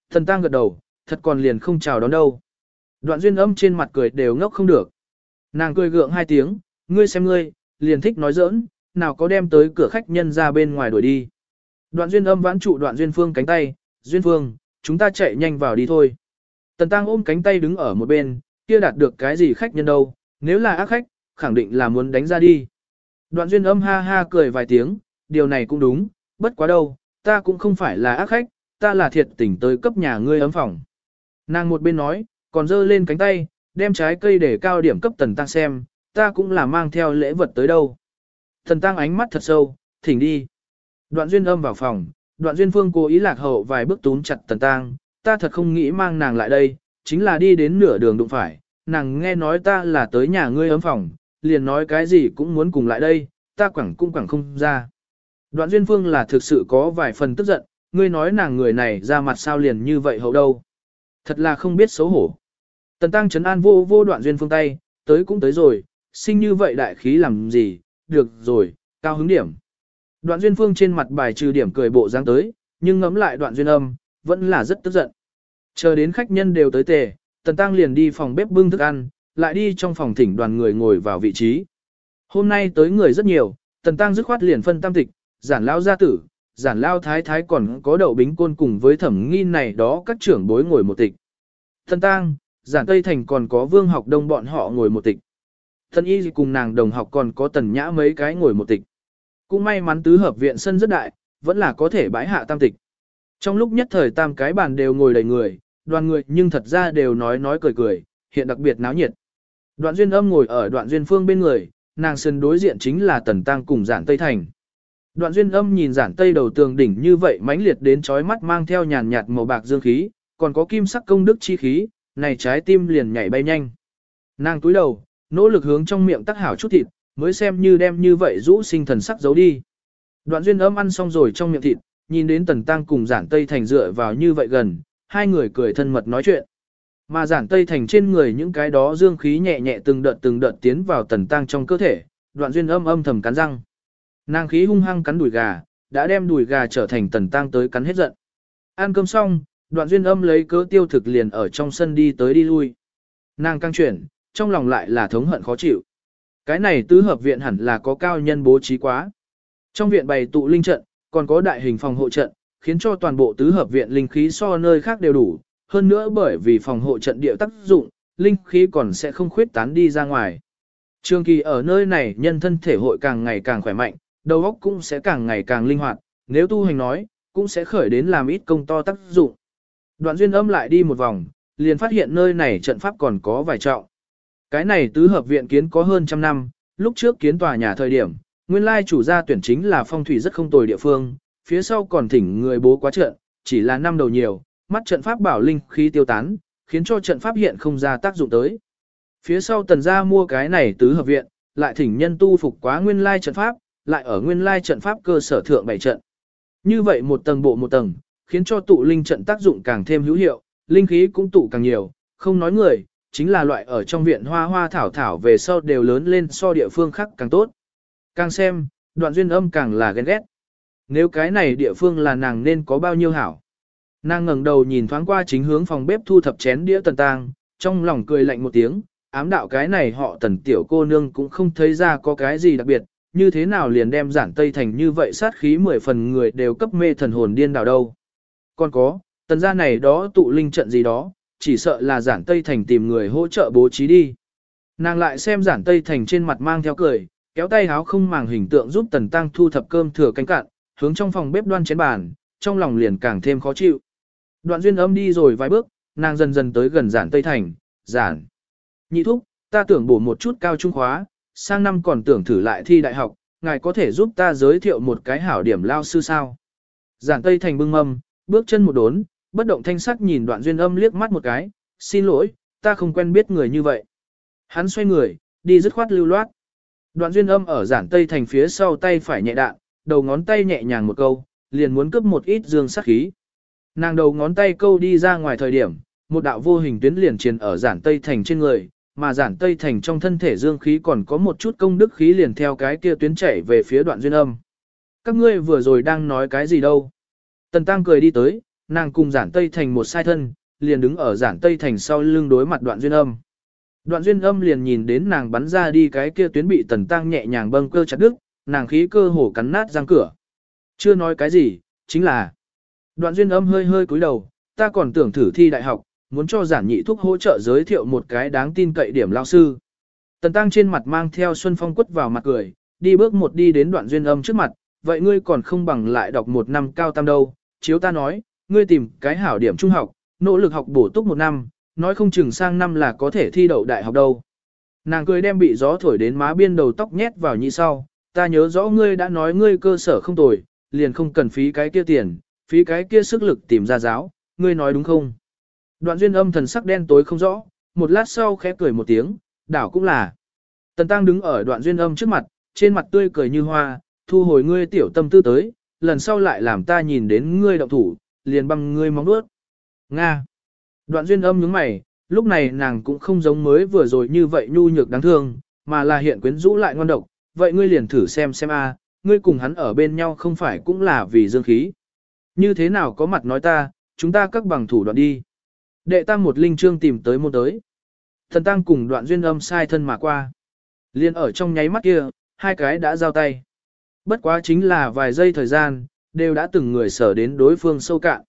Tần Tăng gật đầu, thật còn liền không chào đón đâu. Đoạn duyên âm trên mặt cười đều ngốc không được. Nàng cười gượng hai tiếng, ngươi xem ngươi, liền thích nói giỡn, nào có đem tới cửa khách nhân ra bên ngoài đuổi đi. Đoạn duyên âm vãn trụ đoạn duyên phương cánh tay, duyên phương, chúng ta chạy nhanh vào đi thôi. Tần tăng ôm cánh tay đứng ở một bên, kia đạt được cái gì khách nhân đâu, nếu là ác khách, khẳng định là muốn đánh ra đi. Đoạn duyên âm ha ha cười vài tiếng, điều này cũng đúng, bất quá đâu, ta cũng không phải là ác khách, ta là thiệt tỉnh tới cấp nhà ngươi ấm phòng. Nàng một bên nói, còn giơ lên cánh tay, đem trái cây để cao điểm cấp tần tăng xem, ta cũng là mang theo lễ vật tới đâu. Tần tăng ánh mắt thật sâu, thỉnh đi. Đoạn duyên âm vào phòng, đoạn duyên phương cố ý lạc hậu vài bước túm chặt tần tăng, ta thật không nghĩ mang nàng lại đây, chính là đi đến nửa đường đụng phải, nàng nghe nói ta là tới nhà ngươi ấm phòng, liền nói cái gì cũng muốn cùng lại đây, ta quẳng cũng quẳng không ra. Đoạn duyên phương là thực sự có vài phần tức giận, ngươi nói nàng người này ra mặt sao liền như vậy hậu đâu. Thật là không biết xấu hổ. Tần tăng trấn an vô vô đoạn duyên phương tay, tới cũng tới rồi, sinh như vậy đại khí làm gì, được rồi, cao hứng điểm. Đoạn duyên phương trên mặt bài trừ điểm cười bộ dáng tới, nhưng ngẫm lại đoạn duyên âm, vẫn là rất tức giận. Chờ đến khách nhân đều tới tề, tần tăng liền đi phòng bếp bưng thức ăn, lại đi trong phòng thỉnh đoàn người ngồi vào vị trí. Hôm nay tới người rất nhiều, tần tăng dứt khoát liền phân tam tịch, giản lao gia tử, giản lao thái thái còn có đậu bính côn cùng với thẩm nghi này đó các trưởng bối ngồi một tịch. Tần tăng, giản Tây Thành còn có vương học đông bọn họ ngồi một tịch. Thần y cùng nàng đồng học còn có tần nhã mấy cái ngồi một tịch. Cũng may mắn tứ hợp viện sân rất đại, vẫn là có thể bãi hạ tam tịch. Trong lúc nhất thời tam cái bàn đều ngồi đầy người, đoàn người nhưng thật ra đều nói nói cười cười, hiện đặc biệt náo nhiệt. Đoạn duyên âm ngồi ở đoạn duyên phương bên người, nàng sân đối diện chính là tần tăng cùng giản Tây Thành. Đoạn duyên âm nhìn giản Tây đầu tường đỉnh như vậy mãnh liệt đến chói mắt mang theo nhàn nhạt màu bạc dương khí, còn có kim sắc công đức chi khí, này trái tim liền nhảy bay nhanh. Nàng túi đầu, nỗ lực hướng trong miệng tắc hảo chút thịt, mới xem như đem như vậy rũ sinh thần sắc giấu đi. Đoạn duyên âm ăn xong rồi trong miệng thịt, nhìn đến tần tăng cùng giản tây thành dựa vào như vậy gần, hai người cười thân mật nói chuyện. Mà giản tây thành trên người những cái đó dương khí nhẹ nhẹ từng đợt từng đợt tiến vào tần tăng trong cơ thể, đoạn duyên âm âm thầm cắn răng. Nàng khí hung hăng cắn đùi gà, đã đem đùi gà trở thành tần tăng tới cắn hết giận. Ăn cơm xong, đoạn duyên âm lấy cớ tiêu thực liền ở trong sân đi tới đi lui. Nàng căng chuyển, trong lòng lại là thống hận khó chịu. Cái này tứ hợp viện hẳn là có cao nhân bố trí quá. Trong viện bày tụ linh trận, còn có đại hình phòng hộ trận, khiến cho toàn bộ tứ hợp viện linh khí so nơi khác đều đủ. Hơn nữa bởi vì phòng hộ trận địa tác dụng, linh khí còn sẽ không khuyết tán đi ra ngoài. Trường kỳ ở nơi này nhân thân thể hội càng ngày càng khỏe mạnh, đầu óc cũng sẽ càng ngày càng linh hoạt, nếu tu hành nói, cũng sẽ khởi đến làm ít công to tác dụng. Đoạn duyên âm lại đi một vòng, liền phát hiện nơi này trận pháp còn có vài trọng. Cái này tứ hợp viện kiến có hơn trăm năm, lúc trước kiến tòa nhà thời điểm, nguyên lai chủ gia tuyển chính là phong thủy rất không tồi địa phương, phía sau còn thỉnh người bố quá trận, chỉ là năm đầu nhiều, mắt trận pháp bảo linh khí tiêu tán, khiến cho trận pháp hiện không ra tác dụng tới. Phía sau tần gia mua cái này tứ hợp viện, lại thỉnh nhân tu phục quá nguyên lai trận pháp, lại ở nguyên lai trận pháp cơ sở thượng bảy trận. Như vậy một tầng bộ một tầng, khiến cho tụ linh trận tác dụng càng thêm hữu hiệu, linh khí cũng tụ càng nhiều, không nói người, chính là loại ở trong viện hoa hoa thảo thảo về sau đều lớn lên so địa phương khác càng tốt. Càng xem, đoạn duyên âm càng là ghen ghét. Nếu cái này địa phương là nàng nên có bao nhiêu hảo. Nàng ngẩng đầu nhìn thoáng qua chính hướng phòng bếp thu thập chén đĩa tần tang, trong lòng cười lạnh một tiếng, ám đạo cái này họ tần tiểu cô nương cũng không thấy ra có cái gì đặc biệt, như thế nào liền đem giản tây thành như vậy sát khí mười phần người đều cấp mê thần hồn điên đảo đâu. Còn có, tần gia này đó tụ linh trận gì đó, chỉ sợ là giản Tây Thành tìm người hỗ trợ bố trí đi. Nàng lại xem giản Tây Thành trên mặt mang theo cười, kéo tay háo không màng hình tượng giúp tần tăng thu thập cơm thừa canh cạn, hướng trong phòng bếp đoan chén bàn, trong lòng liền càng thêm khó chịu. Đoạn duyên âm đi rồi vài bước, nàng dần dần tới gần giản Tây Thành, giản. Nhị thúc, ta tưởng bổ một chút cao trung khóa, sang năm còn tưởng thử lại thi đại học, ngài có thể giúp ta giới thiệu một cái hảo điểm lao sư sao. Giản Tây Thành bưng mâm, bước chân một đốn, bất động thanh sắc nhìn đoạn duyên âm liếc mắt một cái, xin lỗi, ta không quen biết người như vậy. Hắn xoay người, đi dứt khoát lưu loát. Đoạn duyên âm ở giản tây thành phía sau tay phải nhẹ đạn, đầu ngón tay nhẹ nhàng một câu, liền muốn cướp một ít dương sắc khí. Nàng đầu ngón tay câu đi ra ngoài thời điểm, một đạo vô hình tuyến liền truyền ở giản tây thành trên người, mà giản tây thành trong thân thể dương khí còn có một chút công đức khí liền theo cái kia tuyến chảy về phía đoạn duyên âm. Các ngươi vừa rồi đang nói cái gì đâu? Tần tăng cười đi tới, nàng cùng giản tây thành một sai thân, liền đứng ở giản tây thành sau lưng đối mặt đoạn duyên âm. Đoạn duyên âm liền nhìn đến nàng bắn ra đi cái kia tuyến bị tần tăng nhẹ nhàng bâng cơ chặt đứt, nàng khí cơ hồ cắn nát răng cửa. Chưa nói cái gì, chính là. Đoạn duyên âm hơi hơi cúi đầu, ta còn tưởng thử thi đại học, muốn cho giản nhị thúc hỗ trợ giới thiệu một cái đáng tin cậy điểm lao sư. Tần tăng trên mặt mang theo xuân phong quất vào mặt cười, đi bước một đi đến đoạn duyên âm trước mặt, vậy ngươi còn không bằng lại đọc một năm cao tam đâu, chiếu ta nói, ngươi tìm cái hảo điểm trung học, nỗ lực học bổ túc một năm, nói không chừng sang năm là có thể thi đậu đại học đâu. Nàng cười đem bị gió thổi đến má biên đầu tóc nhét vào nhị sau, ta nhớ rõ ngươi đã nói ngươi cơ sở không tồi, liền không cần phí cái kia tiền, phí cái kia sức lực tìm ra giáo, ngươi nói đúng không? Đoạn duyên âm thần sắc đen tối không rõ, một lát sau khẽ cười một tiếng, đảo cũng là. Tần tăng đứng ở đoạn duyên âm trước mặt, trên mặt tươi cười như hoa, thu hồi ngươi tiểu tâm tư tới, lần sau lại làm ta nhìn đến ngươi động thủ, liền băng ngươi móng nuốt. Nga. Đoạn duyên âm nhướng mày, lúc này nàng cũng không giống mới vừa rồi như vậy nhu nhược đáng thương, mà là hiện quyến rũ lại ngon độc, vậy ngươi liền thử xem xem a, ngươi cùng hắn ở bên nhau không phải cũng là vì dương khí. Như thế nào có mặt nói ta, chúng ta các bằng thủ đoạn đi. Đệ tam một linh trương tìm tới môn tới. Thần tăng cùng đoạn duyên âm sai thân mà qua. Liên ở trong nháy mắt kia, hai cái đã giao tay. Bất quá chính là vài giây thời gian, đều đã từng người sở đến đối phương sâu cạn.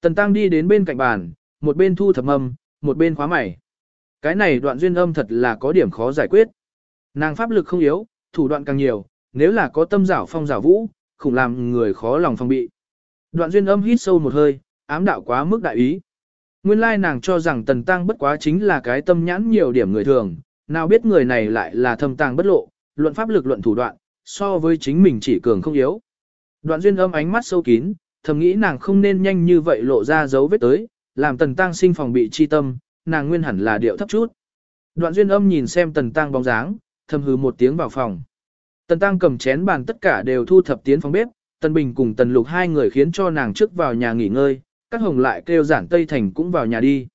Tần tăng đi đến bên cạnh bàn, một bên thu thập âm, một bên khóa mày. Cái này đoạn duyên âm thật là có điểm khó giải quyết. Nàng pháp lực không yếu, thủ đoạn càng nhiều, nếu là có tâm giảo phong giảo vũ, khủng làm người khó lòng phòng bị. Đoạn duyên âm hít sâu một hơi, ám đạo quá mức đại ý. Nguyên lai nàng cho rằng tần tăng bất quá chính là cái tâm nhãn nhiều điểm người thường, nào biết người này lại là thâm tăng bất lộ, luận pháp lực luận thủ đoạn, so với chính mình chỉ cường không yếu. Đoạn duyên âm ánh mắt sâu kín, thầm nghĩ nàng không nên nhanh như vậy lộ ra dấu vết tới, làm tần tăng sinh phòng bị chi tâm, nàng nguyên hẳn là điệu thấp chút. Đoạn duyên âm nhìn xem tần tăng bóng dáng, thầm hứ một tiếng vào phòng. Tần tăng cầm chén bàn tất cả đều thu thập tiến phòng bếp, tần bình cùng tần lục hai người khiến cho nàng trước vào nhà nghỉ ngơi, các hồng lại kêu giản tây thành cũng vào nhà đi.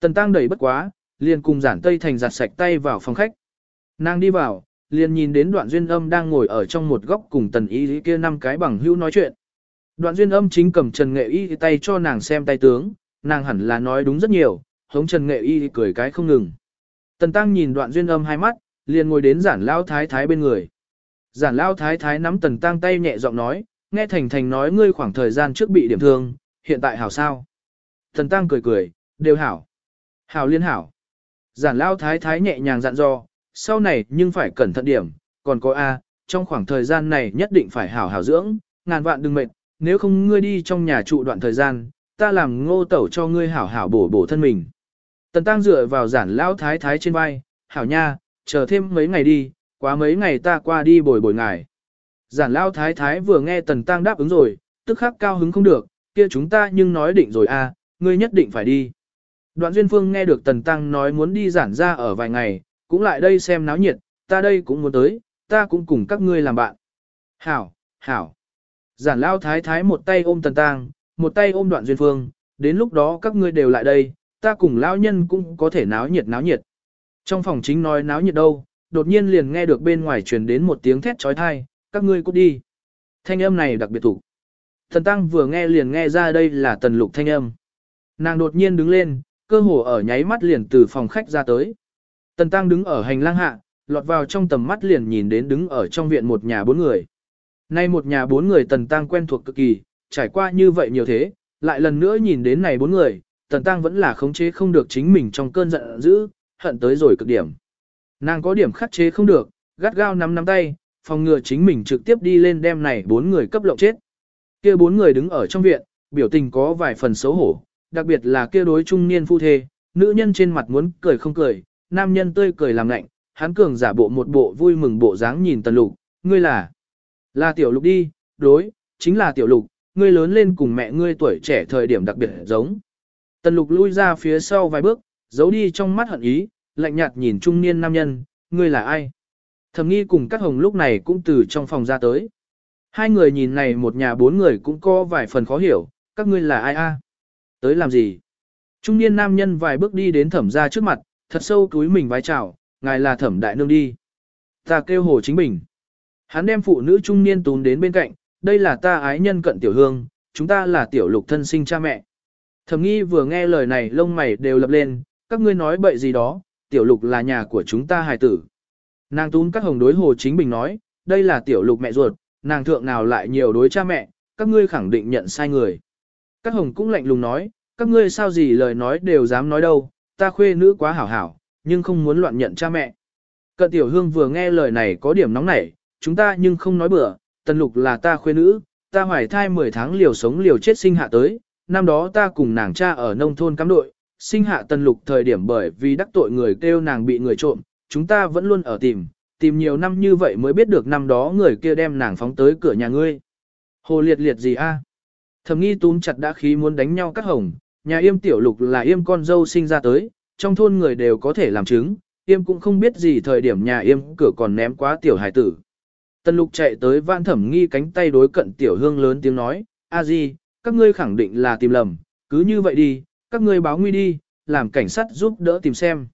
Tần tăng đẩy bất quá, liền cùng giản tây thành giặt sạch tay vào phòng khách. Nàng đi vào, liền nhìn đến đoạn duyên âm đang ngồi ở trong một góc cùng tần y kia năm cái bằng hữu nói chuyện. Đoạn duyên âm chính cầm trần nghệ y tay cho nàng xem tay tướng, nàng hẳn là nói đúng rất nhiều, hống trần nghệ y cười cái không ngừng. Tần tăng nhìn đoạn duyên âm hai mắt, liền ngồi đến giản lao thái thái bên người. Giản lao thái thái nắm tần tăng tay nhẹ giọng nói, nghe thành thành nói ngươi khoảng thời gian trước bị điểm thương, hiện tại hảo sao. Thần tăng cười cười, đều hảo. Hảo liên hảo. Giản lao thái thái nhẹ nhàng dặn dò, sau này nhưng phải cẩn thận điểm, còn có A, trong khoảng thời gian này nhất định phải hảo hảo dưỡng, ngàn vạn đừng mệt, nếu không ngươi đi trong nhà trụ đoạn thời gian, ta làm ngô tẩu cho ngươi hảo hảo bổ bổ thân mình. Tần tăng dựa vào giản lão thái thái trên vai, hảo nha, chờ thêm mấy ngày đi, quá mấy ngày ta qua đi bồi bồi ngài. Giản lão thái thái vừa nghe tần tăng đáp ứng rồi, tức khắc cao hứng không được, kia chúng ta nhưng nói định rồi à, ngươi nhất định phải đi. Đoạn duyên phương nghe được tần tăng nói muốn đi giản ra ở vài ngày, cũng lại đây xem náo nhiệt, ta đây cũng muốn tới, ta cũng cùng các ngươi làm bạn. Hảo, hảo. Giản lao thái thái một tay ôm tần tăng, một tay ôm đoạn duyên phương, đến lúc đó các ngươi đều lại đây, ta cùng lão nhân cũng có thể náo nhiệt náo nhiệt. Trong phòng chính nói náo nhiệt đâu, đột nhiên liền nghe được bên ngoài truyền đến một tiếng thét trói thai, các ngươi cút đi. Thanh âm này đặc biệt thủ. Thần tăng vừa nghe liền nghe ra đây là tần lục thanh âm. Nàng đột nhiên đứng lên, cơ hồ ở nháy mắt liền từ phòng khách ra tới. Tần tăng đứng ở hành lang hạ, lọt vào trong tầm mắt liền nhìn đến đứng ở trong viện một nhà bốn người. Nay một nhà bốn người tần tăng quen thuộc cực kỳ, trải qua như vậy nhiều thế, lại lần nữa nhìn đến này bốn người, tần tăng vẫn là khống chế không được chính mình trong cơn giận dữ, hận tới rồi cực điểm. Nàng có điểm khắc chế không được, gắt gao nắm nắm tay, phòng ngừa chính mình trực tiếp đi lên đem này bốn người cấp lộng chết. Kia bốn người đứng ở trong viện, biểu tình có vài phần xấu hổ, đặc biệt là kia đối trung niên phu thê, nữ nhân trên mặt muốn cười không cười, nam nhân tươi cười làm lạnh, hắn cường giả bộ một bộ vui mừng bộ dáng nhìn tần lục, ngươi là, là tiểu lục đi, đối, chính là tiểu lục, ngươi lớn lên cùng mẹ ngươi tuổi trẻ thời điểm đặc biệt giống. Tần lục lui ra phía sau vài bước, giấu đi trong mắt hận ý, lạnh nhạt nhìn trung niên nam nhân, ngươi là ai? Thẩm nghi cùng các hồng lúc này cũng từ trong phòng ra tới. Hai người nhìn này một nhà bốn người cũng có vài phần khó hiểu, các ngươi là ai a? Tới làm gì? Trung niên nam nhân vài bước đi đến thẩm ra trước mặt, thật sâu túi mình vái chào, ngài là thẩm đại nương đi. Ta kêu hồ chính mình. Hắn đem phụ nữ trung niên tún đến bên cạnh, đây là ta ái nhân cận tiểu hương, chúng ta là tiểu lục thân sinh cha mẹ. Thẩm nghi vừa nghe lời này lông mày đều lập lên, các ngươi nói bậy gì đó, tiểu lục là nhà của chúng ta hài tử. Nàng tún các hồng đối hồ chính bình nói, đây là tiểu lục mẹ ruột, nàng thượng nào lại nhiều đối cha mẹ, các ngươi khẳng định nhận sai người. Các hồng cũng lạnh lùng nói, các ngươi sao gì lời nói đều dám nói đâu, ta khuê nữ quá hảo hảo, nhưng không muốn loạn nhận cha mẹ. Cận tiểu hương vừa nghe lời này có điểm nóng nảy, chúng ta nhưng không nói bừa, tần lục là ta khuê nữ, ta hoài thai 10 tháng liều sống liều chết sinh hạ tới, năm đó ta cùng nàng cha ở nông thôn cắm đội, sinh hạ tần lục thời điểm bởi vì đắc tội người kêu nàng bị người trộm, chúng ta vẫn luôn ở tìm, tìm nhiều năm như vậy mới biết được năm đó người kia đem nàng phóng tới cửa nhà ngươi. Hồ liệt liệt gì a? Thẩm nghi túm chặt đã khí muốn đánh nhau các hồng, nhà yêm tiểu lục là yêm con dâu sinh ra tới, trong thôn người đều có thể làm chứng, yêm cũng không biết gì thời điểm nhà yêm cửa còn ném quá tiểu hải tử. Tần lục chạy tới vạn thẩm nghi cánh tay đối cận tiểu hương lớn tiếng nói, a di, các ngươi khẳng định là tìm lầm, cứ như vậy đi, các ngươi báo nguy đi, làm cảnh sát giúp đỡ tìm xem.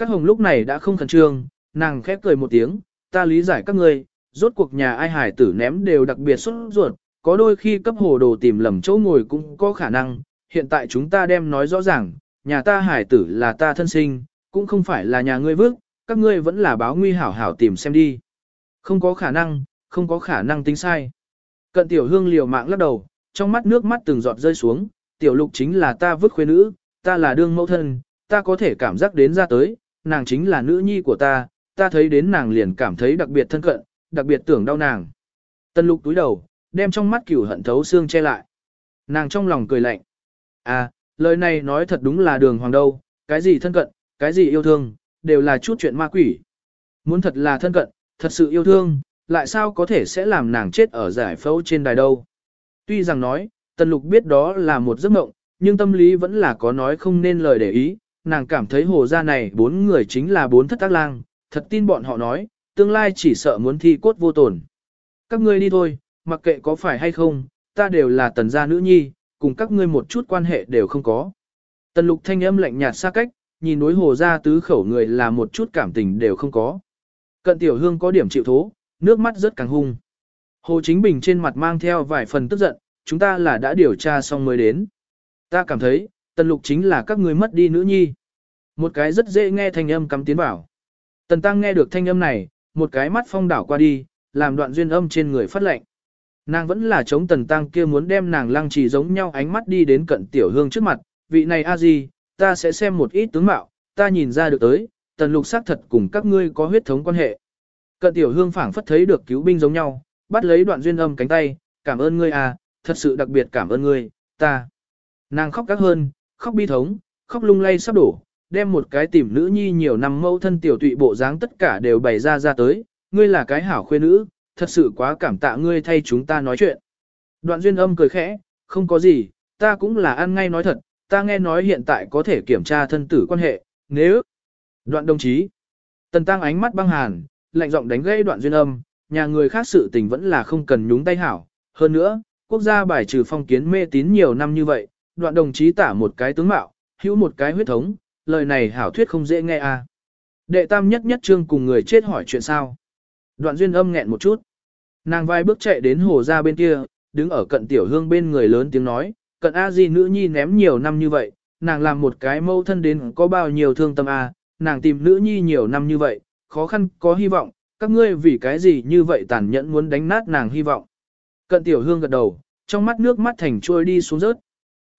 Các hồng lúc này đã không khẩn trương, nàng khép cười một tiếng, ta lý giải các ngươi, rốt cuộc nhà ai hải tử ném đều đặc biệt xuất ruột, có đôi khi cấp hồ đồ tìm lầm chỗ ngồi cũng có khả năng, hiện tại chúng ta đem nói rõ ràng, nhà ta hải tử là ta thân sinh, cũng không phải là nhà ngươi vước, các ngươi vẫn là báo nguy hảo hảo tìm xem đi. Không có khả năng, không có khả năng tính sai. Cận tiểu hương liều mạng lắc đầu, trong mắt nước mắt từng giọt rơi xuống, tiểu lục chính là ta vứt khuê nữ, ta là đương mẫu thân, ta có thể cảm giác đến ra tới, nàng chính là nữ nhi của ta, ta thấy đến nàng liền cảm thấy đặc biệt thân cận, đặc biệt tưởng đau nàng. Tân lục túi đầu, đem trong mắt cửu hận thấu xương che lại. Nàng trong lòng cười lạnh. À, lời này nói thật đúng là đường hoàng đâu, cái gì thân cận, cái gì yêu thương, đều là chút chuyện ma quỷ. Muốn thật là thân cận, thật sự yêu thương, lại sao có thể sẽ làm nàng chết ở giải phẫu trên đài đâu. Tuy rằng nói, Tần Lục biết đó là một giấc mộng, nhưng tâm lý vẫn là có nói không nên lời để ý, nàng cảm thấy hồ gia này bốn người chính là bốn thất tác lang, thật tin bọn họ nói, tương lai chỉ sợ muốn thi cốt vô tổn. Các ngươi đi thôi, mặc kệ có phải hay không, ta đều là tần gia nữ nhi, cùng các ngươi một chút quan hệ đều không có. Tần lục thanh âm lạnh nhạt xa cách, nhìn đối hồ gia tứ khẩu người là một chút cảm tình đều không có. Cận tiểu hương có điểm chịu thố, nước mắt rất càng hung. Hồ Chính Bình trên mặt mang theo vài phần tức giận, chúng ta là đã điều tra xong mới đến. Ta cảm thấy, tần lục chính là các ngươi mất đi nữ nhi. Một cái rất dễ nghe thanh âm cắm tiến bảo. Tần Tăng nghe được thanh âm này, một cái mắt phong đảo qua đi, làm đoạn duyên âm trên người phát lệnh. Nàng vẫn là chống Tần Tăng kia muốn đem nàng lăng trì giống nhau ánh mắt đi đến cận tiểu hương trước mặt, vị này a gì, ta sẽ xem một ít tướng mạo, ta nhìn ra được tới, tần lục xác thật cùng các ngươi có huyết thống quan hệ. Cận tiểu hương phảng phất thấy được cứu binh giống nhau, bắt lấy đoạn duyên âm cánh tay, cảm ơn ngươi à, thật sự đặc biệt cảm ơn ngươi, ta. Nàng khóc các hơn, khóc bi thống, khóc lung lay sắp đổ, đem một cái tìm nữ nhi nhiều năm mâu thân tiểu tụy bộ dáng tất cả đều bày ra ra tới, ngươi là cái hảo khuê nữ, thật sự quá cảm tạ ngươi thay chúng ta nói chuyện. Đoạn duyên âm cười khẽ, không có gì, ta cũng là ăn ngay nói thật, ta nghe nói hiện tại có thể kiểm tra thân tử quan hệ, nếu... Đoạn đồng chí, tần tăng ánh mắt băng hàn, lạnh giọng đánh gây đoạn duyên âm, nhà người khác sự tình vẫn là không cần nhúng tay hảo. Hơn nữa, quốc gia bài trừ phong kiến mê tín nhiều năm như vậy, đoạn đồng chí tả một cái tướng mạo, hữu một cái huyết thống, lời này hảo thuyết không dễ nghe à. Đệ tam nhất nhất trương cùng người chết hỏi chuyện sao. Đoạn duyên âm nghẹn một chút. Nàng vai bước chạy đến hồ ra bên kia, đứng ở cận tiểu hương bên người lớn tiếng nói, cận A di nữ nhi ném nhiều năm như vậy, nàng làm một cái mâu thân đến có bao nhiêu thương tâm A, nàng tìm nữ nhi nhiều năm như vậy, khó khăn có hy vọng, các ngươi vì cái gì như vậy tàn nhẫn muốn đánh nát nàng hy vọng. Cận tiểu hương gật đầu, trong mắt nước mắt thành trôi đi xuống rớt.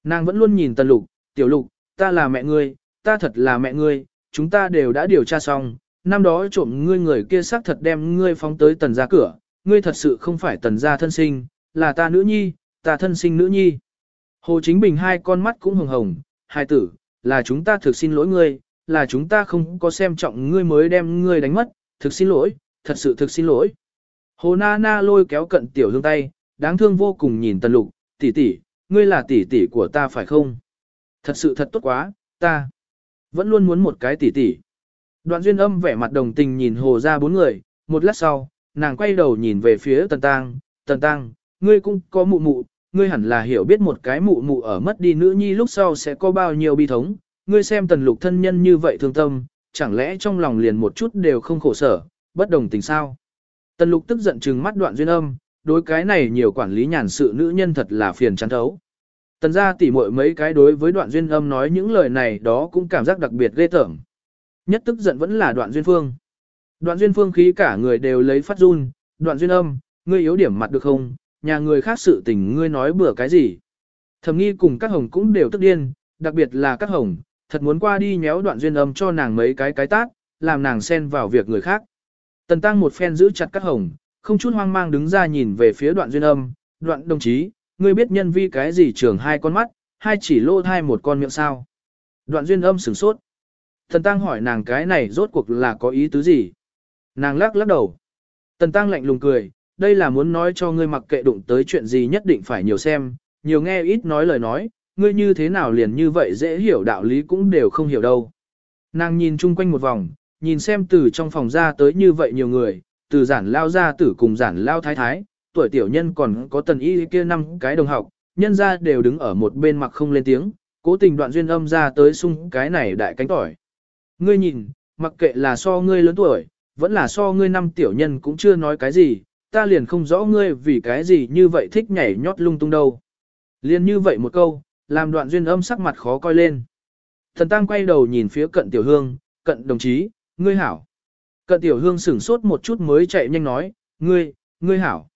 Nàng vẫn luôn nhìn tần lục, tiểu lục, ta là mẹ ngươi, ta thật là mẹ ngươi, chúng ta đều đã điều tra xong, năm đó trộm ngươi người kia xác thật đem ngươi phóng tới tần gia cửa, ngươi thật sự không phải tần gia thân sinh, là ta nữ nhi, ta thân sinh nữ nhi. Hồ Chính Bình hai con mắt cũng hồng hồng, hai tử, là chúng ta thực xin lỗi ngươi, là chúng ta không có xem trọng ngươi mới đem ngươi đánh mất, thực xin lỗi, thật sự thực xin lỗi. Hồ Na Na lôi kéo cận tiểu hương tay, đáng thương vô cùng nhìn tần lục, tỷ tỷ, ngươi là tỷ tỷ của ta phải không? Thật sự thật tốt quá, ta vẫn luôn muốn một cái tỷ tỷ. Đoạn duyên âm vẻ mặt đồng tình nhìn hồ ra bốn người, một lát sau, nàng quay đầu nhìn về phía tần tang. tần tang, ngươi cũng có mụ mụ, ngươi hẳn là hiểu biết một cái mụ mụ ở mất đi nữ nhi lúc sau sẽ có bao nhiêu bi thống, ngươi xem tần lục thân nhân như vậy thương tâm, chẳng lẽ trong lòng liền một chút đều không khổ sở, bất đồng tình sao. Tần lục tức giận trừng mắt đoạn duyên âm, đối cái này nhiều quản lý nhàn sự nữ nhân thật là phiền chán thấu. Tần gia tỉ muội mấy cái đối với đoạn duyên âm nói những lời này đó cũng cảm giác đặc biệt ghê tởm. Nhất tức giận vẫn là đoạn duyên phương. Đoạn duyên phương khí cả người đều lấy phát run, đoạn duyên âm, ngươi yếu điểm mặt được không, nhà người khác sự tình ngươi nói bừa cái gì. Thầm nghi cùng các hồng cũng đều tức điên, đặc biệt là các hồng, thật muốn qua đi nhéo đoạn duyên âm cho nàng mấy cái cái tác, làm nàng xen vào việc người khác. Tần tăng một phen giữ chặt các hồng, không chút hoang mang đứng ra nhìn về phía đoạn duyên âm, đoạn đồng chí, ngươi biết nhân vi cái gì trường hai con mắt, hai chỉ lô thai một con miệng sao. Đoạn duyên âm sửng sốt. Thần tăng hỏi nàng cái này rốt cuộc là có ý tứ gì. Nàng lắc lắc đầu. Tần tăng lạnh lùng cười, đây là muốn nói cho ngươi mặc kệ đụng tới chuyện gì nhất định phải nhiều xem, nhiều nghe ít nói lời nói, ngươi như thế nào liền như vậy dễ hiểu đạo lý cũng đều không hiểu đâu. Nàng nhìn chung quanh một vòng, nhìn xem từ trong phòng ra tới như vậy nhiều người, từ giản lao ra tử cùng giản lao thái thái, tuổi tiểu nhân còn có tần y kia năm cái đồng học, nhân ra đều đứng ở một bên mặc không lên tiếng, cố tình đoạn duyên âm ra tới sung cái này đại cánh tỏi. Ngươi nhìn, mặc kệ là so ngươi lớn tuổi, vẫn là so ngươi năm tiểu nhân cũng chưa nói cái gì, ta liền không rõ ngươi vì cái gì như vậy thích nhảy nhót lung tung đâu. Liên như vậy một câu, làm đoạn duyên âm sắc mặt khó coi lên. Thần tăng quay đầu nhìn phía cận tiểu hương, cận đồng chí, ngươi hảo. Cận tiểu hương sửng sốt một chút mới chạy nhanh nói, ngươi, ngươi hảo.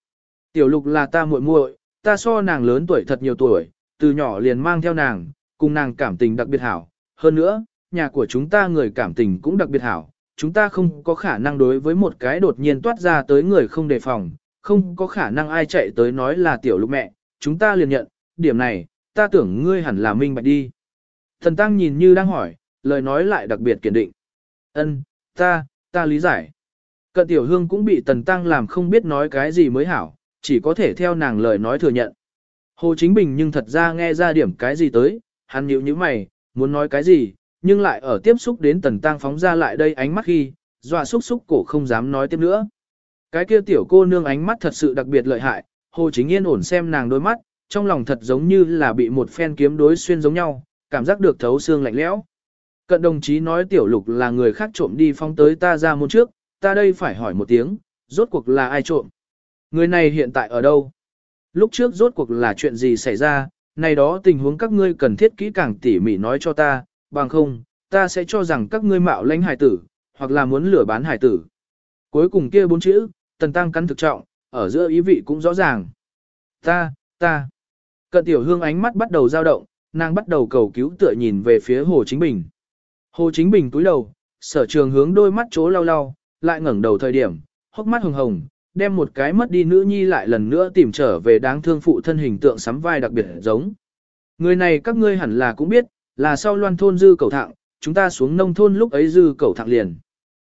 Tiểu lục là ta muội muội, ta so nàng lớn tuổi thật nhiều tuổi, từ nhỏ liền mang theo nàng, cùng nàng cảm tình đặc biệt hảo. Hơn nữa, nhà của chúng ta người cảm tình cũng đặc biệt hảo, chúng ta không có khả năng đối với một cái đột nhiên toát ra tới người không đề phòng, không có khả năng ai chạy tới nói là tiểu lục mẹ, chúng ta liền nhận, điểm này, ta tưởng ngươi hẳn là minh bạch đi. Thần Tăng nhìn như đang hỏi, lời nói lại đặc biệt kiên định. Ân, ta, ta lý giải. Cận tiểu hương cũng bị Tần Tăng làm không biết nói cái gì mới hảo, chỉ có thể theo nàng lời nói thừa nhận. Hồ Chính Bình nhưng thật ra nghe ra điểm cái gì tới, hắn nhíu như mày, muốn nói cái gì, nhưng lại ở tiếp xúc đến Tần Tăng phóng ra lại đây ánh mắt khi, dọa xúc xúc cổ không dám nói tiếp nữa. Cái kia tiểu cô nương ánh mắt thật sự đặc biệt lợi hại, Hồ Chính Yên ổn xem nàng đôi mắt, trong lòng thật giống như là bị một phen kiếm đối xuyên giống nhau, cảm giác được thấu xương lạnh lẽo. Cận đồng chí nói tiểu lục là người khác trộm đi phong tới ta ra môn trước, ta đây phải hỏi một tiếng, rốt cuộc là ai trộm? Người này hiện tại ở đâu? Lúc trước rốt cuộc là chuyện gì xảy ra, này đó tình huống các ngươi cần thiết kỹ càng tỉ mỉ nói cho ta, bằng không, ta sẽ cho rằng các ngươi mạo lãnh hải tử, hoặc là muốn lừa bán hải tử. Cuối cùng kia bốn chữ, tần tăng cắn thực trọng, ở giữa ý vị cũng rõ ràng. Ta, ta. Cận tiểu hương ánh mắt bắt đầu dao động, nàng bắt đầu cầu cứu tựa nhìn về phía Hồ Chính Bình. Hồ Chính Bình túi đầu, sở trường hướng đôi mắt chố lau lau, lại ngẩng đầu thời điểm, hốc mắt hồng hồng, đem một cái mất đi nữ nhi lại lần nữa tìm trở về đáng thương phụ thân hình tượng sắm vai đặc biệt giống. Người này các ngươi hẳn là cũng biết, là sau loan thôn dư cầu thạng, chúng ta xuống nông thôn lúc ấy dư cầu thạng liền.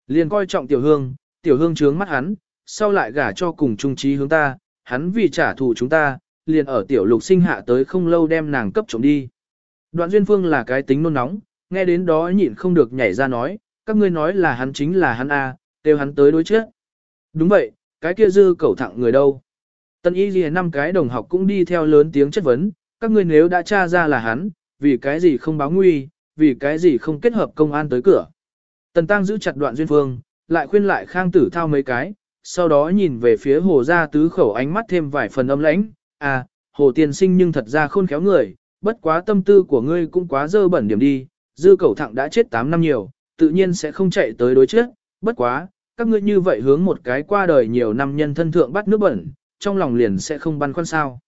Liền coi trọng tiểu hương, tiểu hương trướng mắt hắn, sau lại gả cho cùng trung trí hướng ta, hắn vì trả thù chúng ta, liền ở tiểu lục sinh hạ tới không lâu đem nàng cấp trộm đi. Đoạn duyên phương là cái tính nôn nóng, nghe đến đó nhịn không được nhảy ra nói, các ngươi nói là hắn chính là hắn A, đều hắn tới đối trước. Đúng vậy, cái kia dư cẩu thẳng người đâu. Tân y ghi năm cái đồng học cũng đi theo lớn tiếng chất vấn, các ngươi nếu đã tra ra là hắn, vì cái gì không báo nguy, vì cái gì không kết hợp công an tới cửa. Tần Tăng giữ chặt đoạn duyên phương, lại khuyên lại khang tử thao mấy cái, sau đó nhìn về phía hồ gia tứ khẩu ánh mắt thêm vài phần âm lãnh, à, hồ tiên sinh nhưng thật ra khôn khéo người, bất quá tâm tư của ngươi cũng quá dơ bẩn điểm đi, dư cẩu thẳng đã chết 8 năm nhiều, tự nhiên sẽ không chạy tới đối trước, bất quá, các ngươi như vậy hướng một cái qua đời nhiều năm nhân thân thượng bắt nước bẩn, trong lòng liền sẽ không băn khoăn sao.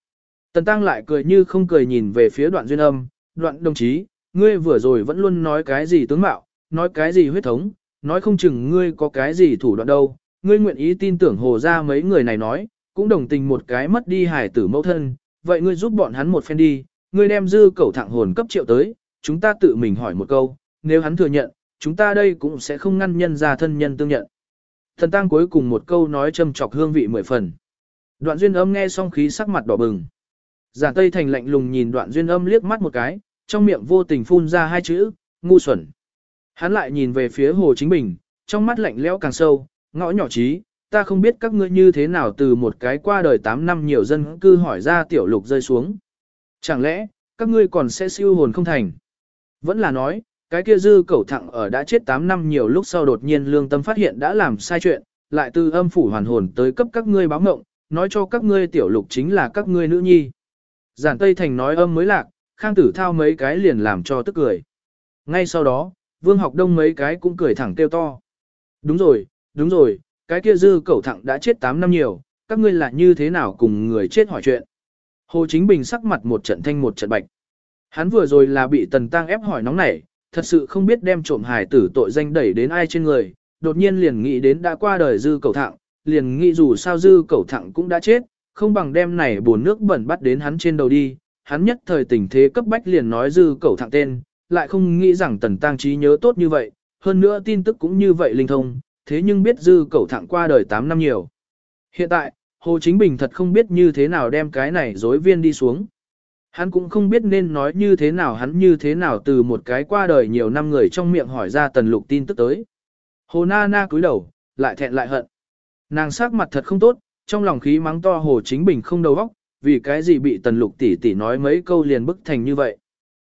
Tần Tăng lại cười như không cười nhìn về phía đoạn duyên âm, đoạn đồng chí, ngươi vừa rồi vẫn luôn nói cái gì tướng mạo, nói cái gì huyết thống, nói không chừng ngươi có cái gì thủ đoạn đâu, ngươi nguyện ý tin tưởng hồ ra mấy người này nói, cũng đồng tình một cái mất đi hải tử mẫu thân, vậy ngươi giúp bọn hắn một phen đi, ngươi đem dư cẩu thẳng hồn cấp triệu tới, chúng ta tự mình hỏi một câu, nếu hắn thừa nhận, chúng ta đây cũng sẽ không ngăn nhân ra thân nhân tương nhận. Thần tăng cuối cùng một câu nói châm chọc hương vị mười phần. Đoạn duyên âm nghe xong khí sắc mặt đỏ bừng. Giả Tây Thành lạnh lùng nhìn đoạn duyên âm liếc mắt một cái, trong miệng vô tình phun ra hai chữ, ngu xuẩn. hắn lại nhìn về phía Hồ Chính Bình, trong mắt lạnh lẽo càng sâu, ngõ nhỏ trí, ta không biết các ngươi như thế nào từ một cái qua đời 8 năm nhiều dân cư hỏi ra tiểu lục rơi xuống. Chẳng lẽ, các ngươi còn sẽ siêu hồn không thành? Vẫn là nói, cái kia dư cẩu thẳng ở đã chết 8 năm nhiều lúc sau đột nhiên lương tâm phát hiện đã làm sai chuyện, lại từ âm phủ hoàn hồn tới cấp các ngươi báo ngộng, nói cho các ngươi tiểu lục chính là các ngươi nữ nhi. Giản Tây Thành nói âm mới lạc, Khang Tử Thao mấy cái liền làm cho tức cười. Ngay sau đó, Vương Học Đông mấy cái cũng cười thẳng kêu to. Đúng rồi, đúng rồi, cái kia dư cẩu thẳng đã chết 8 năm nhiều, các ngươi là như thế nào cùng người chết hỏi chuyện. Hồ Chính Bình sắc mặt một trận thanh một trận bạch. Hắn vừa rồi là bị Tần Tăng ép hỏi nóng nảy, thật sự không biết đem trộm hài tử tội danh đẩy đến ai trên người, đột nhiên liền nghĩ đến đã qua đời dư cầu thẳng, liền nghĩ dù sao dư cầu thẳng cũng đã chết, không bằng đem này buồn nước bẩn bắt đến hắn trên đầu đi, hắn nhất thời tình thế cấp bách liền nói dư cầu thẳng tên, lại không nghĩ rằng Tần Tăng trí nhớ tốt như vậy, hơn nữa tin tức cũng như vậy linh thông, thế nhưng biết dư cầu thẳng qua đời 8 năm nhiều. Hiện tại, Hồ Chính Bình thật không biết như thế nào đem cái này dối viên đi xuống. Hắn cũng không biết nên nói như thế nào hắn như thế nào từ một cái qua đời nhiều năm người trong miệng hỏi ra tần lục tin tức tới. Hồ Na Na cúi đầu, lại thẹn lại hận. Nàng sắc mặt thật không tốt, trong lòng khí mắng to Hồ Chính Bình không đầu óc, vì cái gì bị tần lục tỷ tỷ nói mấy câu liền bức thành như vậy.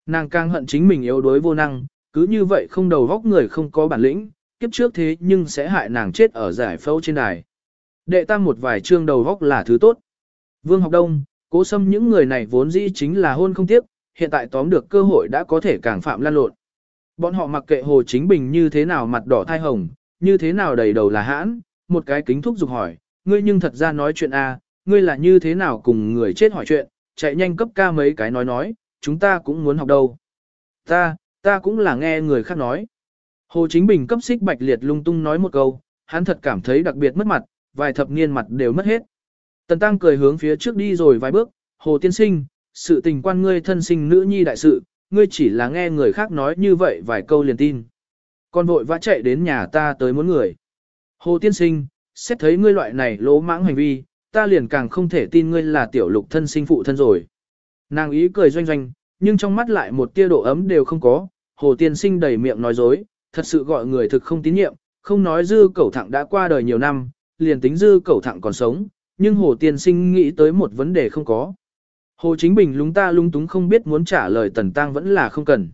Nàng càng hận chính mình yếu đuối vô năng, cứ như vậy không đầu óc người không có bản lĩnh, kiếp trước thế nhưng sẽ hại nàng chết ở giải phẫu trên đài. Đệ tam một vài chương đầu óc là thứ tốt. Vương học đông, cố xâm những người này vốn dĩ chính là hôn không tiếp, hiện tại tóm được cơ hội đã có thể càng phạm lan lộn. Bọn họ mặc kệ Hồ Chính Bình như thế nào mặt đỏ thai hồng, như thế nào đầy đầu là hãn, một cái kính thúc dục hỏi, ngươi nhưng thật ra nói chuyện A, ngươi là như thế nào cùng người chết hỏi chuyện, chạy nhanh cấp ca mấy cái nói nói, chúng ta cũng muốn học đâu. Ta, ta cũng là nghe người khác nói. Hồ Chính Bình cấp xích bạch liệt lung tung nói một câu, hắn thật cảm thấy đặc biệt mất mặt, vài thập niên mặt đều mất hết. Tần Tăng cười hướng phía trước đi rồi vài bước, Hồ Tiên Sinh, sự tình quan ngươi thân sinh nữ nhi đại sự, ngươi chỉ là nghe người khác nói như vậy vài câu liền tin. Con vội vã chạy đến nhà ta tới muốn người. Hồ Tiên Sinh, xét thấy ngươi loại này lỗ mãng hành vi, ta liền càng không thể tin ngươi là tiểu lục thân sinh phụ thân rồi. Nàng ý cười doanh doanh, nhưng trong mắt lại một tia độ ấm đều không có, Hồ Tiên Sinh đầy miệng nói dối, thật sự gọi người thực không tín nhiệm, không nói dư cẩu thẳng đã qua đời nhiều năm, liền tính dư cẩu thẳng còn sống, nhưng Hồ Tiên Sinh nghĩ tới một vấn đề không có. Hồ Chính Bình lúng ta lung túng không biết muốn trả lời Tần Tăng vẫn là không cần.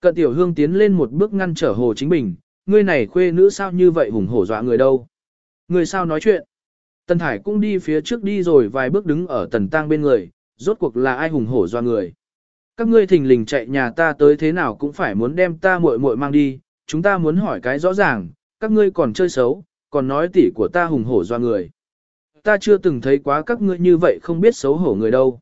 Cận Tiểu Hương tiến lên một bước ngăn trở Hồ Chính Bình, ngươi này khuê nữ sao như vậy hùng hổ dọa người đâu. Người sao nói chuyện. Tần Thải cũng đi phía trước đi rồi vài bước đứng ở Tần Tăng bên người, rốt cuộc là ai hùng hổ dọa người. Các ngươi thình lình chạy nhà ta tới thế nào cũng phải muốn đem ta muội muội mang đi, chúng ta muốn hỏi cái rõ ràng, các ngươi còn chơi xấu, còn nói tỷ của ta hùng hổ dọa người ta chưa từng thấy quá các ngươi như vậy không biết xấu hổ người đâu.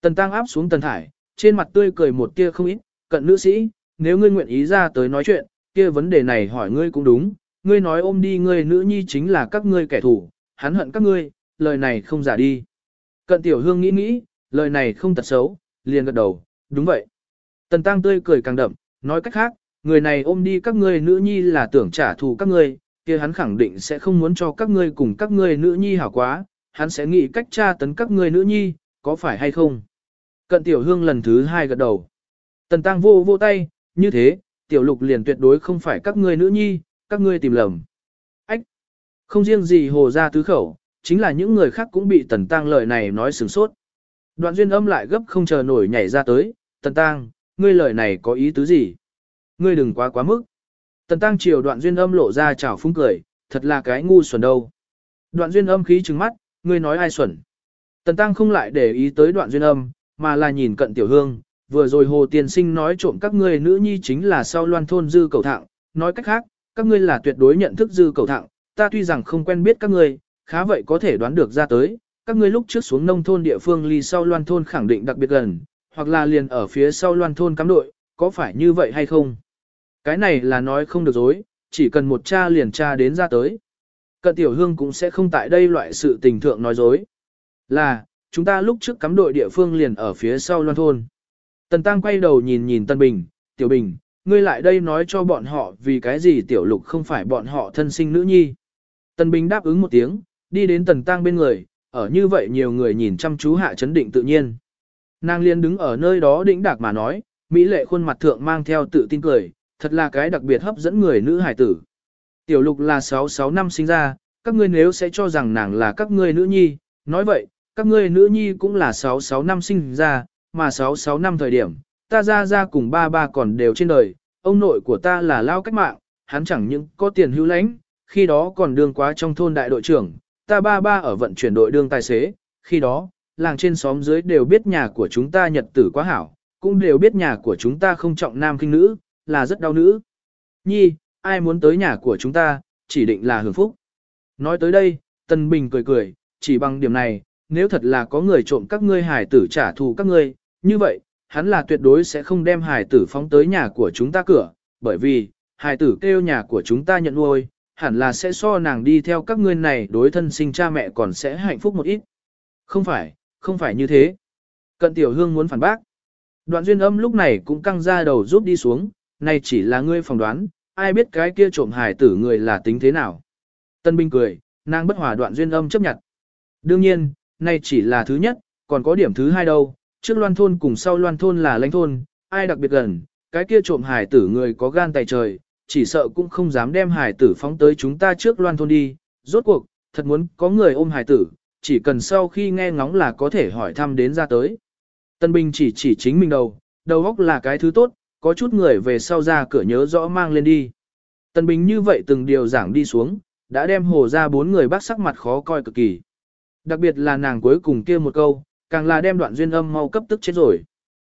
Tần Tăng áp xuống Tần Thải, trên mặt tươi cười một tia không ít, cận nữ sĩ, nếu ngươi nguyện ý ra tới nói chuyện, kia vấn đề này hỏi ngươi cũng đúng, ngươi nói ôm đi ngươi nữ nhi chính là các ngươi kẻ thù, hắn hận các ngươi, lời này không giả đi. Cận Tiểu Hương nghĩ nghĩ, lời này không tật xấu, liền gật đầu, đúng vậy. Tần Tăng tươi cười càng đậm, nói cách khác, người này ôm đi các ngươi nữ nhi là tưởng trả thù các ngươi, kia hắn khẳng định sẽ không muốn cho các ngươi cùng các ngươi nữ nhi hảo quá, hắn sẽ nghĩ cách tra tấn các ngươi nữ nhi, có phải hay không? Cận tiểu hương lần thứ hai gật đầu. Tần tăng vô vô tay, như thế, tiểu lục liền tuyệt đối không phải các ngươi nữ nhi, các ngươi tìm lầm. Ách! Không riêng gì hồ ra tứ khẩu, chính là những người khác cũng bị tần tăng lời này nói sừng sốt. Đoạn duyên âm lại gấp không chờ nổi nhảy ra tới, tần tăng, ngươi lời này có ý tứ gì? Ngươi đừng quá quá mức. Tần tăng triều đoạn duyên âm lộ ra chảo phúng cười, thật là cái ngu xuẩn đâu. Đoạn duyên âm khí trừng mắt, ngươi nói ai xuẩn. Tần tăng không lại để ý tới đoạn duyên âm, mà là nhìn cận tiểu hương, vừa rồi hồ tiên sinh nói trộm các ngươi nữ nhi chính là sau loan thôn dư cầu thạng, nói cách khác, các ngươi là tuyệt đối nhận thức dư cầu thạng, ta tuy rằng không quen biết các ngươi, khá vậy có thể đoán được ra tới, các ngươi lúc trước xuống nông thôn địa phương ly sau loan thôn khẳng định đặc biệt gần, hoặc là liền ở phía sau loan thôn cắm đội, có phải như vậy hay không? Cái này là nói không được dối, chỉ cần một cha liền cha đến ra tới. Cận tiểu hương cũng sẽ không tại đây loại sự tình thượng nói dối. Là, chúng ta lúc trước cắm đội địa phương liền ở phía sau loan thôn. Tần Tăng quay đầu nhìn nhìn Tân Bình, Tiểu Bình, ngươi lại đây nói cho bọn họ vì cái gì Tiểu Lục không phải bọn họ thân sinh nữ nhi. Tân Bình đáp ứng một tiếng, đi đến Tần Tăng bên người, ở như vậy nhiều người nhìn chăm chú hạ chấn định tự nhiên. Nàng liên đứng ở nơi đó đĩnh đạc mà nói, Mỹ lệ khuôn mặt thượng mang theo tự tin cười, thật là cái đặc biệt hấp dẫn người nữ hải tử. Tiểu lục là 66 năm sinh ra, các ngươi nếu sẽ cho rằng nàng là các ngươi nữ nhi, nói vậy, các ngươi nữ nhi cũng là 66 năm sinh ra, mà 66 năm thời điểm, ta ra ra cùng ba ba còn đều trên đời, ông nội của ta là lao cách mạng, hắn chẳng những có tiền hữu lãnh, khi đó còn đương quá trong thôn đại đội trưởng, ta ba ba ở vận chuyển đội đương tài xế, khi đó, làng trên xóm dưới đều biết nhà của chúng ta nhật tử quá hảo, cũng đều biết nhà của chúng ta không trọng nam kinh nữ, là rất đau nữ. Nhi, ai muốn tới nhà của chúng ta, chỉ định là hưởng phúc. Nói tới đây, Tân Bình cười cười, chỉ bằng điểm này, nếu thật là có người trộm các ngươi hải tử trả thù các ngươi, như vậy, hắn là tuyệt đối sẽ không đem hải tử phóng tới nhà của chúng ta cửa, bởi vì, hải tử kêu nhà của chúng ta nhận nuôi, hẳn là sẽ so nàng đi theo các ngươi này đối thân sinh cha mẹ còn sẽ hạnh phúc một ít. Không phải, không phải như thế. Cận tiểu hương muốn phản bác. Đoạn duyên âm lúc này cũng căng ra đầu rút đi xuống, này chỉ là ngươi phỏng đoán, ai biết cái kia trộm hải tử người là tính thế nào. Tân binh cười, nàng bất hòa đoạn duyên âm chấp nhận. Đương nhiên, nay chỉ là thứ nhất, còn có điểm thứ hai đâu, trước loan thôn cùng sau loan thôn là lãnh thôn, ai đặc biệt gần, cái kia trộm hải tử người có gan tài trời, chỉ sợ cũng không dám đem hải tử phóng tới chúng ta trước loan thôn đi, rốt cuộc, thật muốn có người ôm hải tử, chỉ cần sau khi nghe ngóng là có thể hỏi thăm đến ra tới. Tân Bình chỉ chỉ chính mình đầu, đầu óc là cái thứ tốt, có chút người về sau ra cửa nhớ rõ mang lên đi. Tần Bình như vậy từng điều giảng đi xuống, đã đem hồ ra bốn người bác sắc mặt khó coi cực kỳ. Đặc biệt là nàng cuối cùng kia một câu, càng là đem đoạn duyên âm mau cấp tức chết rồi.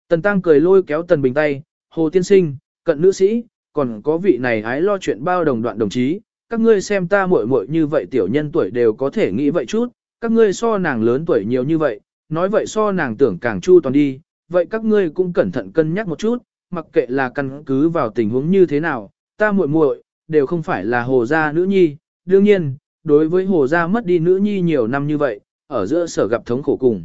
Tần Tăng cười lôi kéo Tần Bình tay, hồ tiên sinh, cận nữ sĩ, còn có vị này hái lo chuyện bao đồng đoạn đồng chí, các ngươi xem ta muội muội như vậy tiểu nhân tuổi đều có thể nghĩ vậy chút, các ngươi so nàng lớn tuổi nhiều như vậy, nói vậy so nàng tưởng càng chu toàn đi, vậy các ngươi cũng cẩn thận cân nhắc một chút, mặc kệ là căn cứ vào tình huống như thế nào, ta muội muội đều không phải là hồ gia nữ nhi, đương nhiên, đối với hồ gia mất đi nữ nhi nhiều năm như vậy, ở giữa sở gặp thống khổ cùng.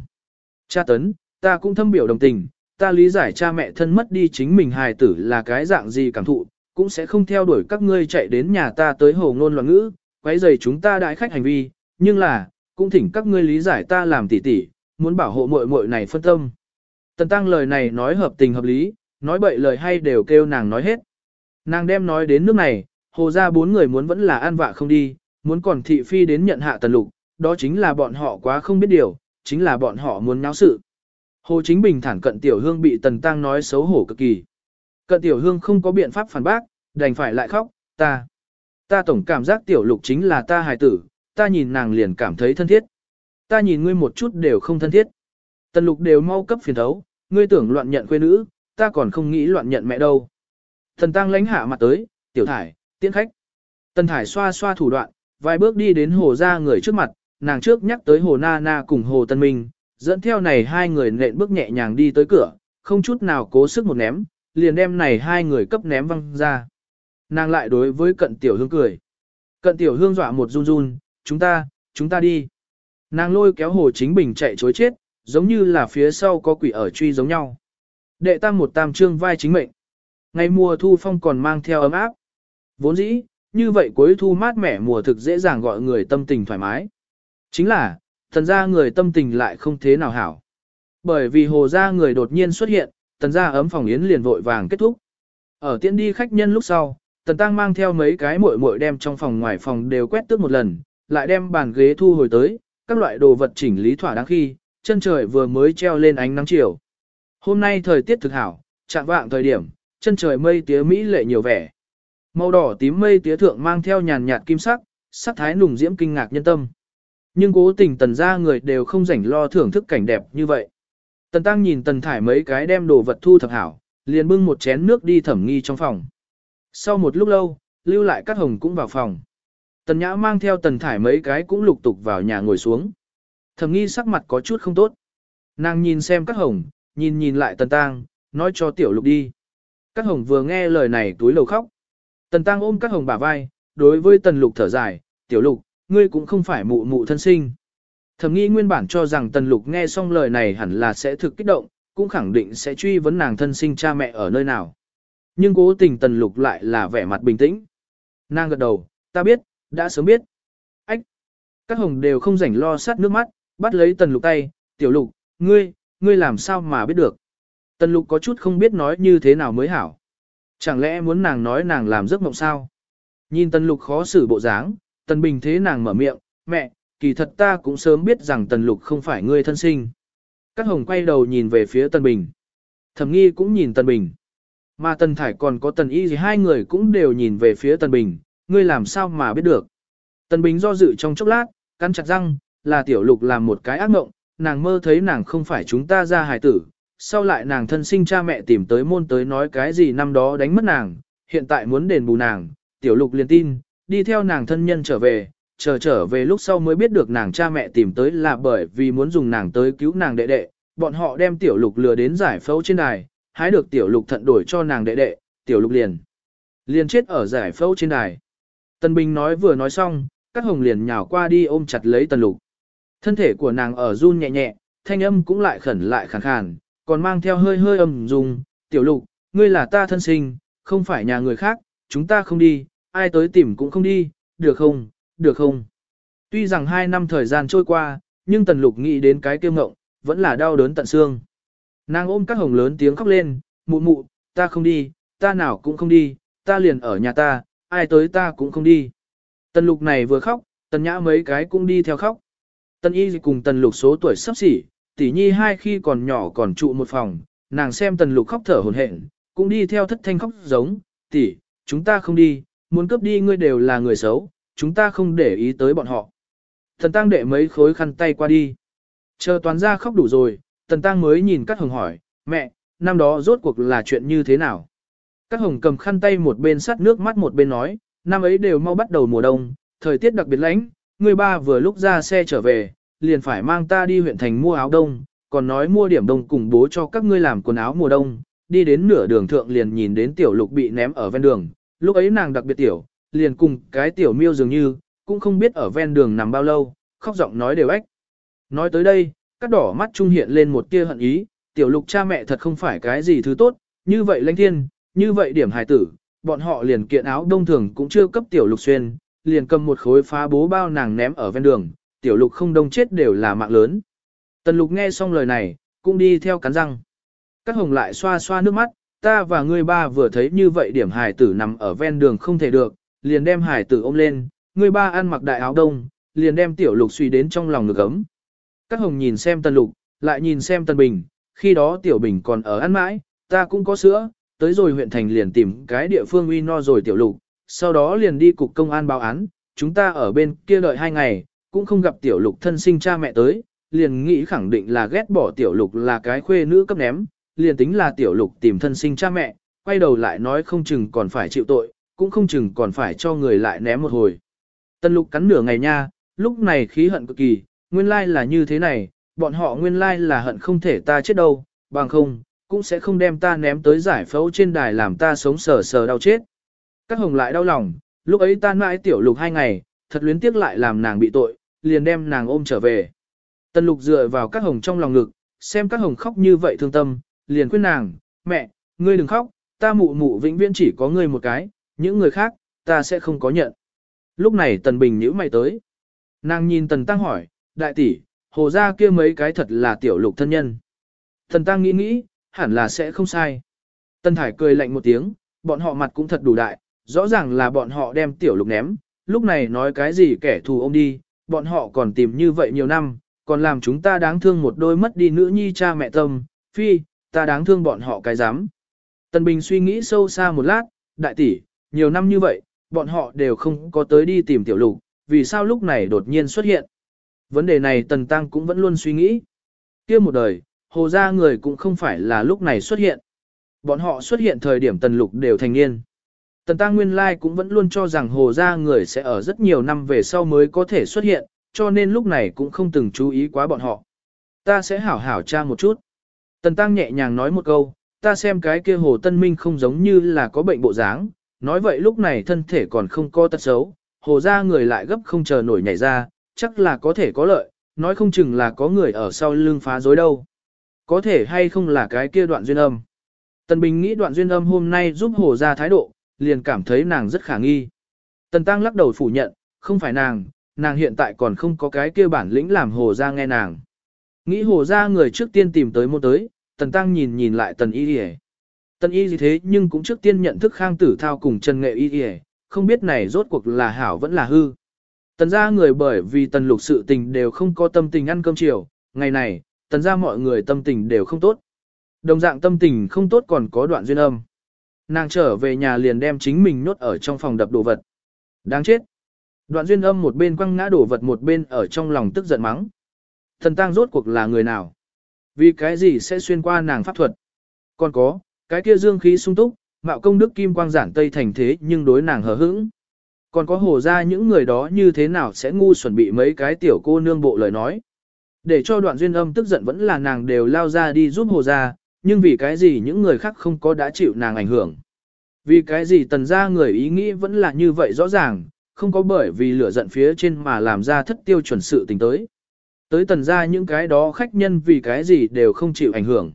Cha tấn, ta cũng thâm biểu đồng tình, ta lý giải cha mẹ thân mất đi chính mình hài tử là cái dạng gì cảm thụ, cũng sẽ không theo đuổi các ngươi chạy đến nhà ta tới hồ ngôn loạn ngữ, quấy rầy chúng ta đại khách hành vi, nhưng là, cũng thỉnh các ngươi lý giải ta làm tỉ tỉ, muốn bảo hộ muội muội này phân tâm. Tần tăng lời này nói hợp tình hợp lý, nói bậy lời hay đều kêu nàng nói hết. Nàng đem nói đến nước này, hồ ra bốn người muốn vẫn là an vạ không đi, muốn còn thị phi đến nhận hạ tần lục, đó chính là bọn họ quá không biết điều, chính là bọn họ muốn náo sự. Hồ Chính Bình thản cận tiểu hương bị tần tăng nói xấu hổ cực kỳ. Cận tiểu hương không có biện pháp phản bác, đành phải lại khóc, ta. Ta tổng cảm giác tiểu lục chính là ta hài tử, ta nhìn nàng liền cảm thấy thân thiết. Ta nhìn ngươi một chút đều không thân thiết. Tần lục đều mau cấp phiền thấu, ngươi tưởng loạn nhận quê nữ, ta còn không nghĩ loạn nhận mẹ đâu. Thần tăng lánh hạ mặt tới, tiểu thải, tiễn khách. Tần thải xoa xoa thủ đoạn, vài bước đi đến hồ ra người trước mặt, nàng trước nhắc tới hồ na na cùng hồ tân minh, dẫn theo này hai người nện bước nhẹ nhàng đi tới cửa, không chút nào cố sức một ném, liền đem này hai người cấp ném văng ra. Nàng lại đối với cận tiểu hương cười. Cận tiểu hương dọa một run run, chúng ta, chúng ta đi. Nàng lôi kéo hồ chính bình chạy chối chết, giống như là phía sau có quỷ ở truy giống nhau. Đệ tam một tam trương vai chính mệnh. Ngày mùa thu phong còn mang theo ấm áp. Vốn dĩ, như vậy cuối thu mát mẻ mùa thực dễ dàng gọi người tâm tình thoải mái. Chính là, thần ra người tâm tình lại không thế nào hảo. Bởi vì hồ ra người đột nhiên xuất hiện, tần ra ấm phòng yến liền vội vàng kết thúc. Ở tiễn đi khách nhân lúc sau, tần tăng mang theo mấy cái muội muội đem trong phòng ngoài phòng đều quét tước một lần, lại đem bàn ghế thu hồi tới, các loại đồ vật chỉnh lý thỏa đáng khi, chân trời vừa mới treo lên ánh nắng chiều. Hôm nay thời tiết thực hảo, chạm vạng thời điểm, chân trời mây tía mỹ lệ nhiều vẻ. Màu đỏ tím mây tía thượng mang theo nhàn nhạt kim sắc, sắc thái nùng diễm kinh ngạc nhân tâm. Nhưng cố tình tần ra người đều không rảnh lo thưởng thức cảnh đẹp như vậy. Tần tăng nhìn tần thải mấy cái đem đồ vật thu thập hảo, liền bưng một chén nước đi thẩm nghi trong phòng. Sau một lúc lâu, lưu lại các hồng cũng vào phòng. Tần nhã mang theo tần thải mấy cái cũng lục tục vào nhà ngồi xuống. Thẩm nghi sắc mặt có chút không tốt. Nàng nhìn xem các hồng, nhìn nhìn lại tần tang, nói cho tiểu lục đi. Các hồng vừa nghe lời này túi lầu khóc. Tần tang ôm các hồng bả vai, đối với tần lục thở dài, tiểu lục, ngươi cũng không phải mụ mụ thân sinh. Thẩm nghi nguyên bản cho rằng tần lục nghe xong lời này hẳn là sẽ thực kích động, cũng khẳng định sẽ truy vấn nàng thân sinh cha mẹ ở nơi nào. Nhưng cố tình tần lục lại là vẻ mặt bình tĩnh. Nàng gật đầu, ta biết, đã sớm biết. Ách! Các hồng đều không rảnh lo sát nước mắt, bắt lấy tần lục tay, tiểu lục, ngươi, ngươi làm sao mà biết được. Tần lục có chút không biết nói như thế nào mới hảo. Chẳng lẽ muốn nàng nói nàng làm giấc mộng sao? Nhìn Tần Lục khó xử bộ dáng, Tần Bình thế nàng mở miệng, mẹ, kỳ thật ta cũng sớm biết rằng Tần Lục không phải ngươi thân sinh. Các hồng quay đầu nhìn về phía Tần Bình. Thẩm nghi cũng nhìn Tần Bình. Mà Tần Thải còn có Tần Y gì hai người cũng đều nhìn về phía Tần Bình, ngươi làm sao mà biết được. Tần Bình do dự trong chốc lát, cắn chặt răng, là tiểu lục làm một cái ác mộng, nàng mơ thấy nàng không phải chúng ta ra hài tử, sau lại nàng thân sinh cha mẹ tìm tới môn tới nói cái gì năm đó đánh mất nàng, hiện tại muốn đền bù nàng, tiểu lục liền tin, đi theo nàng thân nhân trở về, chờ trở về lúc sau mới biết được nàng cha mẹ tìm tới là bởi vì muốn dùng nàng tới cứu nàng đệ đệ, bọn họ đem tiểu lục lừa đến giải phẫu trên đài, hái được tiểu lục thận đổi cho nàng đệ đệ, tiểu lục liền. Liền chết ở giải phẫu trên đài. tân Bình nói vừa nói xong, các hồng liền nhào qua đi ôm chặt lấy tần lục. Thân thể của nàng ở run nhẹ nhẹ, thanh âm cũng lại khẩn lại khàn khàn, còn mang theo hơi hơi âm dùng, tiểu lục, ngươi là ta thân sinh, không phải nhà người khác, chúng ta không đi, ai tới tìm cũng không đi, được không, được không. Tuy rằng hai năm thời gian trôi qua, nhưng tần lục nghĩ đến cái kiêm ngộng, vẫn là đau đớn tận xương. Nàng ôm các hồng lớn tiếng khóc lên, mụ mụ, ta không đi, ta nào cũng không đi, ta liền ở nhà ta, ai tới ta cũng không đi. Tần lục này vừa khóc, tần nhã mấy cái cũng đi theo khóc. Tần y cùng tần lục số tuổi sắp xỉ, tỷ nhi hai khi còn nhỏ còn trụ một phòng, nàng xem tần lục khóc thở hổn hển, cũng đi theo thất thanh khóc giống, tỷ, chúng ta không đi, muốn cướp đi ngươi đều là người xấu, chúng ta không để ý tới bọn họ. Tần tăng đệ mấy khối khăn tay qua đi. Chờ toàn ra khóc đủ rồi, tần tăng mới nhìn các hồng hỏi, mẹ, năm đó rốt cuộc là chuyện như thế nào? Các hồng cầm khăn tay một bên sát nước mắt một bên nói, năm ấy đều mau bắt đầu mùa đông, thời tiết đặc biệt lạnh, người ba vừa lúc ra xe trở về, liền phải mang ta đi huyện thành mua áo đông, còn nói mua điểm đông cùng bố cho các ngươi làm quần áo mùa đông, đi đến nửa đường thượng liền nhìn đến tiểu lục bị ném ở ven đường, lúc ấy nàng đặc biệt tiểu, liền cùng cái tiểu miêu dường như, cũng không biết ở ven đường nằm bao lâu, khóc giọng nói đều ếch. Nói tới đây, các đỏ mắt trung hiện lên một tia hận ý, tiểu lục cha mẹ thật không phải cái gì thứ tốt, như vậy lãnh thiên, như vậy điểm hài tử, bọn họ liền kiện áo đông thường cũng chưa cấp tiểu lục xuyên, liền cầm một khối phá bố bao nàng ném ở ven đường, tiểu lục không đông chết đều là mạng lớn. Tần lục nghe xong lời này, cũng đi theo cắn răng. Các hồng lại xoa xoa nước mắt, ta và ngươi ba vừa thấy như vậy điểm hải tử nằm ở ven đường không thể được, liền đem hải tử ôm lên, ngươi ba ăn mặc đại áo đông, liền đem tiểu lục suy đến trong lòng ngực ấm. Các hồng nhìn xem tần lục, lại nhìn xem tần bình, khi đó tiểu bình còn ở ăn mãi, ta cũng có sữa, tới rồi huyện thành liền tìm cái địa phương uy no rồi tiểu lục, sau đó liền đi cục công an báo án, chúng ta ở bên kia đợi hai ngày, cũng không gặp tiểu lục thân sinh cha mẹ tới, liền nghĩ khẳng định là ghét bỏ tiểu lục là cái khuê nữ cấp ném, liền tính là tiểu lục tìm thân sinh cha mẹ, quay đầu lại nói không chừng còn phải chịu tội, cũng không chừng còn phải cho người lại ném một hồi. Tân lục cắn nửa ngày nha, lúc này khí hận cực kỳ, nguyên lai là như thế này, bọn họ nguyên lai là hận không thể ta chết đâu, bằng không, cũng sẽ không đem ta ném tới giải phẫu trên đài làm ta sống sờ sờ đau chết. Các hồng lại đau lòng, lúc ấy tan mãi tiểu lục hai ngày, thật luyến tiếc lại làm nàng bị tội, liền đem nàng ôm trở về. Tần lục dựa vào các hồng trong lòng ngực, xem các hồng khóc như vậy thương tâm, liền khuyên nàng, mẹ, ngươi đừng khóc, ta mụ mụ vĩnh viễn chỉ có ngươi một cái, những người khác, ta sẽ không có nhận. Lúc này tần bình nhữ mày tới. Nàng nhìn tần tăng hỏi, đại tỷ, hồ ra kia mấy cái thật là tiểu lục thân nhân. Tần tăng nghĩ nghĩ, hẳn là sẽ không sai. Tần thải cười lạnh một tiếng, bọn họ mặt cũng thật đủ đại, rõ ràng là bọn họ đem tiểu lục ném, lúc này nói cái gì kẻ thù ông đi, bọn họ còn tìm như vậy nhiều năm, còn làm chúng ta đáng thương một đôi mất đi nữ nhi cha mẹ tâm, phi, ta đáng thương bọn họ cái dám. Tần Bình suy nghĩ sâu xa một lát, đại tỷ, nhiều năm như vậy, bọn họ đều không có tới đi tìm tiểu lục, vì sao lúc này đột nhiên xuất hiện. Vấn đề này Tần Tăng cũng vẫn luôn suy nghĩ. kia một đời, hồ gia người cũng không phải là lúc này xuất hiện. Bọn họ xuất hiện thời điểm Tần Lục đều thành niên. Tần Tăng Nguyên Lai cũng vẫn luôn cho rằng hồ gia người sẽ ở rất nhiều năm về sau mới có thể xuất hiện, cho nên lúc này cũng không từng chú ý quá bọn họ. Ta sẽ hảo hảo tra một chút. Tần Tăng nhẹ nhàng nói một câu, ta xem cái kia hồ tân minh không giống như là có bệnh bộ dáng, nói vậy lúc này thân thể còn không có tật xấu, hồ gia người lại gấp không chờ nổi nhảy ra, chắc là có thể có lợi, nói không chừng là có người ở sau lưng phá dối đâu. Có thể hay không là cái kia đoạn duyên âm. Tần Bình nghĩ đoạn duyên âm hôm nay giúp hồ gia thái độ, liền cảm thấy nàng rất khả nghi. Tần Tăng lắc đầu phủ nhận, không phải nàng, nàng hiện tại còn không có cái kia bản lĩnh làm hồ ra nghe nàng. Nghĩ hồ ra người trước tiên tìm tới môn tới, Tần Tăng nhìn nhìn lại Tần Y Điề. Tần y gì thế nhưng cũng trước tiên nhận thức khang tử thao cùng Trần Nghệ y y, không biết này rốt cuộc là hảo vẫn là hư. Tần ra người bởi vì tần lục sự tình đều không có tâm tình ăn cơm chiều, ngày này, tần ra mọi người tâm tình đều không tốt. Đồng dạng tâm tình không tốt còn có đoạn duyên âm. Nàng trở về nhà liền đem chính mình nhốt ở trong phòng đập đồ vật. Đáng chết. Đoạn duyên âm một bên quăng ngã đồ vật một bên ở trong lòng tức giận mắng. Thần tang rốt cuộc là người nào? Vì cái gì sẽ xuyên qua nàng pháp thuật? Còn có, cái kia dương khí sung túc, mạo công đức kim quang giản tây thành thế nhưng đối nàng hờ hững. Còn có hồ ra những người đó như thế nào sẽ ngu chuẩn bị mấy cái tiểu cô nương bộ lời nói. Để cho đoạn duyên âm tức giận vẫn là nàng đều lao ra đi giúp hồ ra, nhưng vì cái gì những người khác không có đã chịu nàng ảnh hưởng. Vì cái gì tần ra người ý nghĩ vẫn là như vậy rõ ràng, không có bởi vì lửa giận phía trên mà làm ra thất tiêu chuẩn sự tình tới. Tới tần ra những cái đó khách nhân vì cái gì đều không chịu ảnh hưởng.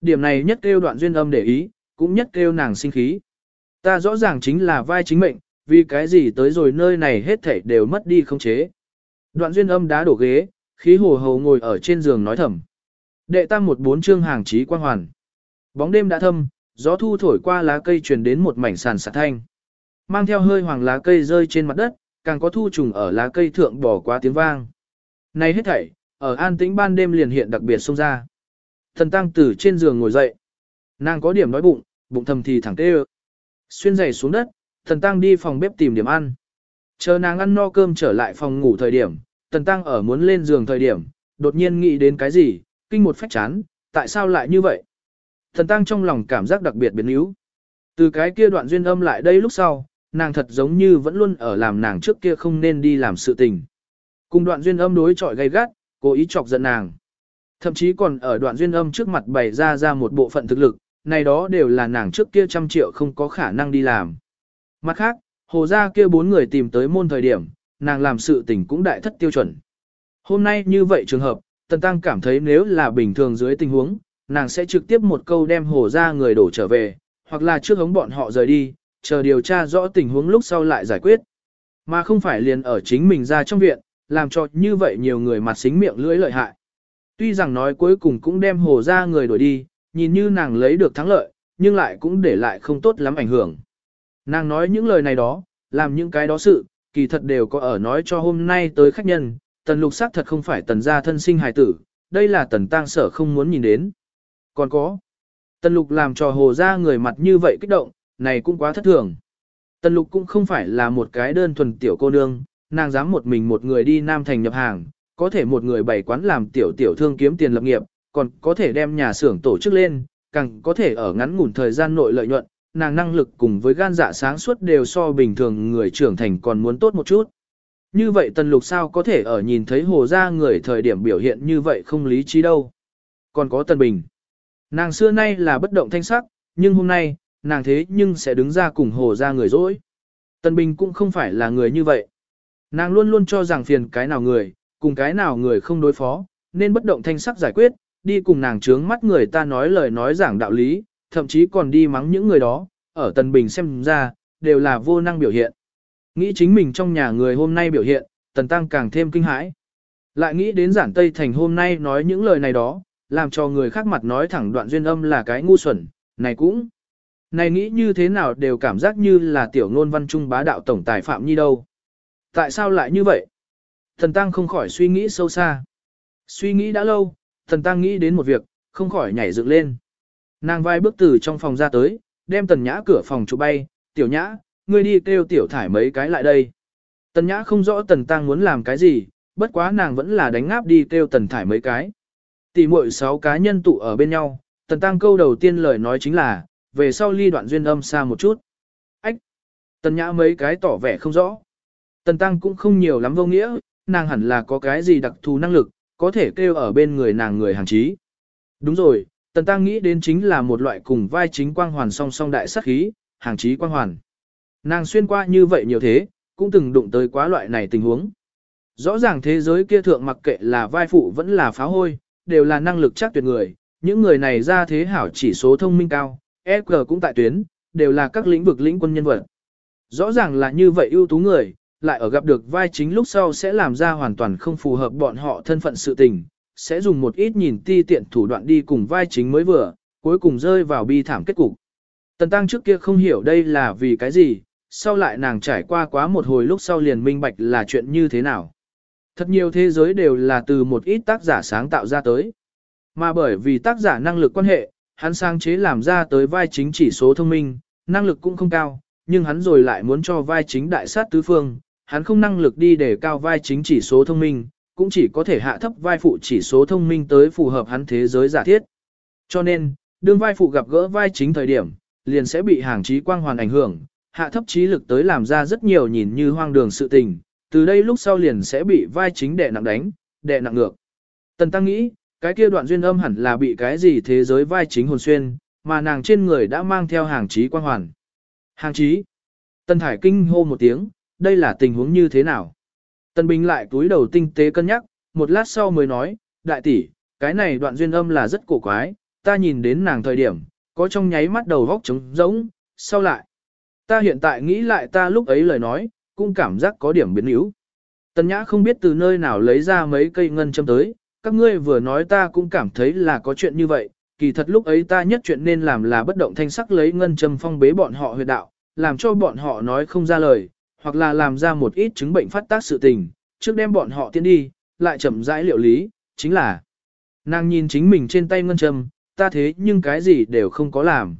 Điểm này nhất kêu đoạn duyên âm để ý, cũng nhất kêu nàng sinh khí. Ta rõ ràng chính là vai chính mệnh, vì cái gì tới rồi nơi này hết thảy đều mất đi không chế. Đoạn duyên âm đá đổ ghế, khí hồ hồ ngồi ở trên giường nói thầm. Đệ tam một bốn chương hàng trí quan hoàn. Bóng đêm đã thâm, gió thu thổi qua lá cây truyền đến một mảnh sàn sạt thanh. Mang theo hơi hoàng lá cây rơi trên mặt đất, càng có thu trùng ở lá cây thượng bỏ qua tiếng vang. Này hết thảy, ở an tĩnh ban đêm liền hiện đặc biệt xông ra. Thần tăng tử trên giường ngồi dậy. Nàng có điểm đói bụng, bụng thầm thì thẳng tê ơ. Xuyên giày xuống đất, thần tăng đi phòng bếp tìm điểm ăn. Chờ nàng ăn no cơm trở lại phòng ngủ thời điểm, thần tăng ở muốn lên giường thời điểm, đột nhiên nghĩ đến cái gì, kinh một phách chán, tại sao lại như vậy? Thần tăng trong lòng cảm giác đặc biệt biến yếu. Từ cái kia đoạn duyên âm lại đây lúc sau, nàng thật giống như vẫn luôn ở làm nàng trước kia không nên đi làm sự tình. Cùng đoạn duyên âm đối chọi gay gắt, cố ý chọc giận nàng. Thậm chí còn ở đoạn duyên âm trước mặt bày ra ra một bộ phận thực lực, này đó đều là nàng trước kia trăm triệu không có khả năng đi làm. Mặt khác, hồ gia kia bốn người tìm tới môn thời điểm, nàng làm sự tình cũng đại thất tiêu chuẩn. Hôm nay như vậy trường hợp, Tần Tăng cảm thấy nếu là bình thường dưới tình huống, nàng sẽ trực tiếp một câu đem hồ gia người đổ trở về, hoặc là trước hống bọn họ rời đi, chờ điều tra rõ tình huống lúc sau lại giải quyết. Mà không phải liền ở chính mình ra trong viện, làm cho như vậy nhiều người mặt xính miệng lưỡi lợi hại. Tuy rằng nói cuối cùng cũng đem hồ ra người đuổi đi, nhìn như nàng lấy được thắng lợi, nhưng lại cũng để lại không tốt lắm ảnh hưởng. Nàng nói những lời này đó, làm những cái đó sự, kỳ thật đều có ở nói cho hôm nay tới khách nhân, tần lục sắc thật không phải tần gia thân sinh hài tử, đây là tần tang sở không muốn nhìn đến. Còn có, tần lục làm cho hồ ra người mặt như vậy kích động, này cũng quá thất thường. Tần lục cũng không phải là một cái đơn thuần tiểu cô nương, nàng dám một mình một người đi Nam Thành nhập hàng, có thể một người bày quán làm tiểu tiểu thương kiếm tiền lập nghiệp, còn có thể đem nhà xưởng tổ chức lên, càng có thể ở ngắn ngủn thời gian nội lợi nhuận, nàng năng lực cùng với gan dạ sáng suốt đều so bình thường người trưởng thành còn muốn tốt một chút. Như vậy tần lục sao có thể ở nhìn thấy hồ gia người thời điểm biểu hiện như vậy không lý trí đâu. Còn có tần bình. Nàng xưa nay là bất động thanh sắc, nhưng hôm nay, nàng thế nhưng sẽ đứng ra cùng hồ gia người dối. Tần bình cũng không phải là người như vậy. Nàng luôn luôn cho rằng phiền cái nào người, cùng cái nào người không đối phó, nên bất động thanh sắc giải quyết, đi cùng nàng trướng mắt người ta nói lời nói giảng đạo lý, thậm chí còn đi mắng những người đó, ở Tần Bình xem ra, đều là vô năng biểu hiện. Nghĩ chính mình trong nhà người hôm nay biểu hiện, Tần Tăng càng thêm kinh hãi. Lại nghĩ đến giản Tây Thành hôm nay nói những lời này đó, làm cho người khác mặt nói thẳng đoạn duyên âm là cái ngu xuẩn, này cũng. Này nghĩ như thế nào đều cảm giác như là tiểu ngôn văn trung bá đạo tổng tài Phạm Nhi đâu. Tại sao lại như vậy? Thần Tăng không khỏi suy nghĩ sâu xa. Suy nghĩ đã lâu, thần Tăng nghĩ đến một việc, không khỏi nhảy dựng lên. Nàng vai bước từ trong phòng ra tới, đem tần nhã cửa phòng chụp bay, tiểu nhã, ngươi đi kêu tiểu thải mấy cái lại đây. Tần nhã không rõ tần Tăng muốn làm cái gì, bất quá nàng vẫn là đánh ngáp đi kêu tần thải mấy cái. Tỷ muội sáu cá nhân tụ ở bên nhau, tần Tăng câu đầu tiên lời nói chính là, về sau ly đoạn duyên âm xa một chút. Ách! Tần nhã mấy cái tỏ vẻ không rõ. Tần Tăng cũng không nhiều lắm vô nghĩa, nàng hẳn là có cái gì đặc thù năng lực, có thể kêu ở bên người nàng người hàng trí. Đúng rồi, Tần Tăng nghĩ đến chính là một loại cùng vai chính quang hoàn song song đại sắc khí, hàng trí quang hoàn. Nàng xuyên qua như vậy nhiều thế, cũng từng đụng tới quá loại này tình huống. Rõ ràng thế giới kia thượng mặc kệ là vai phụ vẫn là phá hôi, đều là năng lực chắc tuyệt người, những người này ra thế hảo chỉ số thông minh cao, EQ cũng tại tuyến, đều là các lĩnh vực lĩnh quân nhân vật. Rõ ràng là như vậy ưu tú người, lại ở gặp được vai chính lúc sau sẽ làm ra hoàn toàn không phù hợp bọn họ thân phận sự tình, sẽ dùng một ít nhìn ti tiện thủ đoạn đi cùng vai chính mới vừa, cuối cùng rơi vào bi thảm kết cục. Tần tăng trước kia không hiểu đây là vì cái gì, sau lại nàng trải qua quá một hồi lúc sau liền minh bạch là chuyện như thế nào. Thật nhiều thế giới đều là từ một ít tác giả sáng tạo ra tới. Mà bởi vì tác giả năng lực quan hệ, hắn sáng chế làm ra tới vai chính chỉ số thông minh, năng lực cũng không cao, nhưng hắn rồi lại muốn cho vai chính đại sát tứ phương, hắn không năng lực đi để cao vai chính chỉ số thông minh, cũng chỉ có thể hạ thấp vai phụ chỉ số thông minh tới phù hợp hắn thế giới giả thiết. Cho nên, đương vai phụ gặp gỡ vai chính thời điểm, liền sẽ bị hàng trí quang hoàn ảnh hưởng, hạ thấp trí lực tới làm ra rất nhiều nhìn như hoang đường sự tình, từ đây lúc sau liền sẽ bị vai chính đè nặng đánh, đè nặng ngược. Tần Tăng nghĩ, cái kia đoạn duyên âm hẳn là bị cái gì thế giới vai chính hồn xuyên, mà nàng trên người đã mang theo hàng trí quang hoàn. Hàng trí. Tần Thải kinh hô một tiếng, đây là tình huống như thế nào? Tần Bình lại túi đầu tinh tế cân nhắc, một lát sau mới nói, đại tỷ, cái này đoạn duyên âm là rất cổ quái, ta nhìn đến nàng thời điểm, có trong nháy mắt đầu góc trống rỗng, sau lại. Ta hiện tại nghĩ lại ta lúc ấy lời nói, cũng cảm giác có điểm biến yếu. Tần Nhã không biết từ nơi nào lấy ra mấy cây ngân châm tới, các ngươi vừa nói ta cũng cảm thấy là có chuyện như vậy, kỳ thật lúc ấy ta nhất chuyện nên làm là bất động thanh sắc lấy ngân châm phong bế bọn họ huyệt đạo, làm cho bọn họ nói không ra lời, hoặc là làm ra một ít chứng bệnh phát tác sự tình, trước đem bọn họ tiến đi, lại chậm rãi liệu lý, chính là nàng nhìn chính mình trên tay ngân châm, ta thế nhưng cái gì đều không có làm.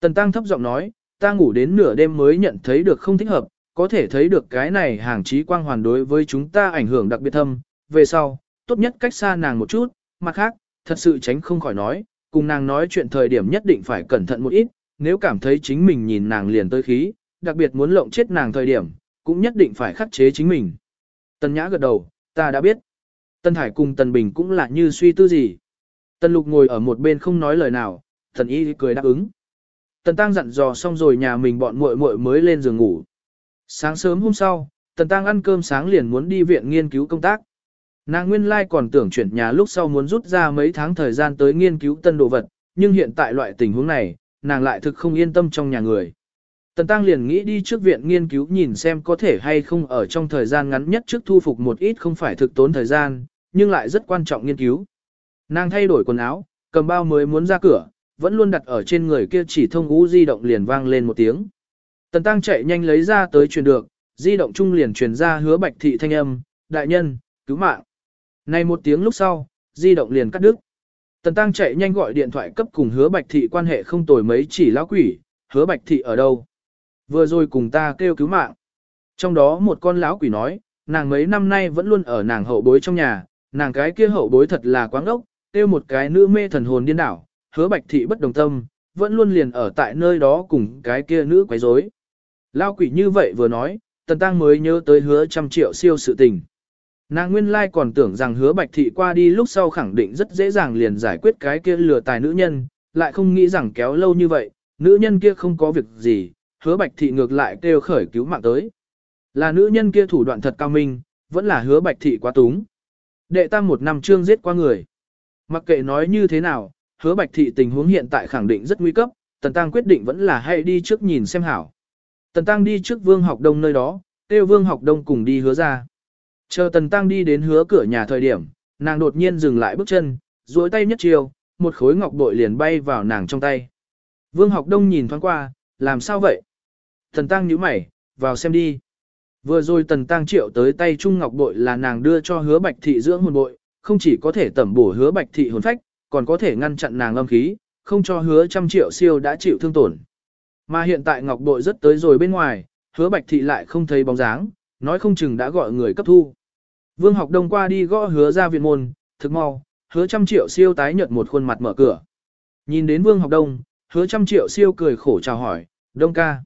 Tần Tăng thấp giọng nói, ta ngủ đến nửa đêm mới nhận thấy được không thích hợp, có thể thấy được cái này hàng trí quang hoàn đối với chúng ta ảnh hưởng đặc biệt thâm, về sau, tốt nhất cách xa nàng một chút, mặt khác, thật sự tránh không khỏi nói, cùng nàng nói chuyện thời điểm nhất định phải cẩn thận một ít, nếu cảm thấy chính mình nhìn nàng liền tới khí, đặc biệt muốn lộng chết nàng thời điểm, cũng nhất định phải khắc chế chính mình. Tần Nhã gật đầu, ta đã biết. Tần Thải cùng Tần Bình cũng là như suy tư gì. Tần Lục ngồi ở một bên không nói lời nào, Tần Y cười đáp ứng. Tần Tăng dặn dò xong rồi nhà mình bọn muội muội mới lên giường ngủ. Sáng sớm hôm sau, Tần Tăng ăn cơm sáng liền muốn đi viện nghiên cứu công tác. Nàng nguyên lai còn tưởng chuyển nhà lúc sau muốn rút ra mấy tháng thời gian tới nghiên cứu tân đồ vật, nhưng hiện tại loại tình huống này, nàng lại thực không yên tâm trong nhà người. Tần Tăng liền nghĩ đi trước viện nghiên cứu nhìn xem có thể hay không ở trong thời gian ngắn nhất trước thu phục một ít không phải thực tốn thời gian, nhưng lại rất quan trọng nghiên cứu. Nàng thay đổi quần áo, cầm bao mới muốn ra cửa, vẫn luôn đặt ở trên người kia chỉ thông ngũ di động liền vang lên một tiếng. Tần Tăng chạy nhanh lấy ra tới truyền được, di động trung liền truyền ra hứa bạch thị thanh âm, đại nhân, cứu mạng. Này một tiếng lúc sau, di động liền cắt đứt. Tần Tăng chạy nhanh gọi điện thoại cấp cùng hứa bạch thị quan hệ không tồi mấy chỉ lão quỷ, hứa bạch thị ở đâu? Vừa rồi cùng ta kêu cứu mạng. Trong đó một con lão quỷ nói, nàng mấy năm nay vẫn luôn ở nàng hậu bối trong nhà, nàng cái kia hậu bối thật là quáng ốc, kêu một cái nữ mê thần hồn điên đảo, hứa bạch thị bất đồng tâm, vẫn luôn liền ở tại nơi đó cùng cái kia nữ quấy rối. Lao quỷ như vậy vừa nói, tần tăng mới nhớ tới hứa trăm triệu siêu sự tình. Nàng nguyên lai còn tưởng rằng hứa bạch thị qua đi lúc sau khẳng định rất dễ dàng liền giải quyết cái kia lừa tài nữ nhân, lại không nghĩ rằng kéo lâu như vậy, nữ nhân kia không có việc gì, hứa bạch thị ngược lại kêu khởi cứu mạng tới. Là nữ nhân kia thủ đoạn thật cao minh, vẫn là hứa bạch thị quá túng. Đệ tam một năm trương giết qua người. Mặc kệ nói như thế nào, hứa bạch thị tình huống hiện tại khẳng định rất nguy cấp, tần tăng quyết định vẫn là hãy đi trước nhìn xem hảo. Tần tăng đi trước vương học đông nơi đó, kêu vương học đông cùng đi hứa ra. Chờ tần tăng đi đến hứa cửa nhà thời điểm, nàng đột nhiên dừng lại bước chân, duỗi tay nhất chiều, một khối ngọc bội liền bay vào nàng trong tay. Vương học đông nhìn thoáng qua, làm sao vậy? Tần tăng nhíu mày, vào xem đi. Vừa rồi tần tăng triệu tới tay trung ngọc bội là nàng đưa cho hứa bạch thị dưỡng hồn bội, không chỉ có thể tẩm bổ hứa bạch thị hồn phách, còn có thể ngăn chặn nàng âm khí, không cho hứa trăm triệu siêu đã chịu thương tổn. Mà hiện tại ngọc bội rất tới rồi bên ngoài, hứa bạch thị lại không thấy bóng dáng, nói không chừng đã gọi người cấp thu. Vương học đông qua đi gõ hứa ra viện môn, thực mau, hứa trăm triệu siêu tái nhợt một khuôn mặt mở cửa. Nhìn đến vương học đông, hứa trăm triệu siêu cười khổ chào hỏi, đông ca.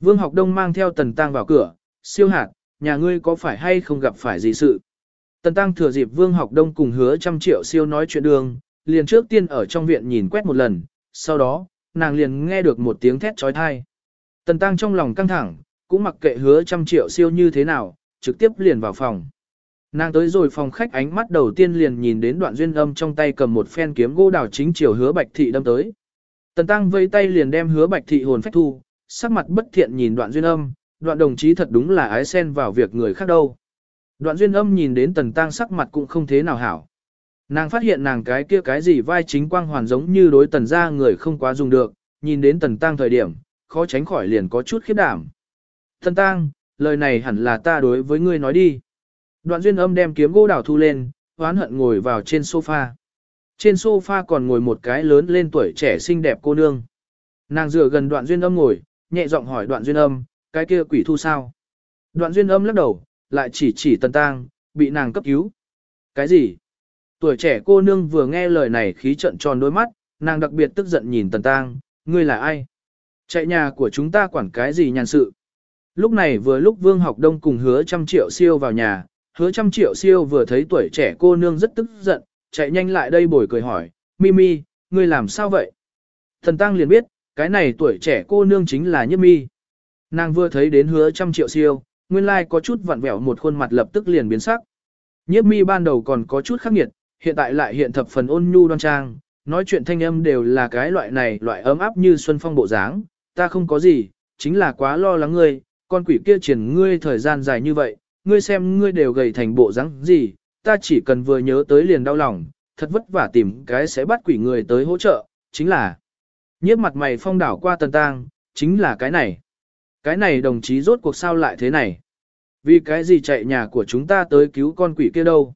Vương học đông mang theo tần tang vào cửa, siêu hạt, nhà ngươi có phải hay không gặp phải gì sự. Tần tăng thừa dịp vương học đông cùng hứa trăm triệu siêu nói chuyện đường, liền trước tiên ở trong viện nhìn quét một lần, sau đó, nàng liền nghe được một tiếng thét trói thai. Tần tăng trong lòng căng thẳng, cũng mặc kệ hứa trăm triệu siêu như thế nào, trực tiếp liền vào phòng. Nàng tới rồi phòng khách ánh mắt đầu tiên liền nhìn đến đoạn duyên âm trong tay cầm một phen kiếm gỗ đào chính chiều hứa bạch thị đâm tới. Tần tăng vây tay liền đem hứa bạch thị hồn phách thu, sắc mặt bất thiện nhìn đoạn duyên âm, đoạn đồng chí thật đúng là ái sen vào việc người khác đâu. Đoạn duyên âm nhìn đến tần tăng sắc mặt cũng không thế nào hảo. Nàng phát hiện nàng cái kia cái gì vai chính quang hoàn giống như đối tần ra người không quá dùng được, nhìn đến tần tăng thời điểm, khó tránh khỏi liền có chút khiếp đảm. Tần tăng, lời này hẳn là ta đối với ngươi nói đi. Đoạn duyên âm đem kiếm gỗ đảo thu lên, hoán hận ngồi vào trên sofa. Trên sofa còn ngồi một cái lớn lên tuổi trẻ xinh đẹp cô nương. Nàng dựa gần đoạn duyên âm ngồi, nhẹ giọng hỏi đoạn duyên âm, cái kia quỷ thu sao? Đoạn duyên âm lắc đầu, lại chỉ chỉ tần tang, bị nàng cấp cứu. Cái gì? Tuổi trẻ cô nương vừa nghe lời này khí trận tròn đôi mắt, nàng đặc biệt tức giận nhìn tần tang, ngươi là ai? Chạy nhà của chúng ta quản cái gì nhàn sự? Lúc này vừa lúc Vương Học Đông cùng hứa trăm triệu siêu vào nhà, hứa trăm triệu siêu vừa thấy tuổi trẻ cô nương rất tức giận, chạy nhanh lại đây bồi cười hỏi, Mimi, ngươi làm sao vậy? Thần Tăng liền biết, cái này tuổi trẻ cô nương chính là nhất Mi. Nàng vừa thấy đến hứa trăm triệu siêu, nguyên lai like có chút vặn vẹo một khuôn mặt lập tức liền biến sắc. Nhiếp Mi ban đầu còn có chút khắc nghiệt, hiện tại lại hiện thập phần ôn nhu đoan trang, nói chuyện thanh âm đều là cái loại này, loại ấm áp như xuân phong bộ dáng, ta không có gì, chính là quá lo lắng ngươi, con quỷ kia triển ngươi thời gian dài như vậy, ngươi xem ngươi đều gầy thành bộ dáng gì, ta chỉ cần vừa nhớ tới liền đau lòng, thật vất vả tìm cái sẽ bắt quỷ người tới hỗ trợ, chính là nhiếp mặt mày phong đảo qua tần tang, chính là cái này. Cái này đồng chí rốt cuộc sao lại thế này? Vì cái gì chạy nhà của chúng ta tới cứu con quỷ kia đâu?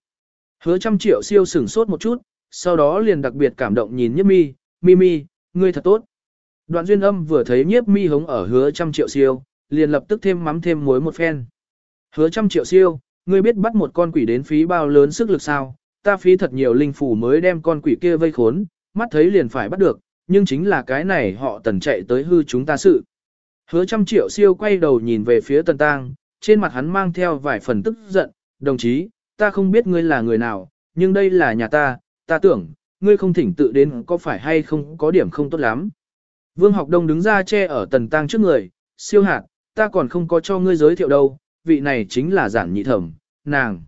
Hứa trăm triệu siêu sửng sốt một chút, sau đó liền đặc biệt cảm động nhìn nhiếp mi, mi mi, ngươi thật tốt. Đoạn duyên âm vừa thấy nhiếp mi hống ở hứa trăm triệu siêu, liền lập tức thêm mắm thêm muối một phen. Hứa trăm triệu siêu, ngươi biết bắt một con quỷ đến phí bao lớn sức lực sao, ta phí thật nhiều linh phủ mới đem con quỷ kia vây khốn, mắt thấy liền phải bắt được, nhưng chính là cái này họ tần chạy tới hư chúng ta sự. Hứa trăm triệu siêu quay đầu nhìn về phía tần tang, trên mặt hắn mang theo vài phần tức giận, đồng chí, ta không biết ngươi là người nào, nhưng đây là nhà ta, ta tưởng, ngươi không thỉnh tự đến có phải hay không có điểm không tốt lắm. Vương học đông đứng ra che ở tần tang trước người, siêu hạt, ta còn không có cho ngươi giới thiệu đâu, vị này chính là giản nhị thẩm, nàng.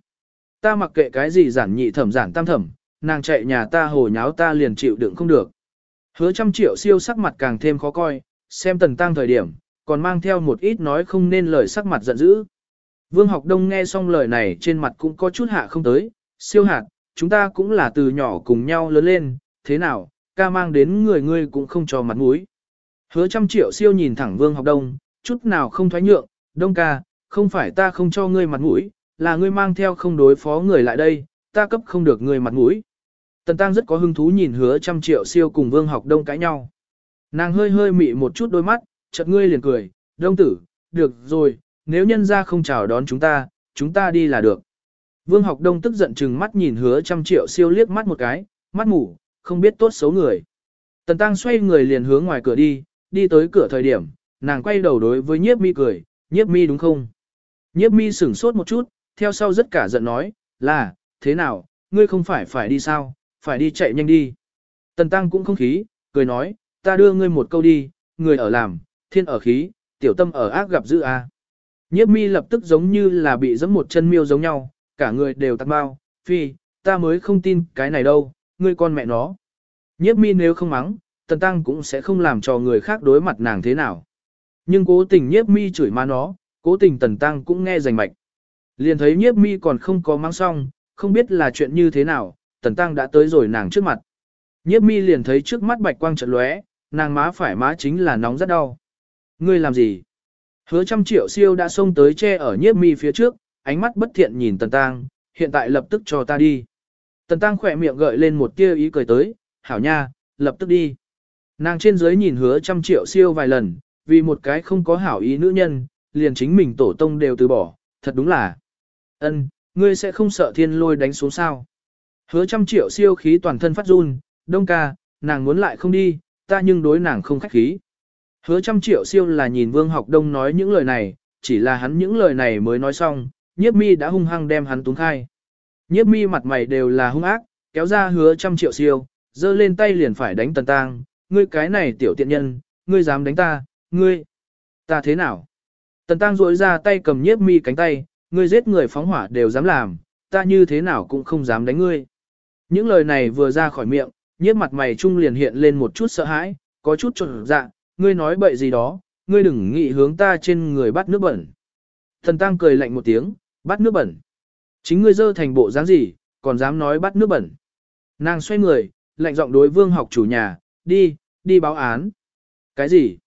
Ta mặc kệ cái gì giản nhị thẩm giản tam thẩm, nàng chạy nhà ta hồ nháo ta liền chịu đựng không được. Hứa trăm triệu siêu sắc mặt càng thêm khó coi, xem tần tăng thời điểm, còn mang theo một ít nói không nên lời sắc mặt giận dữ. Vương học đông nghe xong lời này trên mặt cũng có chút hạ không tới, siêu hạt, chúng ta cũng là từ nhỏ cùng nhau lớn lên, thế nào, ca mang đến người ngươi cũng không cho mặt mũi. Hứa trăm triệu siêu nhìn thẳng vương học đông, chút nào không thoái nhượng, đông ca, không phải ta không cho ngươi mặt mũi, là ngươi mang theo không đối phó người lại đây, ta cấp không được ngươi mặt mũi. Tần Tăng rất có hứng thú nhìn hứa trăm triệu siêu cùng vương học đông cãi nhau. Nàng hơi hơi mị một chút đôi mắt, chợt ngươi liền cười, đông tử, được rồi, nếu nhân ra không chào đón chúng ta, chúng ta đi là được. Vương học đông tức giận chừng mắt nhìn hứa trăm triệu siêu liếc mắt một cái, mắt mù, không biết tốt xấu người. Tần Tăng xoay người liền hướng ngoài cửa đi, đi tới cửa thời điểm, nàng quay đầu đối với nhiếp mi cười, nhiếp mi đúng không? Nhiếp mi sửng sốt một chút, theo sau rất cả giận nói, là, thế nào, ngươi không phải phải đi sao, phải đi chạy nhanh đi. Tần Tăng cũng không khí, cười nói, ta đưa ngươi một câu đi, người ở làm, thiên ở khí, tiểu tâm ở ác gặp dữ a. Nhiếp mi lập tức giống như là bị giẫm một chân miêu giống nhau, cả người đều tắt bao, phi, ta mới không tin cái này đâu, ngươi con mẹ nó. Nhiếp mi nếu không mắng, tần tăng cũng sẽ không làm cho người khác đối mặt nàng thế nào. Nhưng cố tình nhiếp mi chửi ma nó, cố tình tần tăng cũng nghe rành mạch. Liền thấy nhiếp mi còn không có mắng xong, không biết là chuyện như thế nào, tần tăng đã tới rồi nàng trước mặt. Nhiếp mi liền thấy trước mắt bạch quang trận lóe, nàng má phải má chính là nóng rất đau. Ngươi làm gì? Hứa trăm triệu siêu đã xông tới che ở nhiếp mi phía trước, ánh mắt bất thiện nhìn tần tăng, hiện tại lập tức cho ta đi. Tần tăng khỏe miệng gợi lên một tia ý cười tới, hảo nha, lập tức đi. Nàng trên dưới nhìn hứa trăm triệu siêu vài lần, vì một cái không có hảo ý nữ nhân, liền chính mình tổ tông đều từ bỏ, thật đúng là. ân, ngươi sẽ không sợ thiên lôi đánh xuống sao. Hứa trăm triệu siêu khí toàn thân phát run, đông ca, nàng muốn lại không đi, ta nhưng đối nàng không khách khí. Hứa trăm triệu siêu là nhìn vương học đông nói những lời này, chỉ là hắn những lời này mới nói xong, nhiếp mi đã hung hăng đem hắn túng khai. Nhiếp mi mặt mày đều là hung ác, kéo ra hứa trăm triệu siêu, giơ lên tay liền phải đánh tần tang, ngươi cái này tiểu tiện nhân, ngươi dám đánh ta, ngươi, ta thế nào? Tần tang rỗi ra tay cầm nhiếp mi cánh tay, ngươi giết người phóng hỏa đều dám làm, ta như thế nào cũng không dám đánh ngươi. Những lời này vừa ra khỏi miệng, nhiếp mặt mày trung liền hiện lên một chút sợ hãi, có chút trộn dạ, ngươi nói bậy gì đó, ngươi đừng nghĩ hướng ta trên người bắt nước bẩn. Thần tăng cười lạnh một tiếng, bắt nước bẩn. Chính ngươi dơ thành bộ dáng gì, còn dám nói bắt nước bẩn. Nàng xoay người, lạnh giọng đối vương học chủ nhà, đi, đi báo án. Cái gì?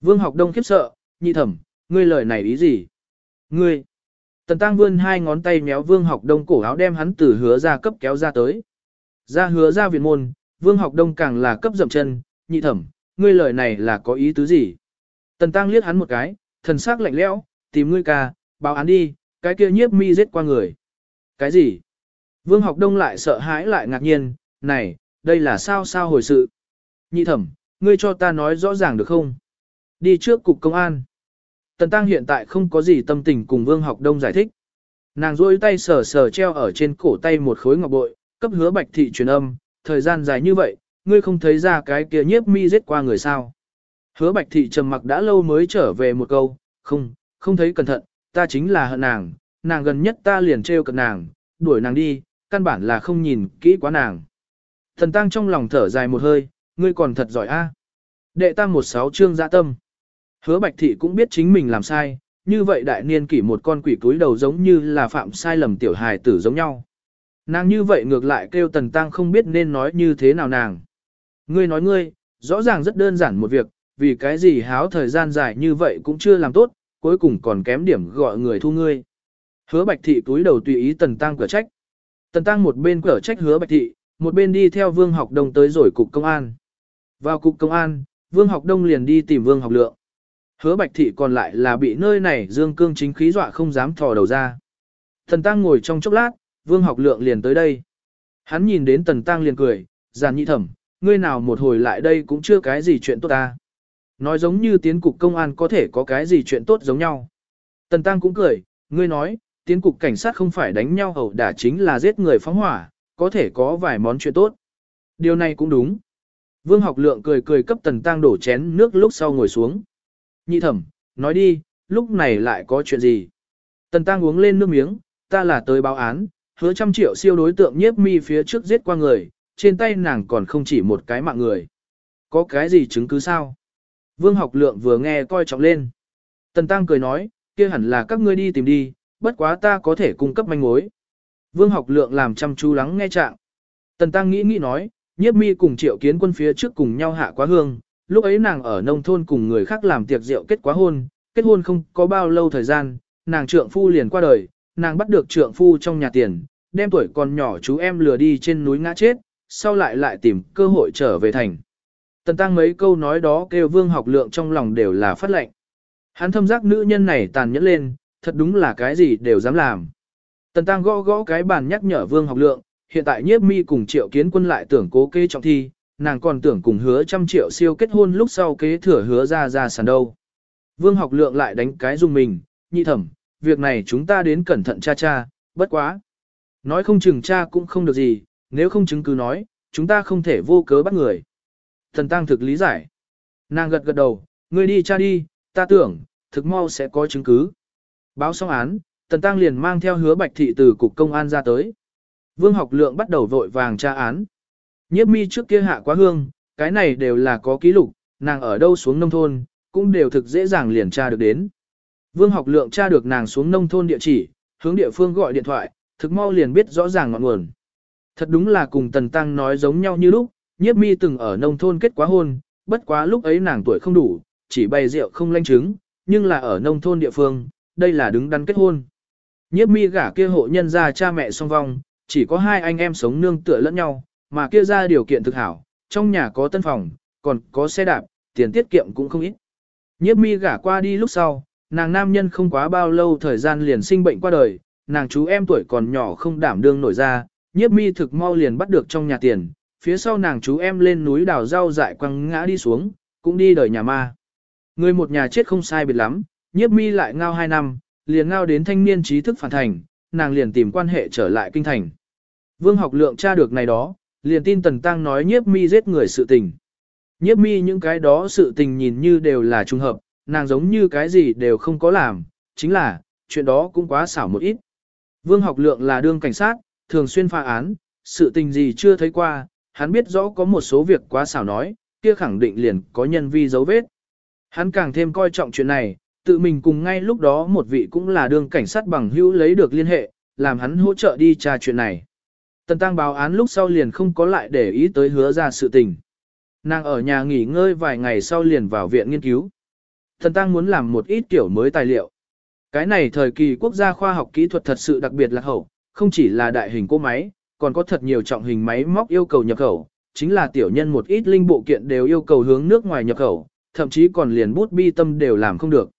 Vương học đông khiếp sợ, nhị thẩm, ngươi lời này ý gì? Ngươi! Tần tăng vươn hai ngón tay méo vương học đông cổ áo đem hắn từ hứa ra cấp kéo ra tới. Ra hứa ra viện môn, vương học đông càng là cấp dậm chân, nhị thẩm, ngươi lời này là có ý tứ gì? Tần tăng liếc hắn một cái, thần sắc lạnh lẽo, tìm ngươi ca, báo án đi, cái kia nhiếp mi giết qua người. Cái gì? Vương học đông lại sợ hãi lại ngạc nhiên, này, đây là sao sao hồi sự? Nhị thẩm, ngươi cho ta nói rõ ràng được không? Đi trước cục công an. Tần Tăng hiện tại không có gì tâm tình cùng Vương Học Đông giải thích. Nàng rôi tay sờ sờ treo ở trên cổ tay một khối ngọc bội, cấp hứa bạch thị truyền âm, thời gian dài như vậy, ngươi không thấy ra cái kia nhiếp mi giết qua người sao. Hứa bạch thị trầm mặc đã lâu mới trở về một câu, không, không thấy cẩn thận, ta chính là hận nàng, nàng gần nhất ta liền trêu cận nàng, đuổi nàng đi, căn bản là không nhìn kỹ quá nàng. Thần tăng trong lòng thở dài một hơi, ngươi còn thật giỏi a. Đệ tam một sáu chương dạ tâm. Hứa bạch thị cũng biết chính mình làm sai, như vậy đại niên kỷ một con quỷ túi đầu giống như là phạm sai lầm tiểu hài tử giống nhau. Nàng như vậy ngược lại kêu tần tăng không biết nên nói như thế nào nàng. Ngươi nói ngươi, rõ ràng rất đơn giản một việc, vì cái gì háo thời gian dài như vậy cũng chưa làm tốt, cuối cùng còn kém điểm gọi người thu ngươi. Hứa bạch thị túi đầu tùy ý tần tăng cửa trách. Tần tăng một bên cửa trách hứa bạch thị, một bên đi theo vương học đông tới rồi cục công an. Vào cục công an, vương học đông liền đi tìm vương học lượng. Hứa bạch thị còn lại là bị nơi này dương cương chính khí dọa không dám thò đầu ra. Tần tăng ngồi trong chốc lát, vương học lượng liền tới đây. Hắn nhìn đến tần tăng liền cười, giàn nhị thẩm, ngươi nào một hồi lại đây cũng chưa cái gì chuyện tốt ta. Nói giống như tiến cục công an có thể có cái gì chuyện tốt giống nhau. Tần tăng cũng cười, ngươi nói, tiến cục cảnh sát không phải đánh nhau hầu đả chính là giết người phóng hỏa, có thể có vài món chuyện tốt. Điều này cũng đúng. Vương học lượng cười cười cấp tần tăng đổ chén nước lúc sau ngồi xuống. Nhị thẩm, nói đi, lúc này lại có chuyện gì? Tần tăng uống lên nước miếng, ta là tới báo án, hứa trăm triệu siêu đối tượng nhiếp mi phía trước giết qua người, trên tay nàng còn không chỉ một cái mạng người. Có cái gì chứng cứ sao? Vương học lượng vừa nghe coi trọng lên. Tần tăng cười nói, kia hẳn là các ngươi đi tìm đi, bất quá ta có thể cung cấp manh mối. Vương học lượng làm chăm chú lắng nghe trạng. Tần tăng nghĩ nghĩ nói, nhiếp mi cùng triệu kiến quân phía trước cùng nhau hạ quá hương, lúc ấy nàng ở nông thôn cùng người khác làm tiệc rượu kết quá hôn, kết hôn không có bao lâu thời gian, nàng trượng phu liền qua đời, nàng bắt được trượng phu trong nhà tiền, đem tuổi còn nhỏ chú em lừa đi trên núi ngã chết, sau lại lại tìm cơ hội trở về thành. Tần tăng mấy câu nói đó kêu vương học lượng trong lòng đều là phát lệnh. Hắn thâm giác nữ nhân này tàn nhẫn lên, thật đúng là cái gì đều dám làm. Tần tăng gõ gõ cái bàn nhắc nhở vương học lượng, hiện tại nhiếp mi cùng triệu kiến quân lại tưởng cố kê trọng thi, nàng còn tưởng cùng hứa trăm triệu siêu kết hôn lúc sau kế thừa hứa ra ra sàn đâu. Vương học lượng lại đánh cái dùng mình, nhị thẩm, việc này chúng ta đến cẩn thận cha cha, bất quá. Nói không chừng cha cũng không được gì, nếu không chứng cứ nói, chúng ta không thể vô cớ bắt người. Thần tăng thực lý giải. Nàng gật gật đầu, ngươi đi cha đi, ta tưởng, thực mau sẽ có chứng cứ. Báo xong án, Tần Tăng liền mang theo hứa bạch thị từ cục công an ra tới. Vương học lượng bắt đầu vội vàng tra án. Nhiếp mi trước kia hạ quá hương, cái này đều là có ký lục, nàng ở đâu xuống nông thôn, cũng đều thực dễ dàng liền tra được đến. Vương học lượng tra được nàng xuống nông thôn địa chỉ, hướng địa phương gọi điện thoại, thực mau liền biết rõ ràng ngọn nguồn. Thật đúng là cùng Tần Tăng nói giống nhau như lúc, nhiếp mi từng ở nông thôn kết quá hôn, bất quá lúc ấy nàng tuổi không đủ, chỉ bày rượu không lanh chứng, nhưng là ở nông thôn địa phương, đây là đứng đắn kết hôn. Nhiếp mi gả kia hộ nhân ra cha mẹ song vong, chỉ có hai anh em sống nương tựa lẫn nhau, mà kia ra điều kiện thực hảo, trong nhà có tân phòng, còn có xe đạp, tiền tiết kiệm cũng không ít. Nhiếp mi gả qua đi lúc sau, nàng nam nhân không quá bao lâu thời gian liền sinh bệnh qua đời, nàng chú em tuổi còn nhỏ không đảm đương nổi ra, nhiếp mi thực mau liền bắt được trong nhà tiền, phía sau nàng chú em lên núi đào rau dại quăng ngã đi xuống, cũng đi đời nhà ma. Người một nhà chết không sai biệt lắm, nhiếp mi lại ngao hai năm, liền ngao đến thanh niên trí thức phản thành, nàng liền tìm quan hệ trở lại kinh thành. Vương học lượng tra được này đó, liền tin Tần Tăng nói nhiếp mi giết người sự tình. Nhiếp mi những cái đó sự tình nhìn như đều là trùng hợp, nàng giống như cái gì đều không có làm, chính là, chuyện đó cũng quá xảo một ít. Vương học lượng là đương cảnh sát, thường xuyên pha án, sự tình gì chưa thấy qua, hắn biết rõ có một số việc quá xảo nói, kia khẳng định liền có nhân vi dấu vết. Hắn càng thêm coi trọng chuyện này, tự mình cùng ngay lúc đó một vị cũng là đương cảnh sát bằng hữu lấy được liên hệ, làm hắn hỗ trợ đi tra chuyện này. Tần tăng báo án lúc sau liền không có lại để ý tới hứa ra sự tình. Nàng ở nhà nghỉ ngơi vài ngày sau liền vào viện nghiên cứu. Thần Tăng muốn làm một ít kiểu mới tài liệu. Cái này thời kỳ quốc gia khoa học kỹ thuật thật sự đặc biệt là hậu, không chỉ là đại hình cỗ máy, còn có thật nhiều trọng hình máy móc yêu cầu nhập khẩu, chính là tiểu nhân một ít linh bộ kiện đều yêu cầu hướng nước ngoài nhập khẩu, thậm chí còn liền bút bi tâm đều làm không được.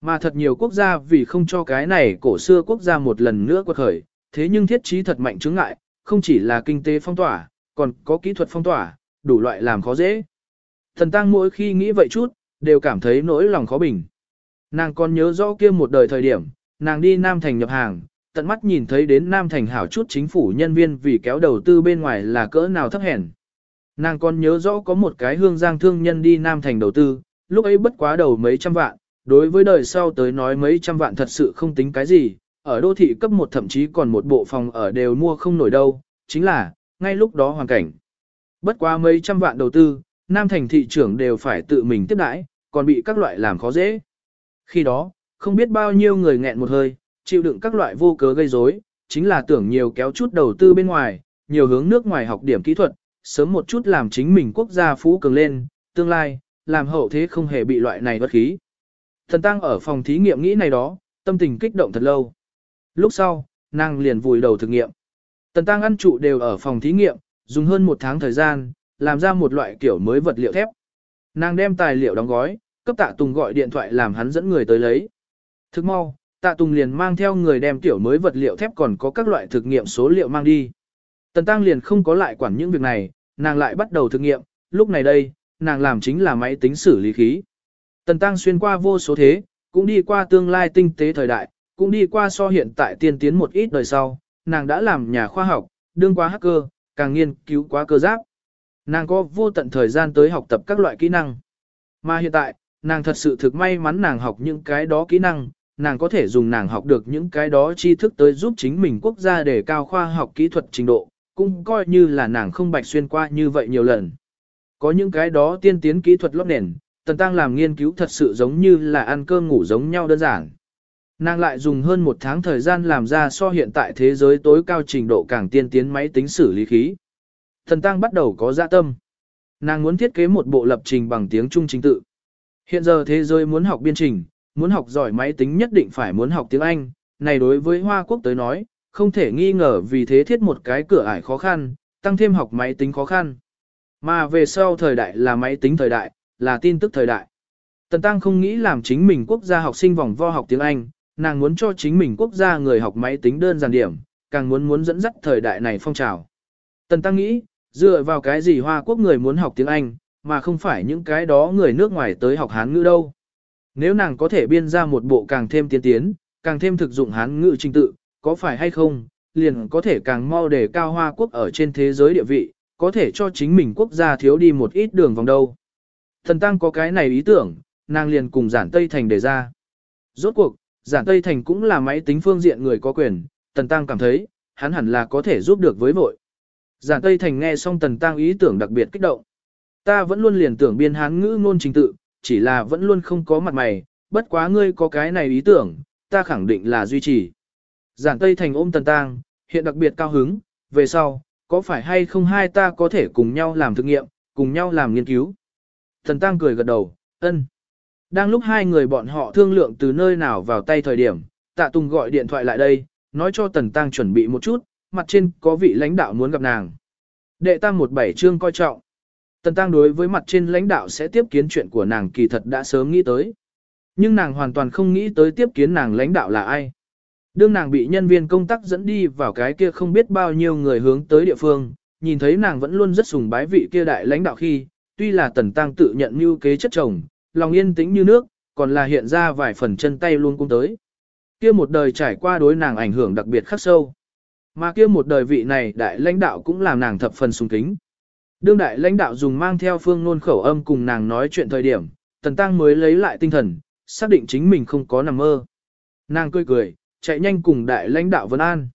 Mà thật nhiều quốc gia vì không cho cái này cổ xưa quốc gia một lần nữa quật khởi, thế nhưng thiết trí thật mạnh chứng ngại, không chỉ là kinh tế phong tỏa, còn có kỹ thuật phong tỏa, đủ loại làm khó dễ. Thần tăng mỗi khi nghĩ vậy chút, đều cảm thấy nỗi lòng khó bình. Nàng còn nhớ rõ kia một đời thời điểm, nàng đi Nam Thành nhập hàng, tận mắt nhìn thấy đến Nam Thành hảo chút chính phủ nhân viên vì kéo đầu tư bên ngoài là cỡ nào thấp hèn. Nàng còn nhớ rõ có một cái hương giang thương nhân đi Nam Thành đầu tư, lúc ấy bất quá đầu mấy trăm vạn, đối với đời sau tới nói mấy trăm vạn thật sự không tính cái gì, ở đô thị cấp một thậm chí còn một bộ phòng ở đều mua không nổi đâu, chính là, ngay lúc đó hoàn cảnh. Bất quá mấy trăm vạn đầu tư, Nam Thành thị trưởng đều phải tự mình tiếp đãi, còn bị các loại làm khó dễ. Khi đó, không biết bao nhiêu người nghẹn một hơi, chịu đựng các loại vô cớ gây rối, chính là tưởng nhiều kéo chút đầu tư bên ngoài, nhiều hướng nước ngoài học điểm kỹ thuật, sớm một chút làm chính mình quốc gia phú cường lên, tương lai, làm hậu thế không hề bị loại này bất khí. Thần Tăng ở phòng thí nghiệm nghĩ này đó, tâm tình kích động thật lâu. Lúc sau, nàng liền vùi đầu thực nghiệm. Tần Tăng ăn trụ đều ở phòng thí nghiệm, dùng hơn một tháng thời gian, làm ra một loại kiểu mới vật liệu thép. Nàng đem tài liệu đóng gói, cấp tạ Tùng gọi điện thoại làm hắn dẫn người tới lấy. Thức mau, tạ Tùng liền mang theo người đem tiểu mới vật liệu thép còn có các loại thực nghiệm số liệu mang đi. Tần Tăng liền không có lại quản những việc này, nàng lại bắt đầu thực nghiệm, lúc này đây, nàng làm chính là máy tính xử lý khí. Tần Tăng xuyên qua vô số thế, cũng đi qua tương lai tinh tế thời đại, cũng đi qua so hiện tại tiên tiến một ít đời sau, nàng đã làm nhà khoa học, đương qua hacker, càng nghiên cứu quá cơ giáp. Nàng có vô tận thời gian tới học tập các loại kỹ năng. Mà hiện tại, nàng thật sự thực may mắn nàng học những cái đó kỹ năng, nàng có thể dùng nàng học được những cái đó tri thức tới giúp chính mình quốc gia để cao khoa học kỹ thuật trình độ, cũng coi như là nàng không bạch xuyên qua như vậy nhiều lần. Có những cái đó tiên tiến kỹ thuật lót nền, Tần Tăng làm nghiên cứu thật sự giống như là ăn cơm ngủ giống nhau đơn giản. Nàng lại dùng hơn một tháng thời gian làm ra so hiện tại thế giới tối cao trình độ càng tiên tiến máy tính xử lý khí. thần Tăng bắt đầu có dạ tâm. Nàng muốn thiết kế một bộ lập trình bằng tiếng Trung chính tự. Hiện giờ thế giới muốn học biên trình, muốn học giỏi máy tính nhất định phải muốn học tiếng Anh, này đối với Hoa Quốc tới nói, không thể nghi ngờ vì thế thiết một cái cửa ải khó khăn, tăng thêm học máy tính khó khăn. Mà về sau thời đại là máy tính thời đại, là tin tức thời đại. Tần Tăng không nghĩ làm chính mình quốc gia học sinh vòng vo học tiếng Anh, nàng muốn cho chính mình quốc gia người học máy tính đơn giản điểm, càng muốn muốn dẫn dắt thời đại này phong trào. Tần Tăng nghĩ, dựa vào cái gì Hoa Quốc người muốn học tiếng Anh, mà không phải những cái đó người nước ngoài tới học Hán ngữ đâu. Nếu nàng có thể biên ra một bộ càng thêm tiên tiến, càng thêm thực dụng Hán ngữ trình tự, có phải hay không, liền có thể càng mau để cao Hoa Quốc ở trên thế giới địa vị, có thể cho chính mình quốc gia thiếu đi một ít đường vòng đâu. Thần Tăng có cái này ý tưởng, nàng liền cùng giản Tây Thành đề ra. Rốt cuộc, giản Tây Thành cũng là máy tính phương diện người có quyền, Tần Tăng cảm thấy, hắn hẳn là có thể giúp được với vội. Giản Tây Thành nghe xong Tần Tăng ý tưởng đặc biệt kích động. Ta vẫn luôn liền tưởng biên hán ngữ ngôn trình tự, chỉ là vẫn luôn không có mặt mày, bất quá ngươi có cái này ý tưởng, ta khẳng định là duy trì. Giản Tây Thành ôm Tần Tăng, hiện đặc biệt cao hứng, về sau, có phải hay không hai ta có thể cùng nhau làm thực nghiệm, cùng nhau làm nghiên cứu. Tần Tăng cười gật đầu, ân. Đang lúc hai người bọn họ thương lượng từ nơi nào vào tay thời điểm, Tạ Tùng gọi điện thoại lại đây, nói cho Tần Tăng chuẩn bị một chút, mặt trên có vị lãnh đạo muốn gặp nàng. Đệ tam một bảy chương coi trọng. Tần Tăng đối với mặt trên lãnh đạo sẽ tiếp kiến chuyện của nàng kỳ thật đã sớm nghĩ tới. Nhưng nàng hoàn toàn không nghĩ tới tiếp kiến nàng lãnh đạo là ai. Đương nàng bị nhân viên công tác dẫn đi vào cái kia không biết bao nhiêu người hướng tới địa phương, nhìn thấy nàng vẫn luôn rất sùng bái vị kia đại lãnh đạo khi, tuy là Tần Tăng tự nhận như kế chất chồng, lòng yên tĩnh như nước, còn là hiện ra vài phần chân tay luôn cung tới. Kia một đời trải qua đối nàng ảnh hưởng đặc biệt khắc sâu. Mà kia một đời vị này đại lãnh đạo cũng làm nàng thập phần sùng kính. Đương đại lãnh đạo dùng mang theo phương nôn khẩu âm cùng nàng nói chuyện thời điểm, Tần Tăng mới lấy lại tinh thần, xác định chính mình không có nằm mơ. Nàng cười cười, chạy nhanh cùng đại lãnh đạo Vân An.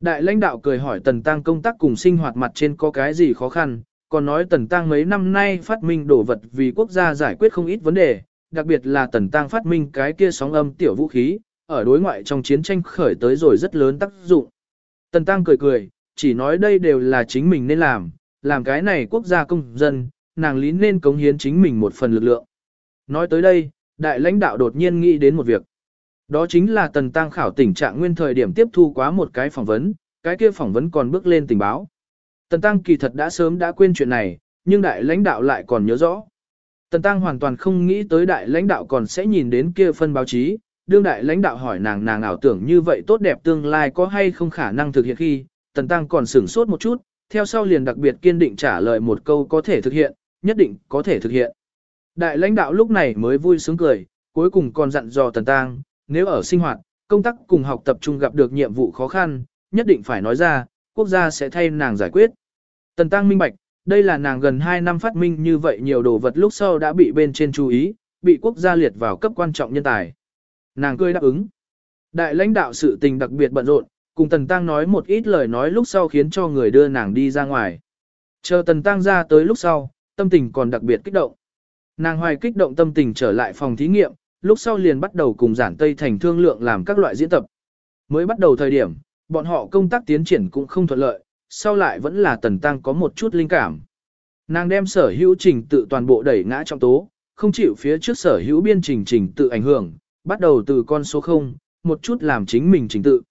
Đại lãnh đạo cười hỏi Tần Tăng công tác cùng sinh hoạt mặt trên có cái gì khó khăn, còn nói Tần Tăng mấy năm nay phát minh đổ vật vì quốc gia giải quyết không ít vấn đề, đặc biệt là Tần Tăng phát minh cái kia sóng âm tiểu vũ khí, ở đối ngoại trong chiến tranh khởi tới rồi rất lớn tác dụng. Tần Tăng cười cười, chỉ nói đây đều là chính mình nên làm, làm cái này quốc gia công dân, nàng lý nên cống hiến chính mình một phần lực lượng. Nói tới đây, đại lãnh đạo đột nhiên nghĩ đến một việc. Đó chính là tần tăng khảo tình trạng nguyên thời điểm tiếp thu quá một cái phỏng vấn, cái kia phỏng vấn còn bước lên tình báo. Tần tăng kỳ thật đã sớm đã quên chuyện này, nhưng đại lãnh đạo lại còn nhớ rõ. Tần tăng hoàn toàn không nghĩ tới đại lãnh đạo còn sẽ nhìn đến kia phân báo chí, đương đại lãnh đạo hỏi nàng nàng ảo tưởng như vậy tốt đẹp tương lai có hay không khả năng thực hiện khi, tần tăng còn sửng sốt một chút, theo sau liền đặc biệt kiên định trả lời một câu có thể thực hiện, nhất định có thể thực hiện. Đại lãnh đạo lúc này mới vui sướng cười, cuối cùng còn dặn dò tần tăng, nếu ở sinh hoạt, công tác cùng học tập trung gặp được nhiệm vụ khó khăn, nhất định phải nói ra, quốc gia sẽ thay nàng giải quyết. Tần tăng minh bạch, đây là nàng gần 2 năm phát minh như vậy nhiều đồ vật lúc sau đã bị bên trên chú ý, bị quốc gia liệt vào cấp quan trọng nhân tài. Nàng cười đáp ứng. Đại lãnh đạo sự tình đặc biệt bận rộn, cùng Tần Tăng nói một ít lời nói lúc sau khiến cho người đưa nàng đi ra ngoài. Chờ Tần Tăng ra tới lúc sau, tâm tình còn đặc biệt kích động. Nàng hoài kích động tâm tình trở lại phòng thí nghiệm, lúc sau liền bắt đầu cùng giản Tây Thành thương lượng làm các loại diễn tập. Mới bắt đầu thời điểm, bọn họ công tác tiến triển cũng không thuận lợi, sau lại vẫn là Tần Tăng có một chút linh cảm. Nàng đem sở hữu trình tự toàn bộ đẩy ngã trong tố, không chịu phía trước sở hữu biên trình trình tự ảnh hưởng, bắt đầu từ con số 0, một chút làm chính mình trình tự.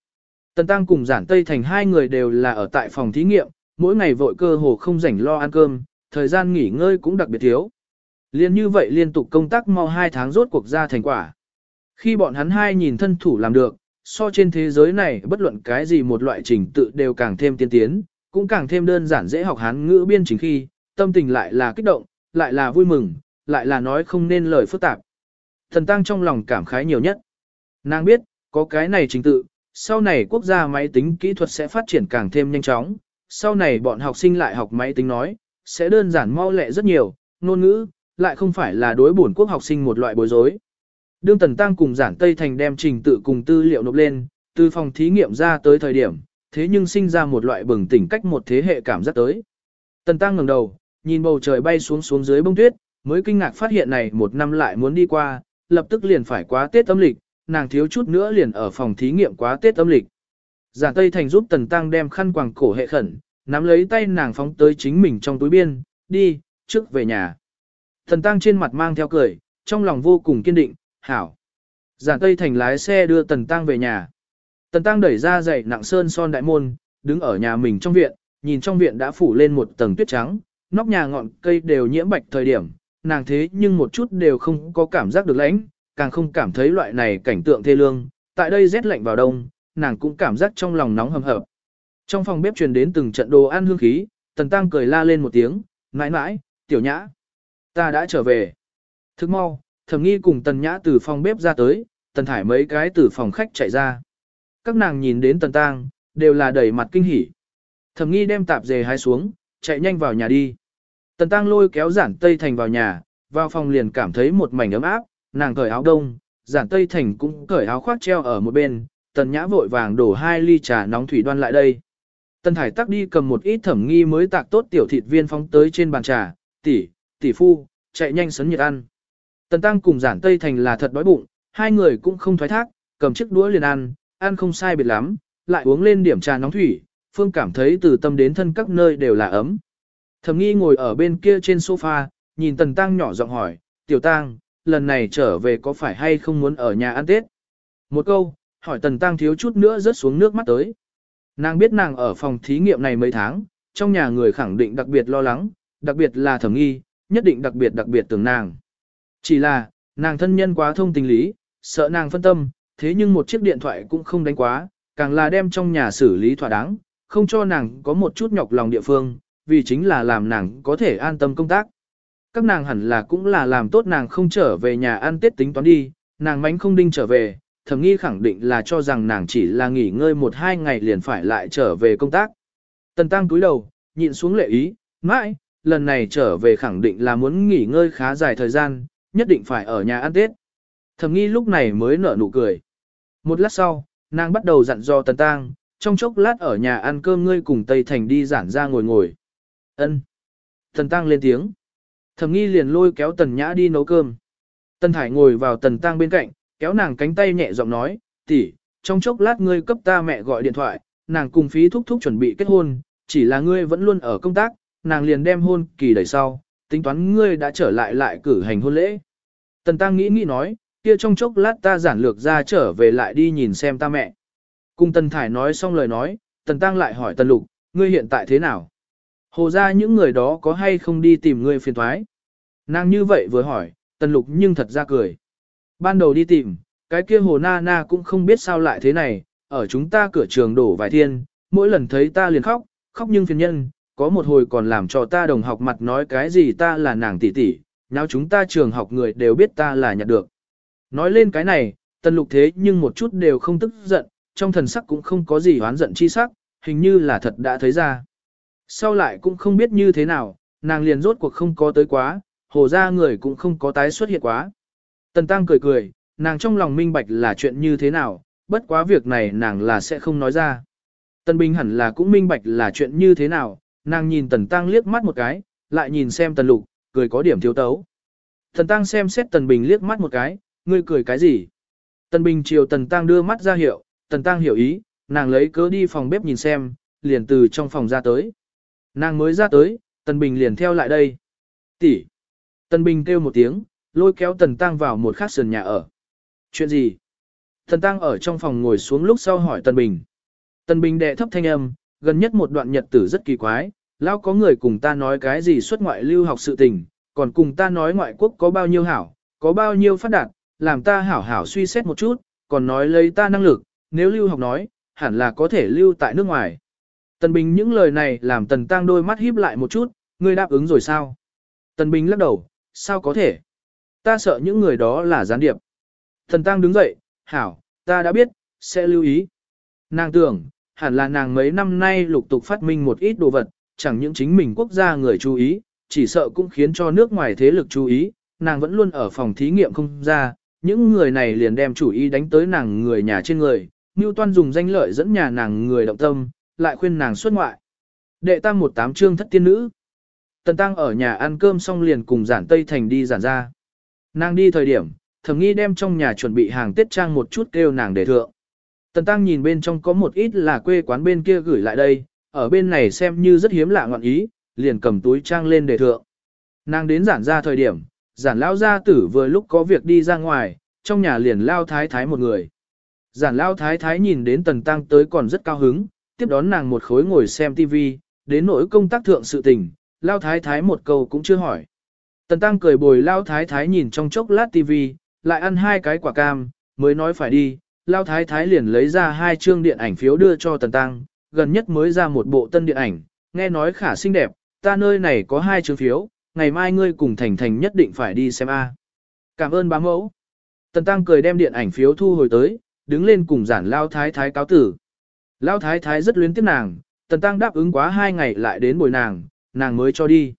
Tần Tăng cùng giản Tây Thành hai người đều là ở tại phòng thí nghiệm, mỗi ngày vội cơ hồ không rảnh lo ăn cơm, thời gian nghỉ ngơi cũng đặc biệt thiếu. Liên như vậy liên tục công tác mau hai tháng rốt cuộc ra thành quả. Khi bọn hắn hai nhìn thân thủ làm được, so trên thế giới này bất luận cái gì một loại trình tự đều càng thêm tiên tiến, cũng càng thêm đơn giản dễ học hán ngữ biên chính khi, tâm tình lại là kích động, lại là vui mừng, lại là nói không nên lời phức tạp. Thần tăng trong lòng cảm khái nhiều nhất. Nàng biết, có cái này trình tự, sau này quốc gia máy tính kỹ thuật sẽ phát triển càng thêm nhanh chóng, sau này bọn học sinh lại học máy tính nói, sẽ đơn giản mau lẹ rất nhiều, ngôn ngữ, lại không phải là đối bổn quốc học sinh một loại bối rối. Đương Tần Tăng cùng giản Tây Thành đem trình tự cùng tư liệu nộp lên, từ phòng thí nghiệm ra tới thời điểm, thế nhưng sinh ra một loại bừng tỉnh cách một thế hệ cảm giác tới. Tần Tăng ngẩng đầu, nhìn bầu trời bay xuống xuống dưới bông tuyết, mới kinh ngạc phát hiện này một năm lại muốn đi qua, lập tức liền phải quá Tết âm lịch, nàng thiếu chút nữa liền ở phòng thí nghiệm quá Tết âm lịch. Giả Tây Thành giúp Tần Tăng đem khăn quàng cổ hệ khẩn, nắm lấy tay nàng phóng tới chính mình trong túi biên, đi, trước về nhà. Tần Tăng trên mặt mang theo cười, trong lòng vô cùng kiên định, hảo. Giả Tây Thành lái xe đưa Tần Tăng về nhà. Tần Tăng đẩy ra dậy nặng sơn son đại môn, đứng ở nhà mình trong viện, nhìn trong viện đã phủ lên một tầng tuyết trắng, nóc nhà ngọn cây đều nhiễm bạch thời điểm, nàng thế nhưng một chút đều không có cảm giác được lạnh, càng không cảm thấy loại này cảnh tượng thê lương, tại đây rét lạnh vào đông, nàng cũng cảm giác trong lòng nóng hầm hập. Trong phòng bếp truyền đến từng trận đồ ăn hương khí, Tần Tăng cười la lên một tiếng, mãi mãi, tiểu nhã, ta đã trở về. Thức mau, thầm nghi cùng Tần Nhã từ phòng bếp ra tới, Tần Thải mấy cái từ phòng khách chạy ra. Các nàng nhìn đến Tần Tăng, đều là đầy mặt kinh hỉ. thầm nghi đem tạp dề hái xuống, chạy nhanh vào nhà đi. Tần Tăng lôi kéo giản Tây Thành vào nhà, vào phòng liền cảm thấy một mảnh ấm áp, nàng cởi áo đông, giản Tây Thành cũng cởi áo khoác treo ở một bên, Tần Nhã vội vàng đổ hai ly trà nóng thủy đoan lại đây. Tần Thải tắc đi cầm một ít thẩm nghi mới tạc tốt tiểu thịt viên phóng tới trên bàn trà, tỷ, tỷ phu, chạy nhanh sấn nhiệt ăn. Tần Tăng cùng giản Tây Thành là thật đói bụng, hai người cũng không thoái thác, cầm chiếc đũa liền ăn, ăn không sai biệt lắm, lại uống lên điểm trà nóng thủy, Phương cảm thấy từ tâm đến thân các nơi đều là ấm. Thẩm nghi ngồi ở bên kia trên sofa, nhìn Tần Tăng nhỏ giọng hỏi, Tiểu Tăng, lần này trở về có phải hay không muốn ở nhà ăn Tết? Một câu, hỏi Tần Tăng thiếu chút nữa rớt xuống nước mắt tới. Nàng biết nàng ở phòng thí nghiệm này mấy tháng, trong nhà người khẳng định đặc biệt lo lắng, đặc biệt là thẩm nghi, nhất định đặc biệt đặc biệt tưởng nàng. Chỉ là, nàng thân nhân quá thông tình lý, sợ nàng phân tâm, thế nhưng một chiếc điện thoại cũng không đánh quá, càng là đem trong nhà xử lý thỏa đáng, không cho nàng có một chút nhọc lòng địa phương, vì chính là làm nàng có thể an tâm công tác. Các nàng hẳn là cũng là làm tốt nàng không trở về nhà ăn tết tính toán đi, nàng mánh không đinh trở về, thầm nghi khẳng định là cho rằng nàng chỉ là nghỉ ngơi một hai ngày liền phải lại trở về công tác. Tần tăng túi đầu, nhịn xuống lệ ý, mãi, lần này trở về khẳng định là muốn nghỉ ngơi khá dài thời gian, nhất định phải ở nhà ăn tết. Thầm nghi lúc này mới nở nụ cười. Một lát sau, nàng bắt đầu dặn dò tần tăng, trong chốc lát ở nhà ăn cơm ngươi cùng Tây Thành đi giản ra ngồi ngồi. Ân. Tần tăng lên tiếng. Thẩm nghi liền lôi kéo tần nhã đi nấu cơm. Tần thải ngồi vào tần tang bên cạnh, kéo nàng cánh tay nhẹ giọng nói, tỷ, trong chốc lát ngươi cấp ta mẹ gọi điện thoại, nàng cùng phí thúc thúc chuẩn bị kết hôn, chỉ là ngươi vẫn luôn ở công tác, nàng liền đem hôn kỳ đẩy sau, tính toán ngươi đã trở lại lại cử hành hôn lễ. Tần Tăng nghĩ nghĩ nói, kia trong chốc lát ta giản lược ra trở về lại đi nhìn xem ta mẹ. Cùng Tần Thải nói xong lời nói, Tần Tăng lại hỏi Tần Lục, ngươi hiện tại thế nào? Hồ ra những người đó có hay không đi tìm ngươi phiền thoái? Nàng như vậy vừa hỏi, Tần Lục nhưng thật ra cười. Ban đầu đi tìm, cái kia hồ na na cũng không biết sao lại thế này, ở chúng ta cửa trường đổ vài thiên, mỗi lần thấy ta liền khóc, khóc nhưng phiền nhân, có một hồi còn làm cho ta đồng học mặt nói cái gì ta là nàng tỷ tỷ, nào chúng ta trường học người đều biết ta là nhặt được. Nói lên cái này, tần lục thế nhưng một chút đều không tức giận, trong thần sắc cũng không có gì hoán giận chi sắc, hình như là thật đã thấy ra. Sau lại cũng không biết như thế nào, nàng liền rốt cuộc không có tới quá, hồ ra người cũng không có tái xuất hiện quá. Tần Tăng cười cười, nàng trong lòng minh bạch là chuyện như thế nào, bất quá việc này nàng là sẽ không nói ra. Tần Bình hẳn là cũng minh bạch là chuyện như thế nào, nàng nhìn Tần Tăng liếc mắt một cái, lại nhìn xem Tần Lục, cười có điểm thiếu tấu. Tần Tăng xem xét Tần Bình liếc mắt một cái, ngươi cười cái gì? Tần Bình chiều Tần Tăng đưa mắt ra hiệu, Tần Tăng hiểu ý, nàng lấy cớ đi phòng bếp nhìn xem, liền từ trong phòng ra tới. Nàng mới ra tới, Tần Bình liền theo lại đây. Tỷ. Tần Bình kêu một tiếng, lôi kéo Tần Tăng vào một khát sườn nhà ở. Chuyện gì? Tần Tăng ở trong phòng ngồi xuống lúc sau hỏi Tần Bình. Tần Bình đệ thấp thanh âm, gần nhất một đoạn nhật tử rất kỳ quái, lão có người cùng ta nói cái gì xuất ngoại lưu học sự tình, còn cùng ta nói ngoại quốc có bao nhiêu hảo, có bao nhiêu phát đạt, làm ta hảo hảo suy xét một chút, còn nói lấy ta năng lực, nếu lưu học nói, hẳn là có thể lưu tại nước ngoài. Tần Bình những lời này làm Tần Tăng đôi mắt híp lại một chút, ngươi đáp ứng rồi sao? Tần Bình lắc đầu, sao có thể? Ta sợ những người đó là gián điệp. Tần Tăng đứng dậy, hảo, ta đã biết, sẽ lưu ý. Nàng tưởng, hẳn là nàng mấy năm nay lục tục phát minh một ít đồ vật, chẳng những chính mình quốc gia người chú ý, chỉ sợ cũng khiến cho nước ngoài thế lực chú ý, nàng vẫn luôn ở phòng thí nghiệm không ra, những người này liền đem chủ ý đánh tới nàng người nhà trên người, Toan dùng danh lợi dẫn nhà nàng người động tâm, lại khuyên nàng xuất ngoại. Đệ tam một tám chương thất tiên nữ. Tần Tăng ở nhà ăn cơm xong liền cùng giản Tây Thành đi giản ra. Nàng đi thời điểm, thầm nghi đem trong nhà chuẩn bị hàng Tết Trang một chút kêu nàng để thượng. Tần Tăng nhìn bên trong có một ít là quê quán bên kia gửi lại đây, ở bên này xem như rất hiếm lạ ngọn ý, liền cầm túi trang lên để thượng. Nàng đến giản ra thời điểm, giản lao gia tử vừa lúc có việc đi ra ngoài, trong nhà liền lao thái thái một người. Giản lao thái thái nhìn đến tần tăng tới còn rất cao hứng, tiếp đón nàng một khối ngồi xem TV, đến nỗi công tác thượng sự tình, lao thái thái một câu cũng chưa hỏi. Tần tăng cười bồi lao thái thái nhìn trong chốc lát TV, lại ăn hai cái quả cam, mới nói phải đi, lao thái thái liền lấy ra hai chương điện ảnh phiếu đưa cho tần tăng, gần nhất mới ra một bộ tân điện ảnh, nghe nói khả xinh đẹp, ta nơi này có hai chương phiếu, ngày mai ngươi cùng Thành Thành nhất định phải đi xem A. Cảm ơn bá mẫu. Tần Tăng cười đem điện ảnh phiếu thu hồi tới, đứng lên cùng giản lao thái thái cáo tử. Lão thái thái rất luyến tiếc nàng, Tần Tăng đáp ứng quá hai ngày lại đến bồi nàng, nàng mới cho đi.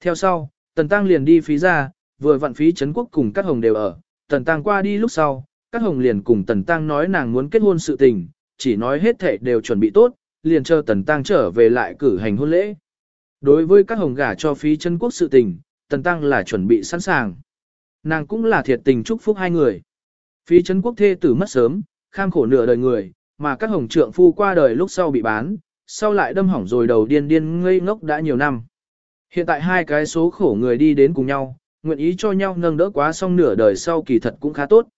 Theo sau, Tần Tăng liền đi phí ra, vừa vặn phí Trấn Quốc cùng các hồng đều ở, Tần Tăng qua đi lúc sau, các hồng liền cùng Tần Tăng nói nàng muốn kết hôn sự tình, chỉ nói hết thể đều chuẩn bị tốt, liền chờ Tần Tăng trở về lại cử hành hôn lễ. Đối với các hồng gả cho phí Trấn Quốc sự tình, Tần Tăng là chuẩn bị sẵn sàng. Nàng cũng là thiệt tình chúc phúc hai người. Phí Trấn Quốc thê tử mất sớm, kham khổ nửa đời người, mà các hồng trượng phu qua đời lúc sau bị bán, sau lại đâm hỏng rồi đầu điên điên ngây ngốc đã nhiều năm. Hiện tại hai cái số khổ người đi đến cùng nhau, nguyện ý cho nhau nâng đỡ quá xong nửa đời sau kỳ thật cũng khá tốt.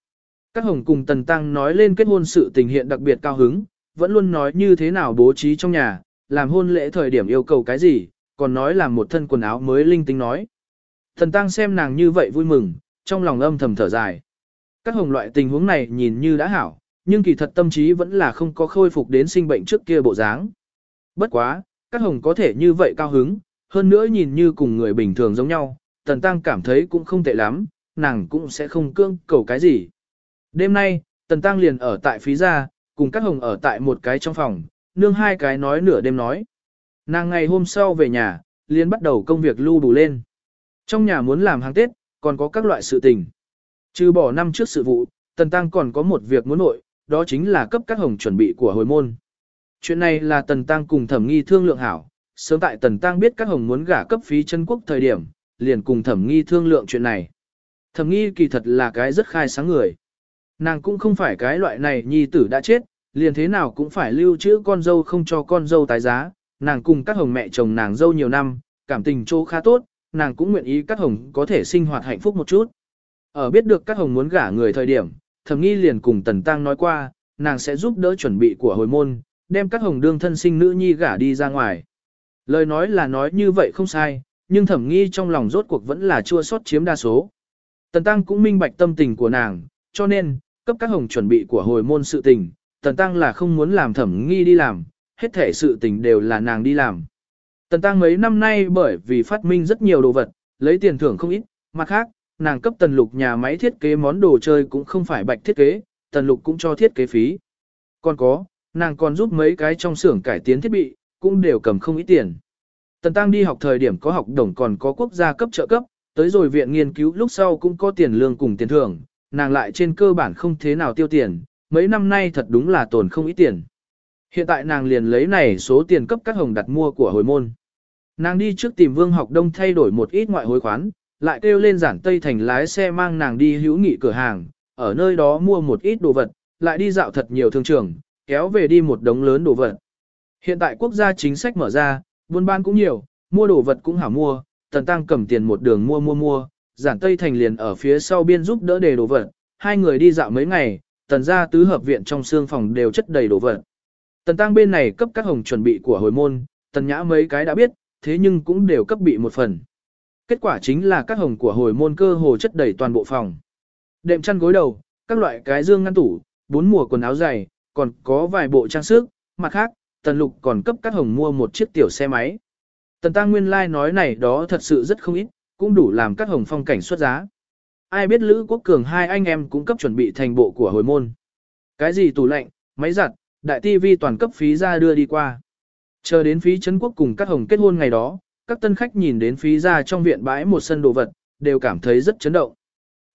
Các hồng cùng Tần Tăng nói lên kết hôn sự tình hiện đặc biệt cao hứng, vẫn luôn nói như thế nào bố trí trong nhà, làm hôn lễ thời điểm yêu cầu cái gì, còn nói làm một thân quần áo mới linh tinh nói. Thần Tăng xem nàng như vậy vui mừng, trong lòng âm thầm thở dài. Các hồng loại tình huống này nhìn như đã hảo, nhưng kỳ thật tâm trí vẫn là không có khôi phục đến sinh bệnh trước kia bộ dáng. Bất quá, các hồng có thể như vậy cao hứng, hơn nữa nhìn như cùng người bình thường giống nhau, Tần Tăng cảm thấy cũng không tệ lắm, nàng cũng sẽ không cương cầu cái gì. Đêm nay, Tần Tăng liền ở tại phí gia, cùng các hồng ở tại một cái trong phòng, nương hai cái nói nửa đêm nói. Nàng ngày hôm sau về nhà, liền bắt đầu công việc lưu đủ lên. Trong nhà muốn làm hàng Tết, còn có các loại sự tình. Trừ bỏ năm trước sự vụ, Tần Tăng còn có một việc muốn nội, đó chính là cấp các hồng chuẩn bị của hồi môn. Chuyện này là Tần Tăng cùng thẩm nghi thương lượng hảo, sớm tại Tần Tăng biết các hồng muốn gả cấp phí chân quốc thời điểm, liền cùng thẩm nghi thương lượng chuyện này. Thẩm nghi kỳ thật là cái rất khai sáng người. Nàng cũng không phải cái loại này nhi tử đã chết, liền thế nào cũng phải lưu trữ con dâu không cho con dâu tái giá, nàng cùng các hồng mẹ chồng nàng dâu nhiều năm, cảm tình chỗ khá tốt, nàng cũng nguyện ý các hồng có thể sinh hoạt hạnh phúc một chút. Ở biết được các hồng muốn gả người thời điểm, thẩm nghi liền cùng tần tăng nói qua, nàng sẽ giúp đỡ chuẩn bị của hồi môn, đem các hồng đương thân sinh nữ nhi gả đi ra ngoài. Lời nói là nói như vậy không sai, nhưng thẩm nghi trong lòng rốt cuộc vẫn là chua sót chiếm đa số. Tần tăng cũng minh bạch tâm tình của nàng, cho nên, cấp các hồng chuẩn bị của hồi môn sự tình, tần tăng là không muốn làm thẩm nghi đi làm, hết thể sự tình đều là nàng đi làm. Tần tăng mấy năm nay bởi vì phát minh rất nhiều đồ vật, lấy tiền thưởng không ít, mặt khác, nàng cấp tần lục nhà máy thiết kế món đồ chơi cũng không phải bạch thiết kế, tần lục cũng cho thiết kế phí. Còn có, nàng còn giúp mấy cái trong xưởng cải tiến thiết bị, cũng đều cầm không ít tiền. Tần tăng đi học thời điểm có học đồng còn có quốc gia cấp trợ cấp, tới rồi viện nghiên cứu lúc sau cũng có tiền lương cùng tiền thưởng, nàng lại trên cơ bản không thế nào tiêu tiền, mấy năm nay thật đúng là tồn không ít tiền. Hiện tại nàng liền lấy này số tiền cấp các hồng đặt mua của hồi môn. Nàng đi trước tìm Vương Học Đông thay đổi một ít ngoại hối khoán, lại kêu lên giản Tây Thành lái xe mang nàng đi hữu nghị cửa hàng, ở nơi đó mua một ít đồ vật, lại đi dạo thật nhiều thương trường, kéo về đi một đống lớn đồ vật. Hiện tại quốc gia chính sách mở ra, buôn bán cũng nhiều, mua đồ vật cũng hảo mua, Tần Tăng cầm tiền một đường mua mua mua, giản Tây Thành liền ở phía sau biên giúp đỡ đề đồ vật, hai người đi dạo mấy ngày, tần gia tứ hợp viện trong xương phòng đều chất đầy đồ vật. Tần Tăng bên này cấp các hồng chuẩn bị của hồi môn, tần nhã mấy cái đã biết, thế nhưng cũng đều cấp bị một phần. Kết quả chính là các hồng của hồi môn cơ hồ chất đầy toàn bộ phòng. Đệm chăn gối đầu, các loại cái dương ngăn tủ, bốn mùa quần áo dày, còn có vài bộ trang sức, mặt khác, tần lục còn cấp các hồng mua một chiếc tiểu xe máy. Tần tăng nguyên lai like nói này đó thật sự rất không ít, cũng đủ làm các hồng phong cảnh xuất giá. Ai biết Lữ Quốc Cường hai anh em cũng cấp chuẩn bị thành bộ của hồi môn. Cái gì tủ lạnh, máy giặt, đại tivi toàn cấp phí ra đưa đi qua. Chờ đến phí Trấn Quốc cùng các hồng kết hôn ngày đó, các tân khách nhìn đến phí ra trong viện bãi một sân đồ vật, đều cảm thấy rất chấn động.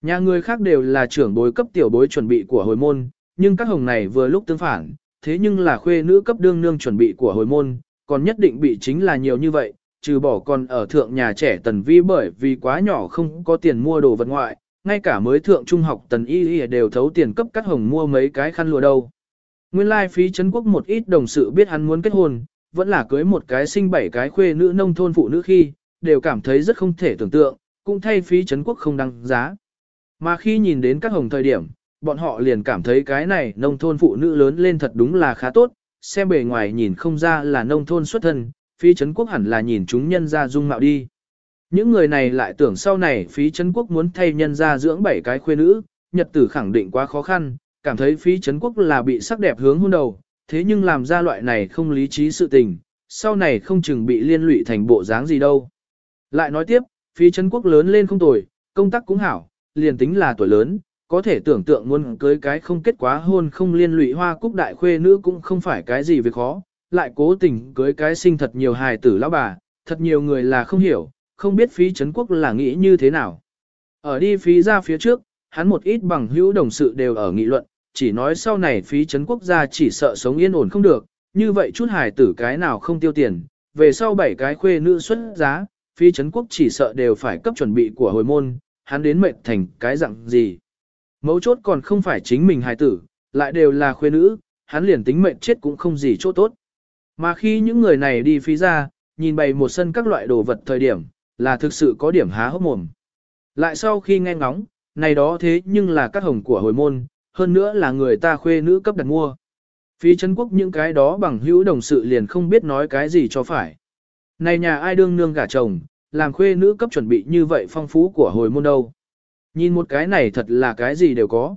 Nhà người khác đều là trưởng bối cấp tiểu bối chuẩn bị của hồi môn, nhưng các hồng này vừa lúc tương phản, thế nhưng là khuê nữ cấp đương nương chuẩn bị của hồi môn, còn nhất định bị chính là nhiều như vậy, trừ bỏ còn ở thượng nhà trẻ tần vi bởi vì quá nhỏ không có tiền mua đồ vật ngoại, ngay cả mới thượng trung học tần y y đều thấu tiền cấp các hồng mua mấy cái khăn lụa đâu. Nguyên lai phí Trấn Quốc một ít đồng sự biết hắn muốn kết hôn, vẫn là cưới một cái sinh bảy cái khuê nữ nông thôn phụ nữ khi, đều cảm thấy rất không thể tưởng tượng, cũng thay phí Trấn Quốc không đăng giá. Mà khi nhìn đến các hồng thời điểm, bọn họ liền cảm thấy cái này nông thôn phụ nữ lớn lên thật đúng là khá tốt, xem bề ngoài nhìn không ra là nông thôn xuất thân, phí Trấn Quốc hẳn là nhìn chúng nhân ra dung mạo đi. Những người này lại tưởng sau này phí Trấn Quốc muốn thay nhân ra dưỡng bảy cái khuê nữ, nhật tử khẳng định quá khó khăn, cảm thấy phí Trấn Quốc là bị sắc đẹp hướng hôn đầu, thế nhưng làm ra loại này không lý trí sự tình, sau này không chừng bị liên lụy thành bộ dáng gì đâu. Lại nói tiếp, phí Trấn Quốc lớn lên không tồi, công tác cũng hảo, liền tính là tuổi lớn, có thể tưởng tượng muốn cưới cái không kết quá hôn không liên lụy hoa cúc đại khuê nữ cũng không phải cái gì việc khó, lại cố tình cưới cái sinh thật nhiều hài tử lão bà, thật nhiều người là không hiểu, không biết phí Trấn Quốc là nghĩ như thế nào. Ở đi phí ra phía trước, hắn một ít bằng hữu đồng sự đều ở nghị luận, chỉ nói sau này phí chấn Quốc gia chỉ sợ sống yên ổn không được, như vậy chút hài tử cái nào không tiêu tiền, về sau bảy cái khuê nữ xuất giá, phí chấn Quốc chỉ sợ đều phải cấp chuẩn bị của hồi môn, hắn đến mệnh thành cái dạng gì. Mấu chốt còn không phải chính mình hài tử, lại đều là khuê nữ, hắn liền tính mệnh chết cũng không gì chỗ tốt. Mà khi những người này đi phí ra, nhìn bày một sân các loại đồ vật thời điểm, là thực sự có điểm há hốc mồm. Lại sau khi nghe ngóng, này đó thế nhưng là các hồng của hồi môn, hơn nữa là người ta khuê nữ cấp đặt mua. Phí Trấn quốc những cái đó bằng hữu đồng sự liền không biết nói cái gì cho phải. Này nhà ai đương nương gả chồng, làm khuê nữ cấp chuẩn bị như vậy phong phú của hồi môn đâu. Nhìn một cái này thật là cái gì đều có.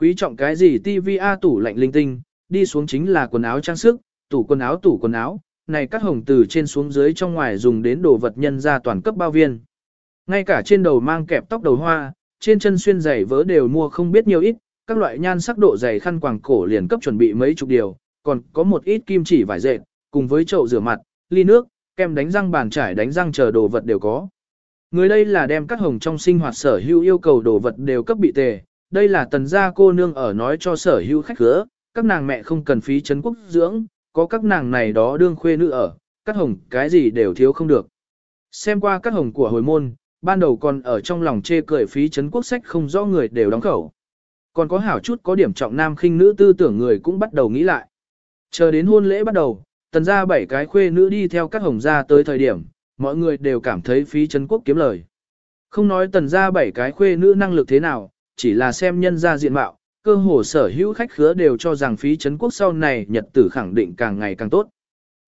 Quý trọng cái gì TVA tủ lạnh linh tinh, đi xuống chính là quần áo trang sức, tủ quần áo tủ quần áo, này các hồng từ trên xuống dưới trong ngoài dùng đến đồ vật nhân ra toàn cấp bao viên. Ngay cả trên đầu mang kẹp tóc đầu hoa, trên chân xuyên giày vớ đều mua không biết nhiều ít, các loại nhan sắc độ dày khăn quàng cổ liền cấp chuẩn bị mấy chục điều, còn có một ít kim chỉ vải dệt, cùng với chậu rửa mặt, ly nước, kem đánh răng bàn trải đánh răng chờ đồ vật đều có. Người đây là đem các hồng trong sinh hoạt sở hữu yêu cầu đồ vật đều cấp bị tề, đây là tần gia cô nương ở nói cho sở hữu khách khứa, các nàng mẹ không cần phí chấn quốc dưỡng, có các nàng này đó đương khuê nữ ở, các hồng cái gì đều thiếu không được. Xem qua các hồng của hồi môn, ban đầu còn ở trong lòng chê cười phí chấn quốc sách không rõ người đều đóng khẩu. Còn có hảo chút có điểm trọng nam khinh nữ tư tưởng người cũng bắt đầu nghĩ lại. Chờ đến hôn lễ bắt đầu, tần ra bảy cái khuê nữ đi theo các hồng ra tới thời điểm, mọi người đều cảm thấy phí Trấn Quốc kiếm lời. Không nói tần ra bảy cái khuê nữ năng lực thế nào, chỉ là xem nhân ra diện mạo, cơ hồ sở hữu khách khứa đều cho rằng phí Trấn Quốc sau này nhật tử khẳng định càng ngày càng tốt.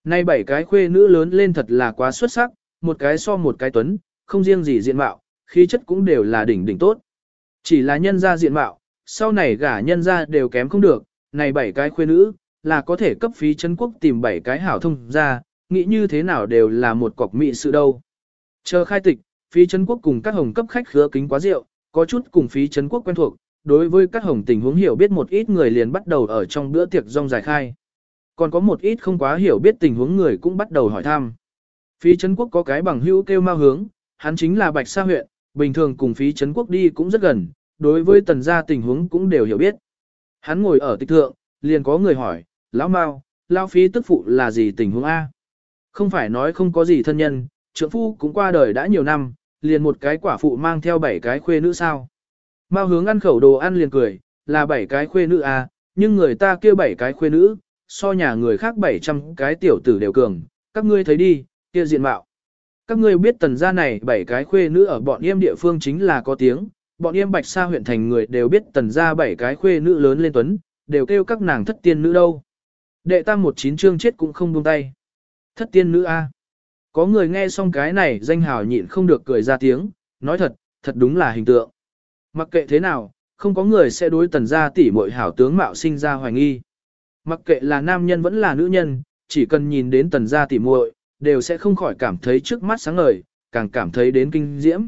Nay bảy cái khuê nữ lớn lên thật là quá xuất sắc, một cái so một cái tuấn, không riêng gì diện mạo, khí chất cũng đều là đỉnh đỉnh tốt. Chỉ là nhân ra diện mạo, sau này gả nhân ra đều kém không được, này bảy cái khuê nữ, là có thể cấp phí Trấn Quốc tìm bảy cái hảo thông ra, nghĩ như thế nào đều là một cọc mị sự đâu. Chờ khai tịch, phí Trấn Quốc cùng các hồng cấp khách khứa kính quá rượu, có chút cùng phí Trấn Quốc quen thuộc, đối với các hồng tình huống hiểu biết một ít người liền bắt đầu ở trong bữa tiệc rong dài khai. Còn có một ít không quá hiểu biết tình huống người cũng bắt đầu hỏi thăm. Phí Trấn Quốc có cái bằng hữu kêu ma hướng, hắn chính là Bạch Sa huyện, bình thường cùng phí Trấn Quốc đi cũng rất gần, đối với tần gia tình huống cũng đều hiểu biết. Hắn ngồi ở tịch thượng, liền có người hỏi, lão Mao, lão phí tức phụ là gì tình huống A? Không phải nói không có gì thân nhân, trưởng phu cũng qua đời đã nhiều năm, liền một cái quả phụ mang theo bảy cái khuê nữ sao. Mao hướng ăn khẩu đồ ăn liền cười, là bảy cái khuê nữ à, nhưng người ta kia bảy cái khuê nữ, so nhà người khác 700 cái tiểu tử đều cường, các ngươi thấy đi, kia diện mạo. Các ngươi biết tần gia này bảy cái khuê nữ ở bọn yêm địa phương chính là có tiếng, bọn yêm bạch sa huyện thành người đều biết tần gia bảy cái khuê nữ lớn lên tuấn, đều kêu các nàng thất tiên nữ đâu. Đệ tam một chín chương chết cũng không buông tay. Thất tiên nữ A. Có người nghe xong cái này danh hào nhịn không được cười ra tiếng, nói thật, thật đúng là hình tượng. Mặc kệ thế nào, không có người sẽ đối tần gia tỷ muội hảo tướng mạo sinh ra hoài nghi. Mặc kệ là nam nhân vẫn là nữ nhân, chỉ cần nhìn đến tần gia tỷ muội, đều sẽ không khỏi cảm thấy trước mắt sáng ngời, càng cảm thấy đến kinh diễm.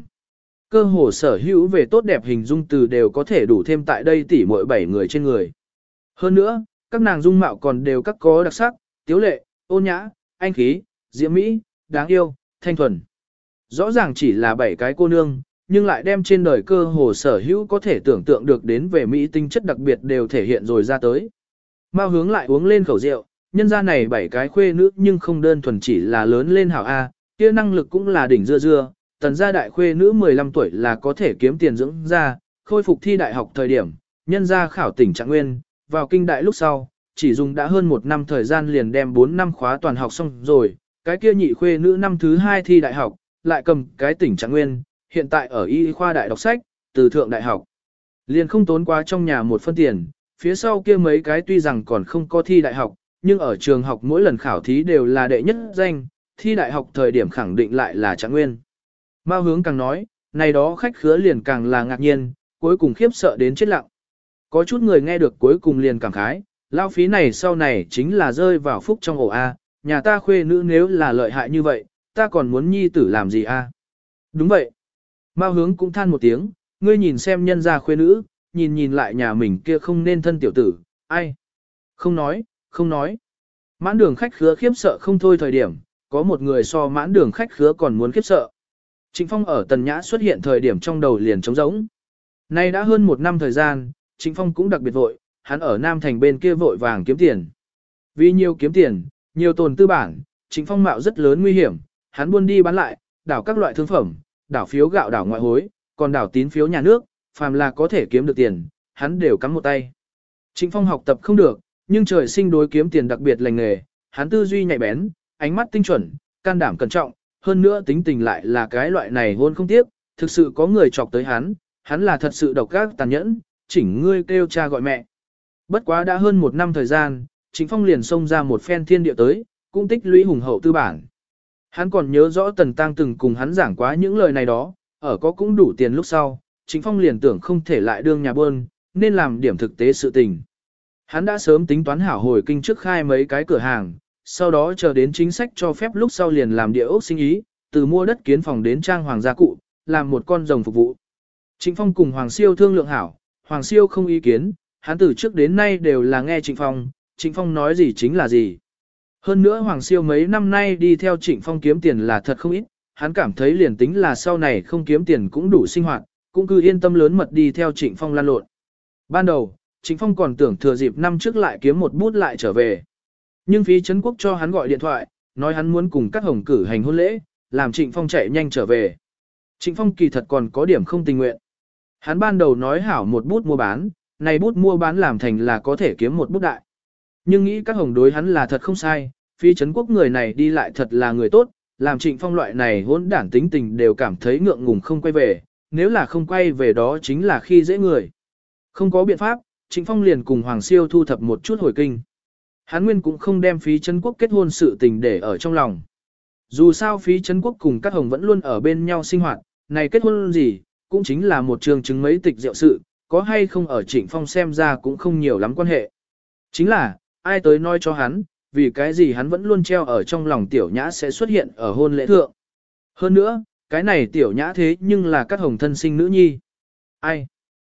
Cơ hồ sở hữu về tốt đẹp hình dung từ đều có thể đủ thêm tại đây tỉ mỗi bảy người trên người. Hơn nữa, các nàng dung mạo còn đều các có đặc sắc, tiếu lệ, ôn nhã, anh khí, diễm mỹ, đáng yêu, thanh thuần. Rõ ràng chỉ là bảy cái cô nương, nhưng lại đem trên đời cơ hồ sở hữu có thể tưởng tượng được đến về Mỹ tinh chất đặc biệt đều thể hiện rồi ra tới. Mao hướng lại uống lên khẩu rượu, nhân ra này bảy cái khuê nữ nhưng không đơn thuần chỉ là lớn lên hảo A, kia năng lực cũng là đỉnh dưa dưa, tần gia đại khuê nữ 15 tuổi là có thể kiếm tiền dưỡng ra, khôi phục thi đại học thời điểm, nhân gia khảo tỉnh trạng nguyên, vào kinh đại lúc sau, chỉ dùng đã hơn một năm thời gian liền đem 4 năm khóa toàn học xong rồi, cái kia nhị khuê nữ năm thứ hai thi đại học, lại cầm cái tỉnh trạng nguyên, hiện tại ở y khoa đại đọc sách, từ thượng đại học. Liền không tốn quá trong nhà một phân tiền, phía sau kia mấy cái tuy rằng còn không có thi đại học, nhưng ở trường học mỗi lần khảo thí đều là đệ nhất danh, thi đại học thời điểm khẳng định lại là trạng nguyên. Mao hướng càng nói, này đó khách khứa liền càng là ngạc nhiên, cuối cùng khiếp sợ đến chết lặng. Có chút người nghe được cuối cùng liền cảm khái, lao phí này sau này chính là rơi vào phúc trong ổ A, nhà ta khuê nữ nếu là lợi hại như vậy, ta còn muốn nhi tử làm gì A. Đúng vậy. Mao hướng cũng than một tiếng, ngươi nhìn xem nhân gia khuê nữ, nhìn nhìn lại nhà mình kia không nên thân tiểu tử, ai? Không nói, không nói. Mãn đường khách khứa khiếp sợ không thôi thời điểm, có một người so mãn đường khách khứa còn muốn khiếp sợ. Trịnh Phong ở Tần Nhã xuất hiện thời điểm trong đầu liền trống rỗng. Nay đã hơn một năm thời gian, Trịnh Phong cũng đặc biệt vội, hắn ở Nam Thành bên kia vội vàng kiếm tiền. Vì nhiều kiếm tiền, nhiều tồn tư bản, Trịnh Phong mạo rất lớn nguy hiểm, hắn buôn đi bán lại, đảo các loại thương phẩm, đảo phiếu gạo đảo ngoại hối, còn đảo tín phiếu nhà nước, phàm là có thể kiếm được tiền, hắn đều cắm một tay. Trịnh Phong học tập không được, nhưng trời sinh đối kiếm tiền đặc biệt lành nghề, hắn tư duy nhạy bén, ánh mắt tinh chuẩn, can đảm cẩn trọng, hơn nữa tính tình lại là cái loại này hôn không tiếc, thực sự có người chọc tới hắn, hắn là thật sự độc ác tàn nhẫn, chỉnh ngươi kêu cha gọi mẹ. Bất quá đã hơn một năm thời gian, Trịnh Phong liền xông ra một phen thiên địa tới, cũng tích lũy hùng hậu tư bản. Hắn còn nhớ rõ Tần Tăng từng cùng hắn giảng quá những lời này đó, ở có cũng đủ tiền lúc sau, Trịnh Phong liền tưởng không thể lại đương nhà buôn, nên làm điểm thực tế sự tình. Hắn đã sớm tính toán hảo hồi kinh trước khai mấy cái cửa hàng, sau đó chờ đến chính sách cho phép lúc sau liền làm địa ốc sinh ý, từ mua đất kiến phòng đến trang hoàng gia cụ, làm một con rồng phục vụ. Trịnh Phong cùng Hoàng Siêu thương lượng hảo, Hoàng Siêu không ý kiến, hắn từ trước đến nay đều là nghe Trịnh Phong, Trịnh Phong nói gì chính là gì. Hơn nữa Hoàng Siêu mấy năm nay đi theo Trịnh Phong kiếm tiền là thật không ít, hắn cảm thấy liền tính là sau này không kiếm tiền cũng đủ sinh hoạt, cũng cứ yên tâm lớn mật đi theo Trịnh Phong lan lộn. Ban đầu, Trịnh Phong còn tưởng thừa dịp năm trước lại kiếm một bút lại trở về. Nhưng phí Trấn Quốc cho hắn gọi điện thoại, nói hắn muốn cùng các hồng cử hành hôn lễ, làm Trịnh Phong chạy nhanh trở về. Trịnh Phong kỳ thật còn có điểm không tình nguyện. Hắn ban đầu nói hảo một bút mua bán, này bút mua bán làm thành là có thể kiếm một bút đại. Nhưng nghĩ các hồng đối hắn là thật không sai, phi Trấn Quốc người này đi lại thật là người tốt, làm trịnh phong loại này hỗn đản tính tình đều cảm thấy ngượng ngùng không quay về, nếu là không quay về đó chính là khi dễ người. Không có biện pháp, trịnh phong liền cùng Hoàng Siêu thu thập một chút hồi kinh. Hán Nguyên cũng không đem phí chân quốc kết hôn sự tình để ở trong lòng. Dù sao phí chân quốc cùng các hồng vẫn luôn ở bên nhau sinh hoạt, này kết hôn gì, cũng chính là một trường chứng mấy tịch diệu sự, có hay không ở trịnh phong xem ra cũng không nhiều lắm quan hệ. Chính là, ai tới nói cho hắn, vì cái gì hắn vẫn luôn treo ở trong lòng tiểu nhã sẽ xuất hiện ở hôn lễ thượng. Hơn nữa, cái này tiểu nhã thế nhưng là các hồng thân sinh nữ nhi. Ai?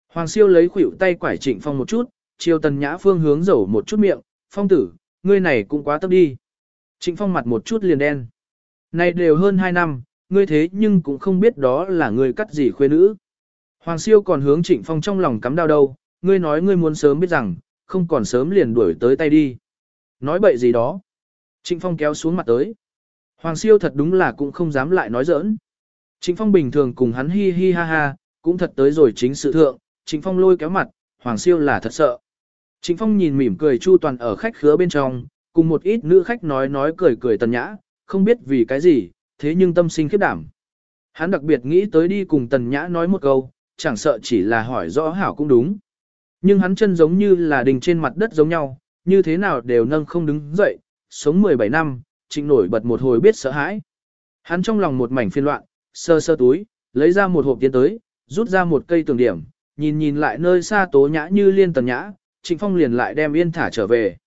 Hoàng siêu lấy khuỷu tay quải trịnh phong một chút, chiều tần nhã phương hướng dầu một chút miệng, phong tử, ngươi này cũng quá tấp đi. Trịnh phong mặt một chút liền đen. Này đều hơn hai năm, ngươi thế nhưng cũng không biết đó là ngươi cắt gì khuê nữ. Hoàng siêu còn hướng trịnh phong trong lòng cắm đau đâu, ngươi nói ngươi muốn sớm biết rằng, không còn sớm liền đuổi tới tay đi. Nói bậy gì đó. Trịnh phong kéo xuống mặt tới. Hoàng siêu thật đúng là cũng không dám lại nói giỡn. Trịnh phong bình thường cùng hắn hi hi ha ha, cũng thật tới rồi chính sự thượng, trịnh phong lôi kéo mặt, hoàng siêu là thật sợ. Trịnh phong nhìn mỉm cười chu toàn ở khách khứa bên trong, cùng một ít nữ khách nói nói cười cười tần nhã, không biết vì cái gì, thế nhưng tâm sinh khiếp đảm. Hắn đặc biệt nghĩ tới đi cùng tần nhã nói một câu, chẳng sợ chỉ là hỏi rõ hảo cũng đúng. Nhưng hắn chân giống như là đình trên mặt đất giống nhau, như thế nào đều nâng không đứng dậy, sống 17 năm, trịnh nổi bật một hồi biết sợ hãi. Hắn trong lòng một mảnh phiên loạn, sơ sơ túi, lấy ra một hộp tiền tới, rút ra một cây tường điểm, nhìn nhìn lại nơi xa tố nhã như liên tần nhã, trịnh phong liền lại đem yên thả trở về.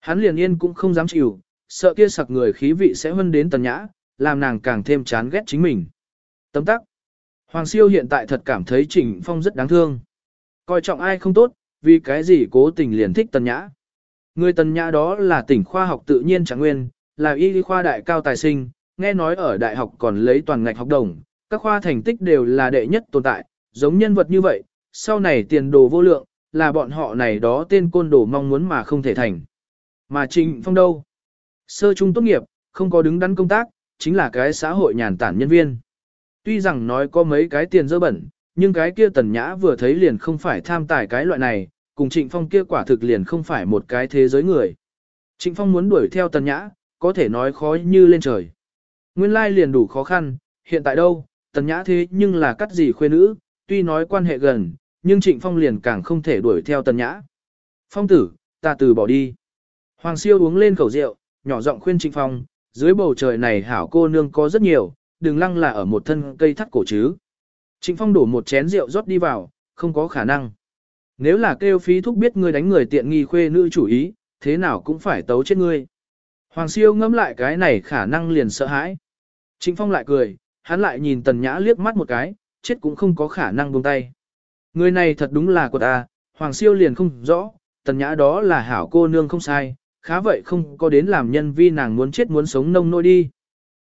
Hắn liền yên cũng không dám chịu, sợ kia sặc người khí vị sẽ hơn đến tần nhã, làm nàng càng thêm chán ghét chính mình. Tấm tắc. Hoàng siêu hiện tại thật cảm thấy trịnh phong rất đáng thương. Coi trọng ai không tốt, vì cái gì cố tình liền thích tần nhã. Người tần nhã đó là tỉnh khoa học tự nhiên trạng nguyên, là y khoa đại cao tài sinh, nghe nói ở đại học còn lấy toàn ngạch học đồng, các khoa thành tích đều là đệ nhất tồn tại, giống nhân vật như vậy, sau này tiền đồ vô lượng, là bọn họ này đó tên côn đồ mong muốn mà không thể thành. Mà Trịnh Phong đâu? Sơ trung tốt nghiệp, không có đứng đắn công tác, chính là cái xã hội nhàn tản nhân viên. Tuy rằng nói có mấy cái tiền dơ bẩn, nhưng cái kia tần nhã vừa thấy liền không phải tham tài cái loại này, cùng Trịnh Phong kia quả thực liền không phải một cái thế giới người. Trịnh Phong muốn đuổi theo tần nhã, có thể nói khó như lên trời. Nguyên lai liền đủ khó khăn, hiện tại đâu, tần nhã thế nhưng là cắt gì khuê nữ, tuy nói quan hệ gần, nhưng Trịnh Phong liền càng không thể đuổi theo tần nhã. Phong tử, ta từ bỏ đi. Hoàng siêu uống lên khẩu rượu, nhỏ giọng khuyên Trịnh Phong, dưới bầu trời này hảo cô nương có rất nhiều, đừng lăng là ở một thân cây thắt cổ chứ. Trịnh Phong đổ một chén rượu rót đi vào, không có khả năng. Nếu là kêu phí thúc biết ngươi đánh người tiện nghi khuê nữ chủ ý, thế nào cũng phải tấu chết ngươi. Hoàng siêu ngẫm lại cái này khả năng liền sợ hãi. Trịnh Phong lại cười, hắn lại nhìn Tần Nhã liếc mắt một cái, chết cũng không có khả năng buông tay. Người này thật đúng là của ta, Hoàng siêu liền không rõ, Tần Nhã đó là hảo cô nương không sai, khá vậy không có đến làm nhân vi nàng muốn chết muốn sống nông nôi đi.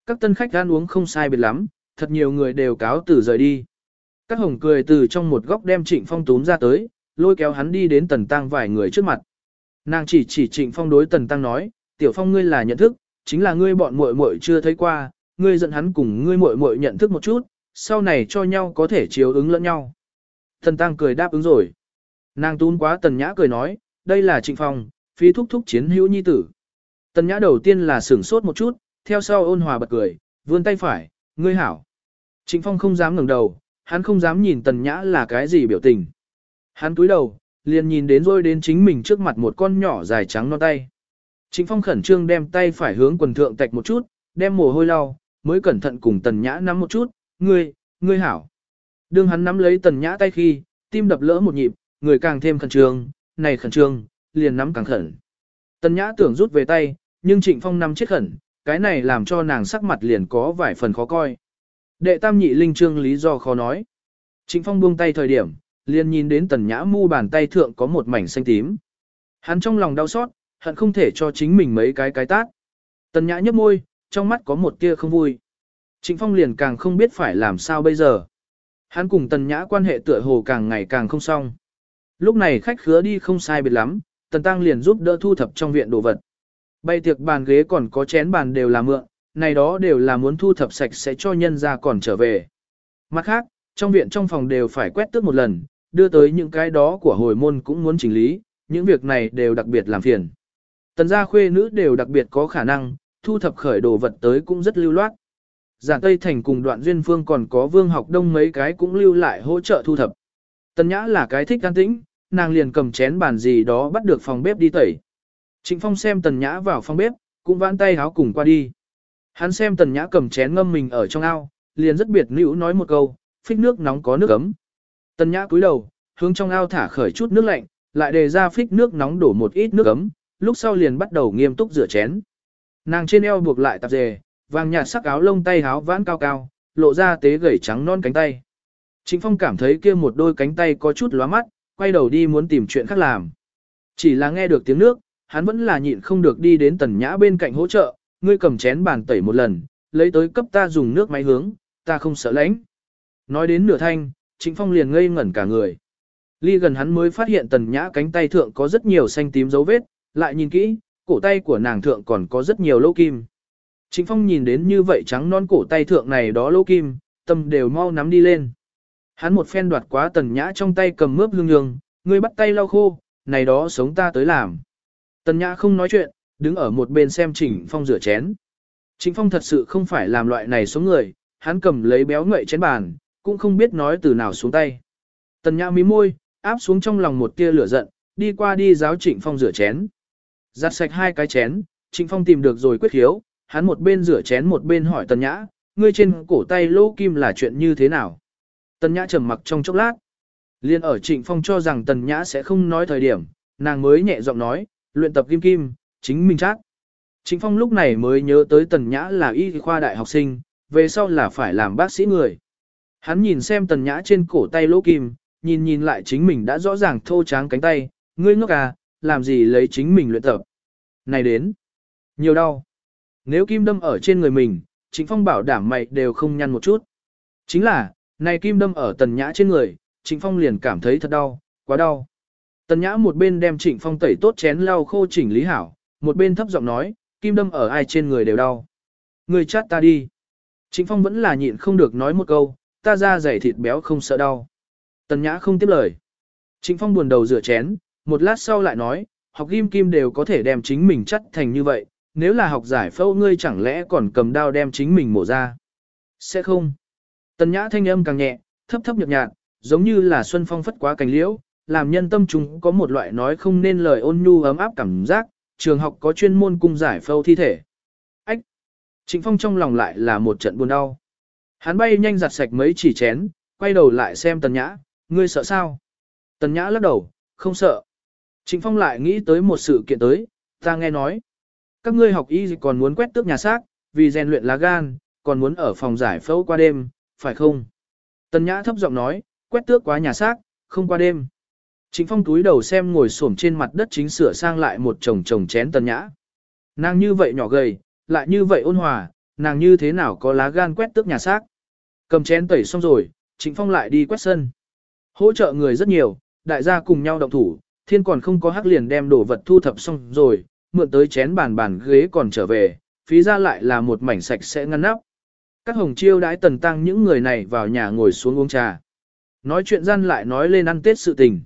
Các tân khách ăn uống không sai biệt lắm, thật nhiều người đều cáo từ rời đi. Các hồng cười từ trong một góc đem Trịnh Phong túm ra tới, lôi kéo hắn đi đến Tần Tăng vài người trước mặt. Nàng chỉ chỉ Trịnh Phong đối Tần Tăng nói, Tiểu Phong ngươi là nhận thức, chính là ngươi bọn muội muội chưa thấy qua, ngươi dẫn hắn cùng ngươi muội muội nhận thức một chút, sau này cho nhau có thể chiếu ứng lẫn nhau. Tần Tăng cười đáp ứng rồi. Nàng tún quá Tần Nhã cười nói, đây là Trịnh Phong, phi thúc thúc chiến hữu nhi tử. Tần Nhã đầu tiên là sửng sốt một chút, theo sau ôn hòa bật cười, vươn tay phải, ngươi hảo. Trịnh Phong không dám ngẩng đầu, hắn không dám nhìn Tần Nhã là cái gì biểu tình. Hắn túi đầu, liền nhìn đến rồi đến chính mình trước mặt một con nhỏ dài trắng non tay. Trịnh Phong khẩn trương đem tay phải hướng quần thượng tạch một chút, đem mồ hôi lau, mới cẩn thận cùng Tần Nhã nắm một chút, ngươi, ngươi hảo. Đương hắn nắm lấy Tần Nhã tay khi, tim đập lỡ một nhịp, người càng thêm khẩn trương, này khẩn trương, liền nắm càng khẩn. Tần Nhã tưởng rút về tay, nhưng Trịnh Phong nắm chết khẩn, cái này làm cho nàng sắc mặt liền có vài phần khó coi. Đệ tam nhị linh trương lý do khó nói. Trịnh Phong buông tay thời điểm, liền nhìn đến tần nhã mu bàn tay thượng có một mảnh xanh tím. Hắn trong lòng đau xót, hận không thể cho chính mình mấy cái cái tát. Tần nhã nhấp môi, trong mắt có một tia không vui. Trịnh Phong liền càng không biết phải làm sao bây giờ. Hắn cùng tần nhã quan hệ tựa hồ càng ngày càng không xong. Lúc này khách khứa đi không sai biệt lắm, tần tăng liền giúp đỡ thu thập trong viện đồ vật. Bay tiệc bàn ghế còn có chén bàn đều là mượn, này đó đều là muốn thu thập sạch sẽ cho nhân ra còn trở về. Mặt khác, trong viện trong phòng đều phải quét tước một lần, đưa tới những cái đó của hồi môn cũng muốn chỉnh lý, những việc này đều đặc biệt làm phiền. Tần gia khuê nữ đều đặc biệt có khả năng, thu thập khởi đồ vật tới cũng rất lưu loát giản Tây Thành cùng đoạn duyên phương còn có vương học đông mấy cái cũng lưu lại hỗ trợ thu thập. Tần Nhã là cái thích can tĩnh, nàng liền cầm chén bàn gì đó bắt được phòng bếp đi tẩy. Trịnh Phong xem Tần Nhã vào phòng bếp, cũng vãn tay háo cùng qua đi. Hắn xem Tần Nhã cầm chén ngâm mình ở trong ao, liền rất biệt nữ nói một câu, phích nước nóng có nước ấm. Tần Nhã cúi đầu, hướng trong ao thả khởi chút nước lạnh, lại đề ra phích nước nóng đổ một ít nước ấm, lúc sau liền bắt đầu nghiêm túc rửa chén. Nàng trên eo buộc lại tạp dề, vàng nhạt sắc áo lông tay háo vãn cao cao, lộ ra tế gầy trắng non cánh tay. Trịnh Phong cảm thấy kia một đôi cánh tay có chút lóa mắt, quay đầu đi muốn tìm chuyện khác làm. Chỉ là nghe được tiếng nước, hắn vẫn là nhịn không được đi đến tần nhã bên cạnh hỗ trợ, ngươi cầm chén bàn tẩy một lần, lấy tới cấp ta dùng nước máy hướng, ta không sợ lãnh. Nói đến nửa thanh, Trịnh Phong liền ngây ngẩn cả người. Ly gần hắn mới phát hiện tần nhã cánh tay thượng có rất nhiều xanh tím dấu vết, lại nhìn kỹ, cổ tay của nàng thượng còn có rất nhiều lỗ kim. Trịnh Phong nhìn đến như vậy trắng non cổ tay thượng này đó lỗ kim, tâm đều mau nắm đi lên. Hắn một phen đoạt quá tần nhã trong tay cầm mướp lương lương, người bắt tay lau khô, này đó sống ta tới làm. Tần nhã không nói chuyện, đứng ở một bên xem Trịnh Phong rửa chén. Trịnh Phong thật sự không phải làm loại này số người, hắn cầm lấy béo ngậy chén bàn, cũng không biết nói từ nào xuống tay. Tần nhã mí môi, áp xuống trong lòng một tia lửa giận, đi qua đi giáo Trịnh Phong rửa chén. Giặt sạch hai cái chén, Trịnh Phong tìm được rồi quyết khiếu, hắn một bên rửa chén một bên hỏi Tần Nhã, ngươi trên cổ tay lỗ kim là chuyện như thế nào? Tần Nhã trầm mặc trong chốc lát. Liên ở Trịnh Phong cho rằng Tần Nhã sẽ không nói thời điểm, nàng mới nhẹ giọng nói, luyện tập kim kim, chính mình chắc. Trịnh Phong lúc này mới nhớ tới Tần Nhã là y khoa đại học sinh, về sau là phải làm bác sĩ người. Hắn nhìn xem Tần Nhã trên cổ tay lỗ kim, nhìn nhìn lại chính mình đã rõ ràng thô tráng cánh tay, ngươi ngốc à, làm gì lấy chính mình luyện tập. Này đến, nhiều đau. Nếu kim đâm ở trên người mình, Trịnh Phong bảo đảm mày đều không nhăn một chút. Chính là, này kim đâm ở tần nhã trên người, Trịnh Phong liền cảm thấy thật đau, quá đau. Tần nhã một bên đem Trịnh Phong tẩy tốt chén lau khô chỉnh lý hảo, một bên thấp giọng nói, kim đâm ở ai trên người đều đau. Người chát ta đi. Trịnh Phong vẫn là nhịn không được nói một câu, ta ra dày thịt béo không sợ đau. Tần nhã không tiếp lời. Trịnh Phong buồn đầu rửa chén, một lát sau lại nói, học kim kim đều có thể đem chính mình chắt thành như vậy, nếu là học giải phẫu ngươi chẳng lẽ còn cầm đao đem chính mình mổ ra. Sẽ không. Tần nhã thanh âm càng nhẹ, thấp thấp nhợt nhạt, giống như là xuân phong phất quá cành liễu, làm nhân tâm chúng có một loại nói không nên lời ôn nhu ấm áp cảm giác, trường học có chuyên môn cung giải phẫu thi thể. Ách! Trịnh phong trong lòng lại là một trận buồn đau. Hắn bay nhanh giặt sạch mấy chỉ chén, quay đầu lại xem tần nhã, ngươi sợ sao? Tần nhã lắc đầu, không sợ. Trịnh phong lại nghĩ tới một sự kiện tới, ta nghe nói. Các ngươi học y còn muốn quét tước nhà xác, vì rèn luyện lá gan, còn muốn ở phòng giải phẫu qua đêm, phải không? Tần Nhã thấp giọng nói, quét tước quá nhà xác, không qua đêm. Trịnh Phong túi đầu xem ngồi xổm trên mặt đất chính sửa sang lại một chồng chồng chén Tần Nhã. Nàng như vậy nhỏ gầy, lại như vậy ôn hòa, nàng như thế nào có lá gan quét tước nhà xác. Cầm chén tẩy xong rồi, Trịnh Phong lại đi quét sân. Hỗ trợ người rất nhiều, đại gia cùng nhau động thủ, thiên còn không có hắc liền đem đồ vật thu thập xong rồi, mượn tới chén bàn bàn ghế còn trở về, phí ra lại là một mảnh sạch sẽ ngăn nắp. Các hồng chiêu đãi tần tăng những người này vào nhà ngồi xuống uống trà. Nói chuyện gian lại nói lên ăn Tết sự tình.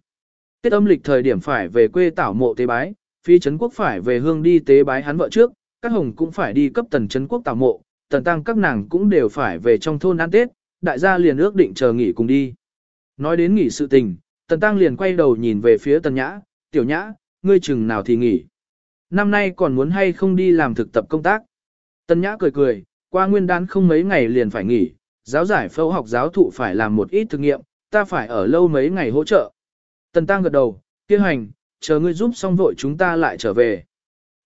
Tết âm lịch thời điểm phải về quê tảo mộ tế bái, phi trấn quốc phải về hương đi tế bái hắn vợ trước, các hồng cũng phải đi cấp tần trấn quốc tảo mộ, tần tăng các nàng cũng đều phải về trong thôn ăn Tết, đại gia liền ước định chờ nghỉ cùng đi. Nói đến nghỉ sự tình, tần tăng liền quay đầu nhìn về phía tần nhã, tiểu nhã, ngươi chừng nào thì nghỉ năm nay còn muốn hay không đi làm thực tập công tác. Tân Nhã cười cười, qua nguyên đán không mấy ngày liền phải nghỉ, giáo giải phẫu học giáo thụ phải làm một ít thực nghiệm, ta phải ở lâu mấy ngày hỗ trợ. Tần Tăng gật đầu, kêu hành, chờ ngươi giúp xong vội chúng ta lại trở về.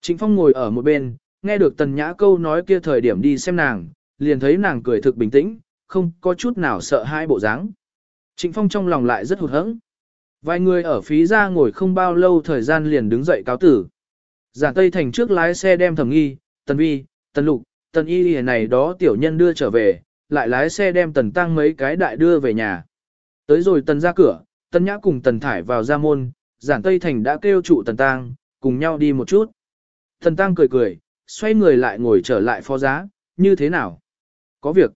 Trịnh Phong ngồi ở một bên, nghe được Tần Nhã câu nói kia thời điểm đi xem nàng, liền thấy nàng cười thực bình tĩnh, không có chút nào sợ hai bộ dáng. Trịnh Phong trong lòng lại rất hụt hẫng. Vài người ở phí ra ngồi không bao lâu thời gian liền đứng dậy cáo tử. Giản Tây Thành trước lái xe đem thẩm nghi, tần vi, tần lục, tần y này đó tiểu nhân đưa trở về, lại lái xe đem tần tăng mấy cái đại đưa về nhà. Tới rồi tần ra cửa, tần nhã cùng tần thải vào ra môn, giản Tây Thành đã kêu trụ tần tăng, cùng nhau đi một chút. Tần tăng cười cười, xoay người lại ngồi trở lại phó giá, như thế nào? Có việc.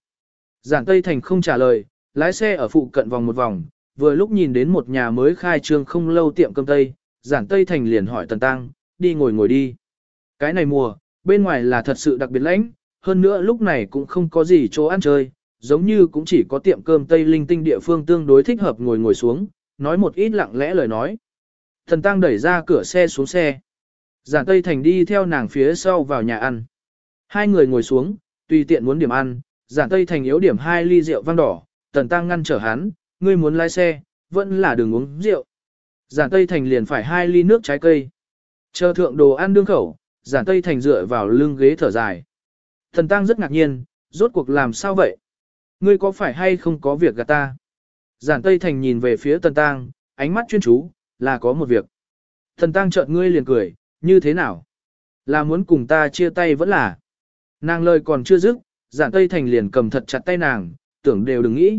Giản Tây Thành không trả lời, lái xe ở phụ cận vòng một vòng, vừa lúc nhìn đến một nhà mới khai trương không lâu tiệm cơm Tây, giản Tây Thành liền hỏi Tần Tăng, đi ngồi ngồi đi. Cái này mùa, bên ngoài là thật sự đặc biệt lãnh, hơn nữa lúc này cũng không có gì chỗ ăn chơi, giống như cũng chỉ có tiệm cơm Tây Linh Tinh địa phương tương đối thích hợp ngồi ngồi xuống, nói một ít lặng lẽ lời nói. Thần Tăng đẩy ra cửa xe xuống xe. Giản Tây Thành đi theo nàng phía sau vào nhà ăn. Hai người ngồi xuống, tùy tiện muốn điểm ăn, Giản Tây Thành yếu điểm hai ly rượu vang đỏ, Tần Tăng ngăn trở hắn, ngươi muốn lái xe, vẫn là đường uống rượu. Giản Tây Thành liền phải hai ly nước trái cây. Chờ thượng đồ ăn đương khẩu, Giản Tây Thành dựa vào lưng ghế thở dài. Thần Tăng rất ngạc nhiên, rốt cuộc làm sao vậy? Ngươi có phải hay không có việc gạt ta? Giản Tây Thành nhìn về phía Tần Tăng, ánh mắt chuyên chú, là có một việc. Thần Tăng chợt ngươi liền cười, như thế nào? Là muốn cùng ta chia tay vẫn là. Nàng lời còn chưa dứt, Giản Tây Thành liền cầm thật chặt tay nàng, tưởng đều đừng nghĩ.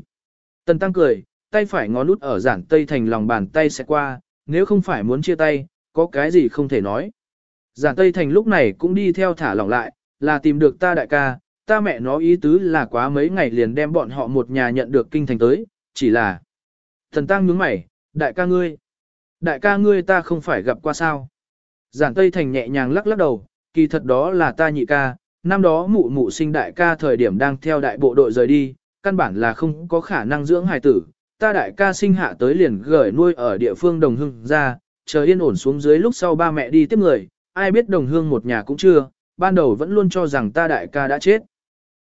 Tần Tăng cười, tay phải ngón út ở Giản Tây Thành lòng bàn tay sẽ qua, nếu không phải muốn chia tay, có cái gì không thể nói. Giản Tây Thành lúc này cũng đi theo thả lỏng lại, là tìm được ta đại ca, ta mẹ nó ý tứ là quá mấy ngày liền đem bọn họ một nhà nhận được kinh thành tới, chỉ là... Thần Tăng nhướng mày, đại ca ngươi. Đại ca ngươi ta không phải gặp qua sao. Giản Tây Thành nhẹ nhàng lắc lắc đầu, kỳ thật đó là ta nhị ca, năm đó mụ mụ sinh đại ca thời điểm đang theo đại bộ đội rời đi, căn bản là không có khả năng dưỡng hài tử. Ta đại ca sinh hạ tới liền gửi nuôi ở địa phương đồng hưng ra, chờ yên ổn xuống dưới lúc sau ba mẹ đi tiếp người, ai biết đồng hương một nhà cũng chưa, ban đầu vẫn luôn cho rằng ta đại ca đã chết.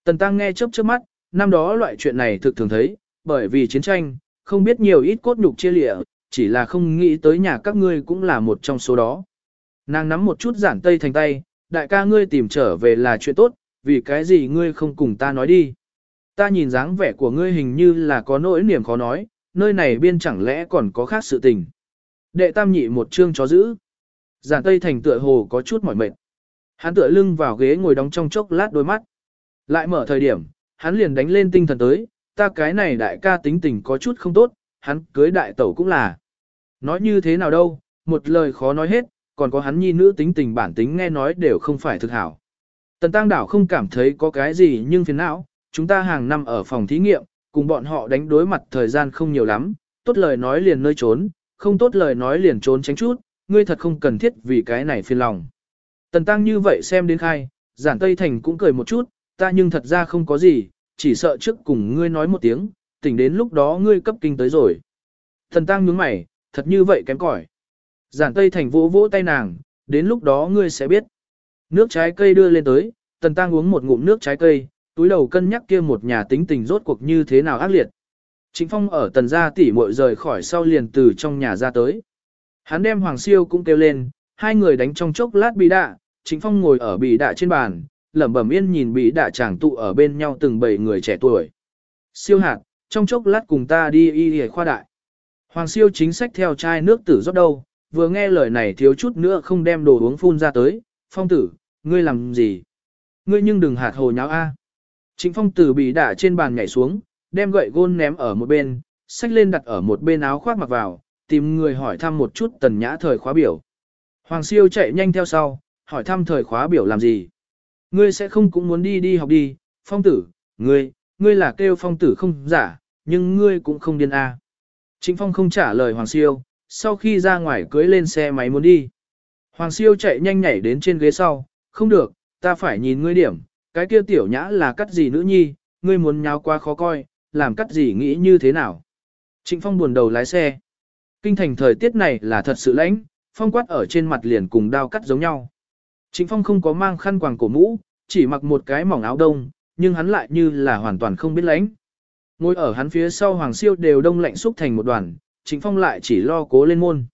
Tần Tăng nghe chớp chớp mắt, năm đó loại chuyện này thực thường thấy, bởi vì chiến tranh, không biết nhiều ít cốt nhục chia lịa, chỉ là không nghĩ tới nhà các ngươi cũng là một trong số đó. Nàng nắm một chút giản tây thành tay, đại ca ngươi tìm trở về là chuyện tốt, vì cái gì ngươi không cùng ta nói đi. Ta nhìn dáng vẻ của ngươi hình như là có nỗi niềm khó nói, nơi này biên chẳng lẽ còn có khác sự tình. Đệ tam nhị một chương chó giữ. Giản tây thành tựa hồ có chút mỏi mệt. Hắn tựa lưng vào ghế ngồi đóng trong chốc lát đôi mắt. Lại mở thời điểm, hắn liền đánh lên tinh thần tới, ta cái này đại ca tính tình có chút không tốt, hắn cưới đại tẩu cũng là. Nói như thế nào đâu, một lời khó nói hết, còn có hắn nhi nữ tính tình bản tính nghe nói đều không phải thực hảo. Tần Tăng Đảo không cảm thấy có cái gì nhưng phiền não, chúng ta hàng năm ở phòng thí nghiệm, cùng bọn họ đánh đối mặt thời gian không nhiều lắm, tốt lời nói liền nơi trốn, không tốt lời nói liền trốn tránh chút, ngươi thật không cần thiết vì cái này phiền lòng. Tần Tăng như vậy xem đến khai, giản Tây Thành cũng cười một chút, ta nhưng thật ra không có gì, chỉ sợ trước cùng ngươi nói một tiếng, tỉnh đến lúc đó ngươi cấp kinh tới rồi. Tần Tăng nhướng mày, thật như vậy kém cỏi. Giản Tây Thành vỗ vỗ tay nàng, đến lúc đó ngươi sẽ biết. Nước trái cây đưa lên tới, Tần Tăng uống một ngụm nước trái cây, túi đầu cân nhắc kia một nhà tính tình rốt cuộc như thế nào ác liệt. Trịnh Phong ở tần gia tỷ muội rời khỏi sau liền từ trong nhà ra tới. Hắn đem Hoàng Siêu cũng kêu lên, hai người đánh trong chốc lát bị đạ, Trịnh Phong ngồi ở bị đạ trên bàn, lẩm bẩm yên nhìn bị đạ chàng tụ ở bên nhau từng bảy người trẻ tuổi. Siêu hạt, trong chốc lát cùng ta đi y y khoa đại. Hoàng Siêu chính sách theo chai nước tử rót đâu, vừa nghe lời này thiếu chút nữa không đem đồ uống phun ra tới, phong tử, ngươi làm gì? Ngươi nhưng đừng hạt hồ nháo a. Trịnh phong tử bị đạ trên bàn nhảy xuống, đem gậy gôn ném ở một bên, xách lên đặt ở một bên áo khoác mặc vào, tìm người hỏi thăm một chút tần nhã thời khóa biểu. Hoàng siêu chạy nhanh theo sau, hỏi thăm thời khóa biểu làm gì. Ngươi sẽ không cũng muốn đi đi học đi, phong tử, ngươi, ngươi là kêu phong tử không giả, nhưng ngươi cũng không điên a. Trịnh phong không trả lời Hoàng siêu, sau khi ra ngoài cưới lên xe máy muốn đi. Hoàng siêu chạy nhanh nhảy đến trên ghế sau, không được, ta phải nhìn ngươi điểm, cái kia tiểu nhã là cắt gì nữ nhi, ngươi muốn nháo quá khó coi, làm cắt gì nghĩ như thế nào. Trịnh Phong buồn đầu lái xe. Kinh thành thời tiết này là thật sự lãnh, phong quát ở trên mặt liền cùng đao cắt giống nhau. Trịnh Phong không có mang khăn quàng cổ mũ, chỉ mặc một cái mỏng áo đông, nhưng hắn lại như là hoàn toàn không biết lãnh. Ngồi ở hắn phía sau Hoàng Siêu đều đông lạnh xúc thành một đoàn, Trịnh Phong lại chỉ lo cố lên môn.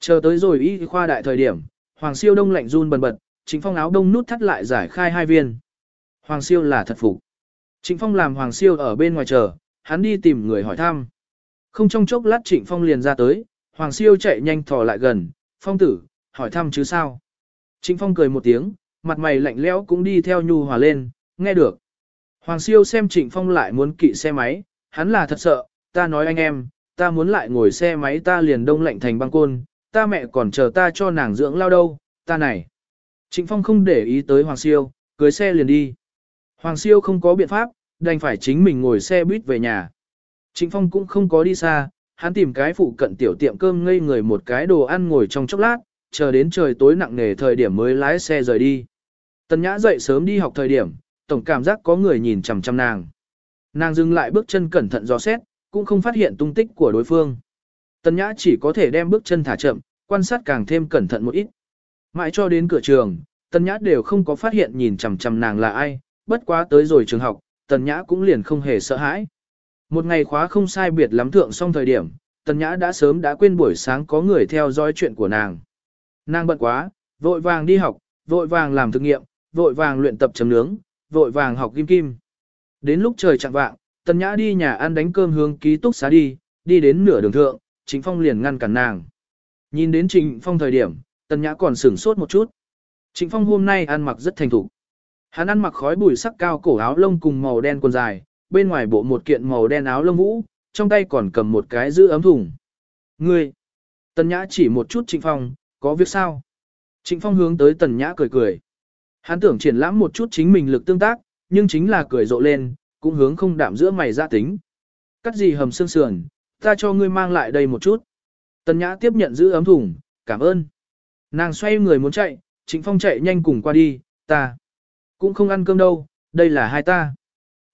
Chờ tới rồi y khoa đại thời điểm, Hoàng Siêu đông lạnh run bần bật, Trịnh Phong áo đông nút thắt lại giải khai hai viên. Hoàng Siêu là thật phục. Trịnh Phong làm Hoàng Siêu ở bên ngoài chờ, hắn đi tìm người hỏi thăm. Không trong chốc lát Trịnh Phong liền ra tới, Hoàng Siêu chạy nhanh thò lại gần, Phong tử, hỏi thăm chứ sao. Trịnh Phong cười một tiếng, mặt mày lạnh lẽo cũng đi theo nhu hòa lên, nghe được. Hoàng Siêu xem Trịnh Phong lại muốn kỵ xe máy, hắn là thật sợ, ta nói anh em, ta muốn lại ngồi xe máy ta liền đông lạnh thành băng côn, ta mẹ còn chờ ta cho nàng dưỡng lao đâu, ta này. Trịnh Phong không để ý tới Hoàng Siêu, cưới xe liền đi. Hoàng Siêu không có biện pháp, đành phải chính mình ngồi xe buýt về nhà. Trịnh Phong cũng không có đi xa, hắn tìm cái phụ cận tiểu tiệm cơm ngây người một cái đồ ăn ngồi trong chốc lát, chờ đến trời tối nặng nề thời điểm mới lái xe rời đi. Tần Nhã dậy sớm đi học thời điểm, tổng cảm giác có người nhìn chằm chằm nàng. Nàng dừng lại bước chân cẩn thận dò xét, cũng không phát hiện tung tích của đối phương. Tần Nhã chỉ có thể đem bước chân thả chậm, quan sát càng thêm cẩn thận một ít. Mãi cho đến cửa trường, Tần Nhã đều không có phát hiện nhìn chằm chằm nàng là ai, bất quá tới rồi trường học, Tần Nhã cũng liền không hề sợ hãi. Một ngày khóa không sai biệt lắm thượng xong thời điểm, Tần Nhã đã sớm đã quên buổi sáng có người theo dõi chuyện của nàng. Nàng bận quá, vội vàng đi học, vội vàng làm thực nghiệm, vội vàng luyện tập chấm nướng, vội vàng học kim kim. Đến lúc trời chạng vạng, Tần Nhã đi nhà ăn đánh cơm hướng ký túc xá đi, đi đến nửa đường thượng, Trịnh Phong liền ngăn cản nàng. Nhìn đến Trịnh Phong thời điểm, Tần Nhã còn sửng sốt một chút. Trịnh Phong hôm nay ăn mặc rất thành thục. Hắn ăn mặc khói bụi sắc cao cổ áo lông cùng màu đen quần dài, bên ngoài bộ một kiện màu đen áo lông vũ, trong tay còn cầm một cái giữ ấm thùng. Ngươi! Tần Nhã chỉ một chút Trịnh Phong, có việc sao? Trịnh Phong hướng tới Tần Nhã cười cười. Hắn tưởng triển lãm một chút chính mình lực tương tác, nhưng chính là cười rộ lên, cũng hướng không đạm giữa mày ra tính. Cắt gì hầm xương sườn, ta cho ngươi mang lại đây một chút. Tần Nhã tiếp nhận giữ ấm thùng, cảm ơn. Nàng xoay người muốn chạy, Trịnh Phong chạy nhanh cùng qua đi, ta cũng không ăn cơm đâu, đây là hai ta.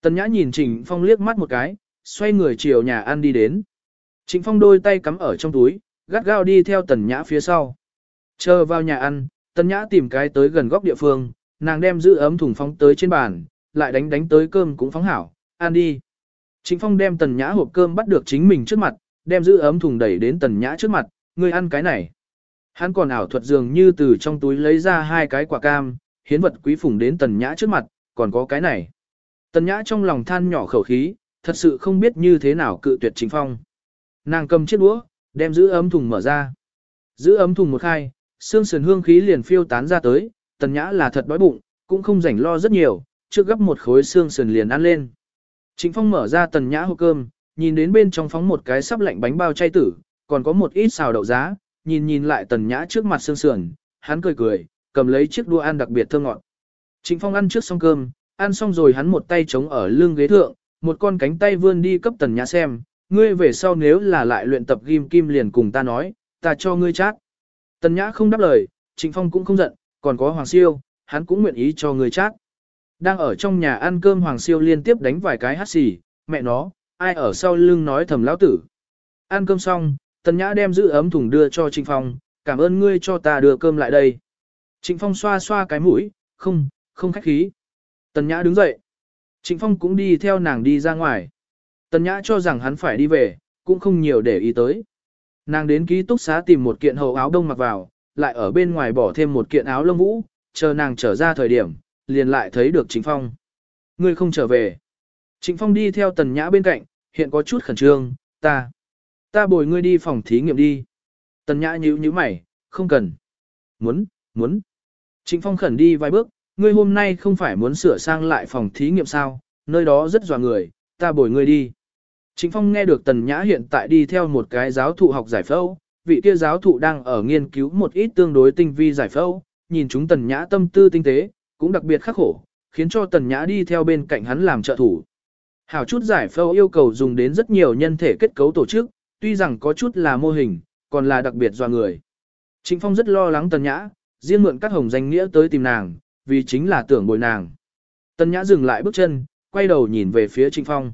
Tần Nhã nhìn Trịnh Phong liếc mắt một cái, xoay người chiều nhà ăn đi đến. Trịnh Phong đôi tay cắm ở trong túi, gắt gao đi theo Tần Nhã phía sau. Chờ vào nhà ăn, Tần Nhã tìm cái tới gần góc địa phương, nàng đem giữ ấm thùng phóng tới trên bàn, lại đánh đánh tới cơm cũng phóng hảo, ăn đi. Trịnh Phong đem Tần Nhã hộp cơm bắt được chính mình trước mặt, đem giữ ấm thùng đẩy đến Tần Nhã trước mặt, ngươi ăn cái này. Hắn còn ảo thuật dường như từ trong túi lấy ra hai cái quả cam, hiến vật quý phủng đến Tần Nhã trước mặt, còn có cái này. Tần Nhã trong lòng than nhỏ khẩu khí, thật sự không biết như thế nào cự tuyệt chính Phong. Nàng cầm chiếc đũa, đem giữ ấm thùng mở ra. Giữ ấm thùng một khai, xương sườn hương khí liền phiêu tán ra tới, Tần Nhã là thật đói bụng, cũng không rảnh lo rất nhiều, trước gấp một khối xương sườn liền ăn lên. Trịnh Phong mở ra Tần Nhã hộp cơm, nhìn đến bên trong phóng một cái sắp lạnh bánh bao chay tử, còn có một ít xào đậu giá, nhìn nhìn lại Tần Nhã trước mặt xương sườn, hắn cười cười, cầm lấy chiếc đũa ăn đặc biệt thơm ngọt. Trịnh Phong ăn trước xong cơm, ăn xong rồi hắn một tay chống ở lưng ghế thượng, một con cánh tay vươn đi cấp Tần Nhã xem, ngươi về sau nếu là lại luyện tập ghim kim liền cùng ta nói, ta cho ngươi chát. Tần Nhã không đáp lời, Trịnh Phong cũng không giận, còn có Hoàng Siêu, hắn cũng nguyện ý cho ngươi chát. Đang ở trong nhà ăn cơm Hoàng Siêu liên tiếp đánh vài cái hát xì, mẹ nó, ai ở sau lưng nói thầm lão tử. Ăn cơm xong, Tần Nhã đem giữ ấm thùng đưa cho Trịnh Phong, cảm ơn ngươi cho ta đưa cơm lại đây. Trịnh Phong xoa xoa cái mũi, không, không khách khí. Tần Nhã đứng dậy. Trịnh Phong cũng đi theo nàng đi ra ngoài. Tần Nhã cho rằng hắn phải đi về, cũng không nhiều để ý tới. Nàng đến ký túc xá tìm một kiện hậu áo đông mặc vào, lại ở bên ngoài bỏ thêm một kiện áo lông vũ, chờ nàng trở ra thời điểm, liền lại thấy được Trịnh Phong. Ngươi không trở về. Trịnh Phong đi theo Tần Nhã bên cạnh, hiện có chút khẩn trương, ta. Ta bồi ngươi đi phòng thí nghiệm đi. Tần Nhã nhíu nhíu mày, không cần. Muốn, muốn. Trịnh Phong khẩn đi vài bước, ngươi hôm nay không phải muốn sửa sang lại phòng thí nghiệm sao, nơi đó rất dò người, ta bồi ngươi đi. Trịnh Phong nghe được Tần Nhã hiện tại đi theo một cái giáo thụ học giải phẫu, vị kia giáo thụ đang ở nghiên cứu một ít tương đối tinh vi giải phẫu, nhìn chúng Tần Nhã tâm tư tinh tế, cũng đặc biệt khắc khổ, khiến cho Tần Nhã đi theo bên cạnh hắn làm trợ thủ. Hảo chút giải phẫu yêu cầu dùng đến rất nhiều nhân thể kết cấu tổ chức, tuy rằng có chút là mô hình, còn là đặc biệt do người. Trịnh Phong rất lo lắng Tần Nhã, riêng mượn các hồng danh nghĩa tới tìm nàng, vì chính là tưởng bồi nàng. tân Nhã dừng lại bước chân, quay đầu nhìn về phía Trịnh Phong.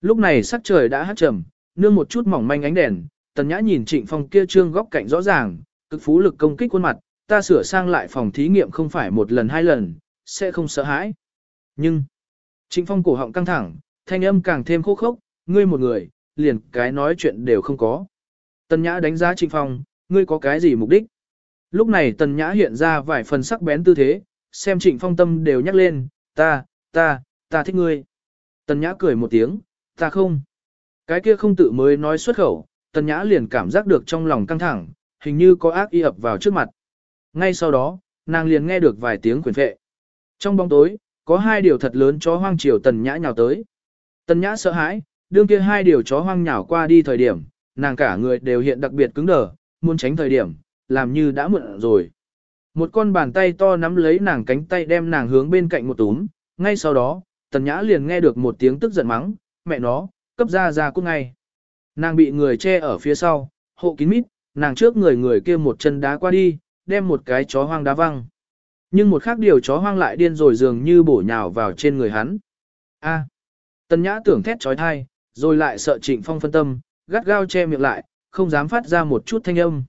Lúc này sắc trời đã hắt trầm, nương một chút mỏng manh ánh đèn, Tần Nhã nhìn Trịnh Phong kia trương góc cạnh rõ ràng, cực phú lực công kích khuôn mặt, ta sửa sang lại phòng thí nghiệm không phải một lần hai lần, sẽ không sợ hãi. Nhưng, Trịnh Phong cổ họng căng thẳng, thanh âm càng thêm khô khốc, ngươi một người, liền cái nói chuyện đều không có. Tần Nhã đánh giá Trịnh Phong, ngươi có cái gì mục đích? Lúc này Tần Nhã hiện ra vài phần sắc bén tư thế, xem Trịnh Phong tâm đều nhắc lên, ta, ta, ta thích ngươi. Tần Nhã cười một tiếng, ta không. Cái kia không tự mới nói xuất khẩu, Tần Nhã liền cảm giác được trong lòng căng thẳng, hình như có ác y ập vào trước mặt. Ngay sau đó, nàng liền nghe được vài tiếng quyền phệ. Trong bóng tối, có hai điều thật lớn chó hoang chiều Tần Nhã nhào tới. Tần Nhã sợ hãi, đương kia hai điều chó hoang nhào qua đi thời điểm, nàng cả người đều hiện đặc biệt cứng đờ, muốn tránh thời điểm, làm như đã muộn rồi. Một con bàn tay to nắm lấy nàng cánh tay đem nàng hướng bên cạnh một túm, ngay sau đó, Tần Nhã liền nghe được một tiếng tức giận mắng, mẹ nó, cấp ra ra cút ngay. Nàng bị người che ở phía sau, hộ kín mít, nàng trước người người kia một chân đá qua đi, đem một cái chó hoang đá văng. Nhưng một khác điều chó hoang lại điên rồi dường như bổ nhào vào trên người hắn. A. À. Tần Nhã tưởng thét trói thai, rồi lại sợ Trịnh Phong phân tâm, gắt gao che miệng lại, không dám phát ra một chút thanh âm.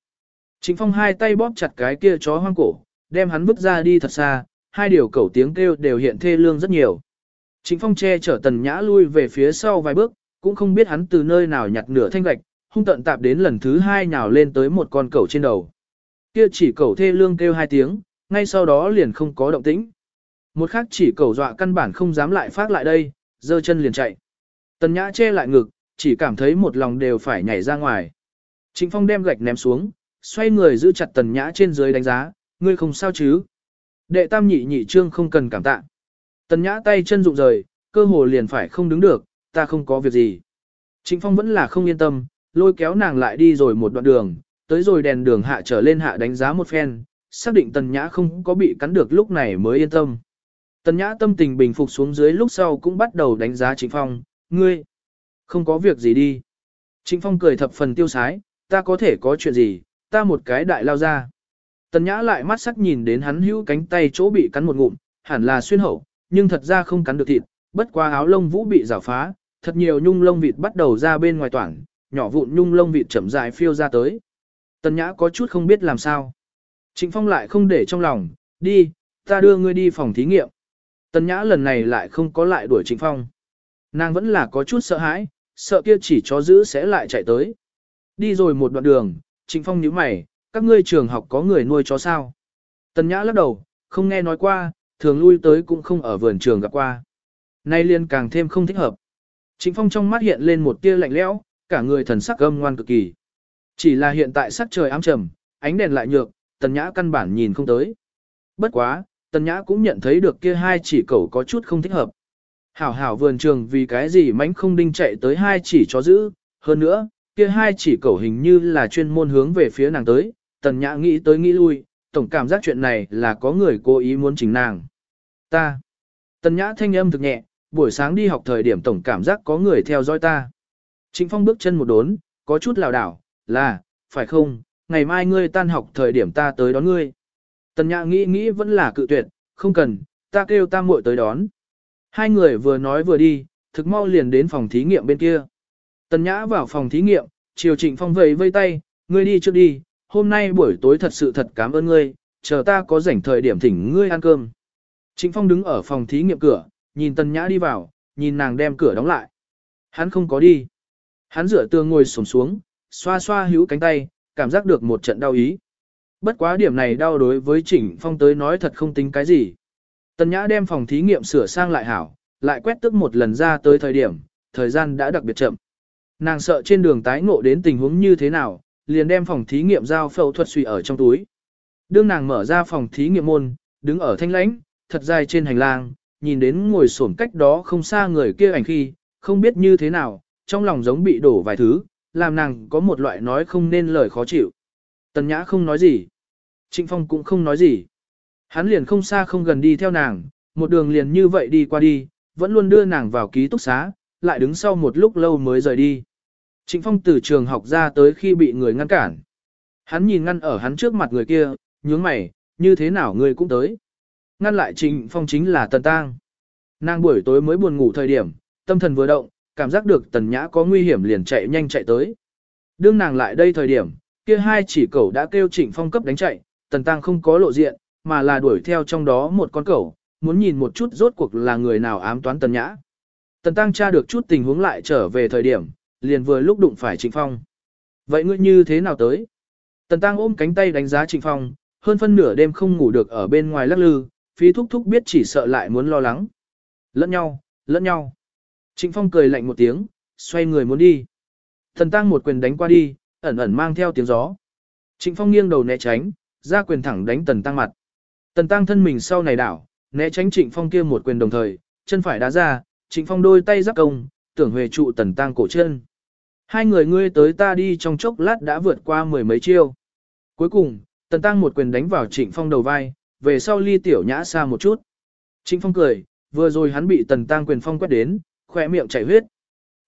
Trịnh Phong hai tay bóp chặt cái kia chó hoang cổ, đem hắn vứt ra đi thật xa, hai điều cẩu tiếng kêu đều hiện thê lương rất nhiều. Trịnh Phong che chở Tần Nhã lui về phía sau vài bước, cũng không biết hắn từ nơi nào nhặt nửa thanh gạch, hung tận tạp đến lần thứ hai nhào lên tới một con cẩu trên đầu. Kia chỉ cẩu thê lương kêu hai tiếng, ngay sau đó liền không có động tĩnh. Một khắc chỉ cẩu dọa căn bản không dám lại phát lại đây, giơ chân liền chạy. Tần Nhã che lại ngực, chỉ cảm thấy một lòng đều phải nhảy ra ngoài. Trịnh Phong đem gạch ném xuống, xoay người giữ chặt Tần Nhã trên dưới đánh giá, ngươi không sao chứ? Đệ tam nhị nhị trương không cần cảm tạ. Tần Nhã tay chân rụng rời, cơ hồ liền phải không đứng được, ta không có việc gì. Trịnh Phong vẫn là không yên tâm, lôi kéo nàng lại đi rồi một đoạn đường, tới rồi đèn đường hạ trở lên hạ đánh giá một phen, xác định Tần Nhã không có bị cắn được lúc này mới yên tâm. Tần Nhã tâm tình bình phục xuống dưới lúc sau cũng bắt đầu đánh giá Trịnh Phong, ngươi, không có việc gì đi. Trịnh Phong cười thập phần tiêu sái, ta có thể có chuyện gì, ta một cái đại lao ra. Tần Nhã lại mắt sắc nhìn đến hắn hữu cánh tay chỗ bị cắn một ngụm, hẳn là xuyên hậu, nhưng thật ra không cắn được thịt, bất qua áo lông vũ bị rào phá, thật nhiều nhung lông vịt bắt đầu ra bên ngoài toảng, nhỏ vụn nhung lông vịt chậm rãi phiêu ra tới. Tần Nhã có chút không biết làm sao. Trịnh Phong lại không để trong lòng, đi, ta đưa ngươi đi phòng thí nghiệm. Tần Nhã lần này lại không có lại đuổi Trịnh Phong. Nàng vẫn là có chút sợ hãi, sợ kia chỉ chó giữ sẽ lại chạy tới. Đi rồi một đoạn đường, Trịnh Phong nhíu mày, các ngươi trường học có người nuôi chó sao? Tần Nhã lắc đầu, không nghe nói qua, thường lui tới cũng không ở vườn trường gặp qua. Nay liên càng thêm không thích hợp. Trịnh Phong trong mắt hiện lên một tia lạnh lẽo, cả người thần sắc âm ngoan cực kỳ. Chỉ là hiện tại sắc trời ám trầm, ánh đèn lại nhược, Tần Nhã căn bản nhìn không tới. Bất quá, Tần Nhã cũng nhận thấy được kia hai chỉ cẩu có chút không thích hợp. Hảo hảo vườn trường vì cái gì mánh không đinh chạy tới hai chỉ chó giữ, hơn nữa, kia hai chỉ cẩu hình như là chuyên môn hướng về phía nàng tới, Tần Nhã nghĩ tới nghĩ lui, tổng cảm giác chuyện này là có người cố ý muốn chỉnh nàng. Ta. Tần Nhã thanh âm thực nhẹ, buổi sáng đi học thời điểm tổng cảm giác có người theo dõi ta. Trịnh Phong bước chân một đốn, có chút lảo đảo, là, phải không, ngày mai ngươi tan học thời điểm ta tới đón ngươi. Tần Nhã nghĩ nghĩ vẫn là cự tuyệt, không cần, ta kêu ta muội tới đón. Hai người vừa nói vừa đi, thực mau liền đến phòng thí nghiệm bên kia. Tần Nhã vào phòng thí nghiệm, chiều Trịnh Phong vẫy vây tay, ngươi đi trước đi, hôm nay buổi tối thật sự thật cảm ơn ngươi, chờ ta có rảnh thời điểm thỉnh ngươi ăn cơm. Trịnh Phong đứng ở phòng thí nghiệm cửa, nhìn Tần Nhã đi vào, nhìn nàng đem cửa đóng lại. Hắn không có đi. Hắn dựa tường ngồi xổm xuống, xoa xoa hữu cánh tay, cảm giác được một trận đau ý. Bất quá điểm này đau đối với Trịnh Phong tới nói thật không tính cái gì. Tần Nhã đem phòng thí nghiệm sửa sang lại hảo, lại quét tức một lần ra tới thời điểm, thời gian đã đặc biệt chậm. Nàng sợ trên đường tái ngộ đến tình huống như thế nào, liền đem phòng thí nghiệm giao phẫu thuật suy ở trong túi. Đương nàng mở ra phòng thí nghiệm môn, đứng ở thanh lãnh, thật dài trên hành lang, nhìn đến ngồi xổm cách đó không xa người kia ảnh khi, không biết như thế nào, trong lòng giống bị đổ vài thứ, làm nàng có một loại nói không nên lời khó chịu. Tần Nhã không nói gì. Trịnh Phong cũng không nói gì. Hắn liền không xa không gần đi theo nàng, một đường liền như vậy đi qua đi, vẫn luôn đưa nàng vào ký túc xá, lại đứng sau một lúc lâu mới rời đi. Trịnh Phong từ trường học ra tới khi bị người ngăn cản. Hắn nhìn ngăn ở hắn trước mặt người kia, nhướng mày, như thế nào người cũng tới. Ngăn lại Trịnh Phong chính là Tần Tang. Nàng buổi tối mới buồn ngủ thời điểm, tâm thần vừa động, cảm giác được Tần Nhã có nguy hiểm liền chạy nhanh chạy tới. Đương nàng lại đây thời điểm, kia hai chỉ cẩu đã kêu Trịnh Phong cấp đánh chạy, Tần Tăng không có lộ diện, mà là đuổi theo trong đó một con cẩu, muốn nhìn một chút rốt cuộc là người nào ám toán Tần Nhã. Tần Tăng tra được chút tình huống lại trở về thời điểm, liền vừa lúc đụng phải Trịnh Phong. Vậy ngươi như thế nào tới? Tần Tăng ôm cánh tay đánh giá Trịnh Phong, hơn phân nửa đêm không ngủ được ở bên ngoài lắc lư, phí thúc thúc biết chỉ sợ lại muốn lo lắng. Lẫn nhau, lẫn nhau. Trịnh Phong cười lạnh một tiếng, xoay người muốn đi. Tần Tăng một quyền đánh qua đi, ẩn ẩn mang theo tiếng gió. Trịnh Phong nghiêng đầu né tránh, ra quyền thẳng đánh Tần Tăng mặt. Tần Tăng thân mình sau này đảo, né tránh Trịnh Phong kia một quyền đồng thời, chân phải đá ra, Trịnh Phong đôi tay giáp công, tưởng Huệ trụ Tần Tăng cổ chân. Hai người ngươi tới ta đi trong chốc lát đã vượt qua mười mấy chiêu. Cuối cùng, Tần Tăng một quyền đánh vào Trịnh Phong đầu vai, về sau ly tiểu nhã xa một chút. Trịnh Phong cười, vừa rồi hắn bị Tần Tăng quyền phong quét đến, khỏe miệng chảy huyết.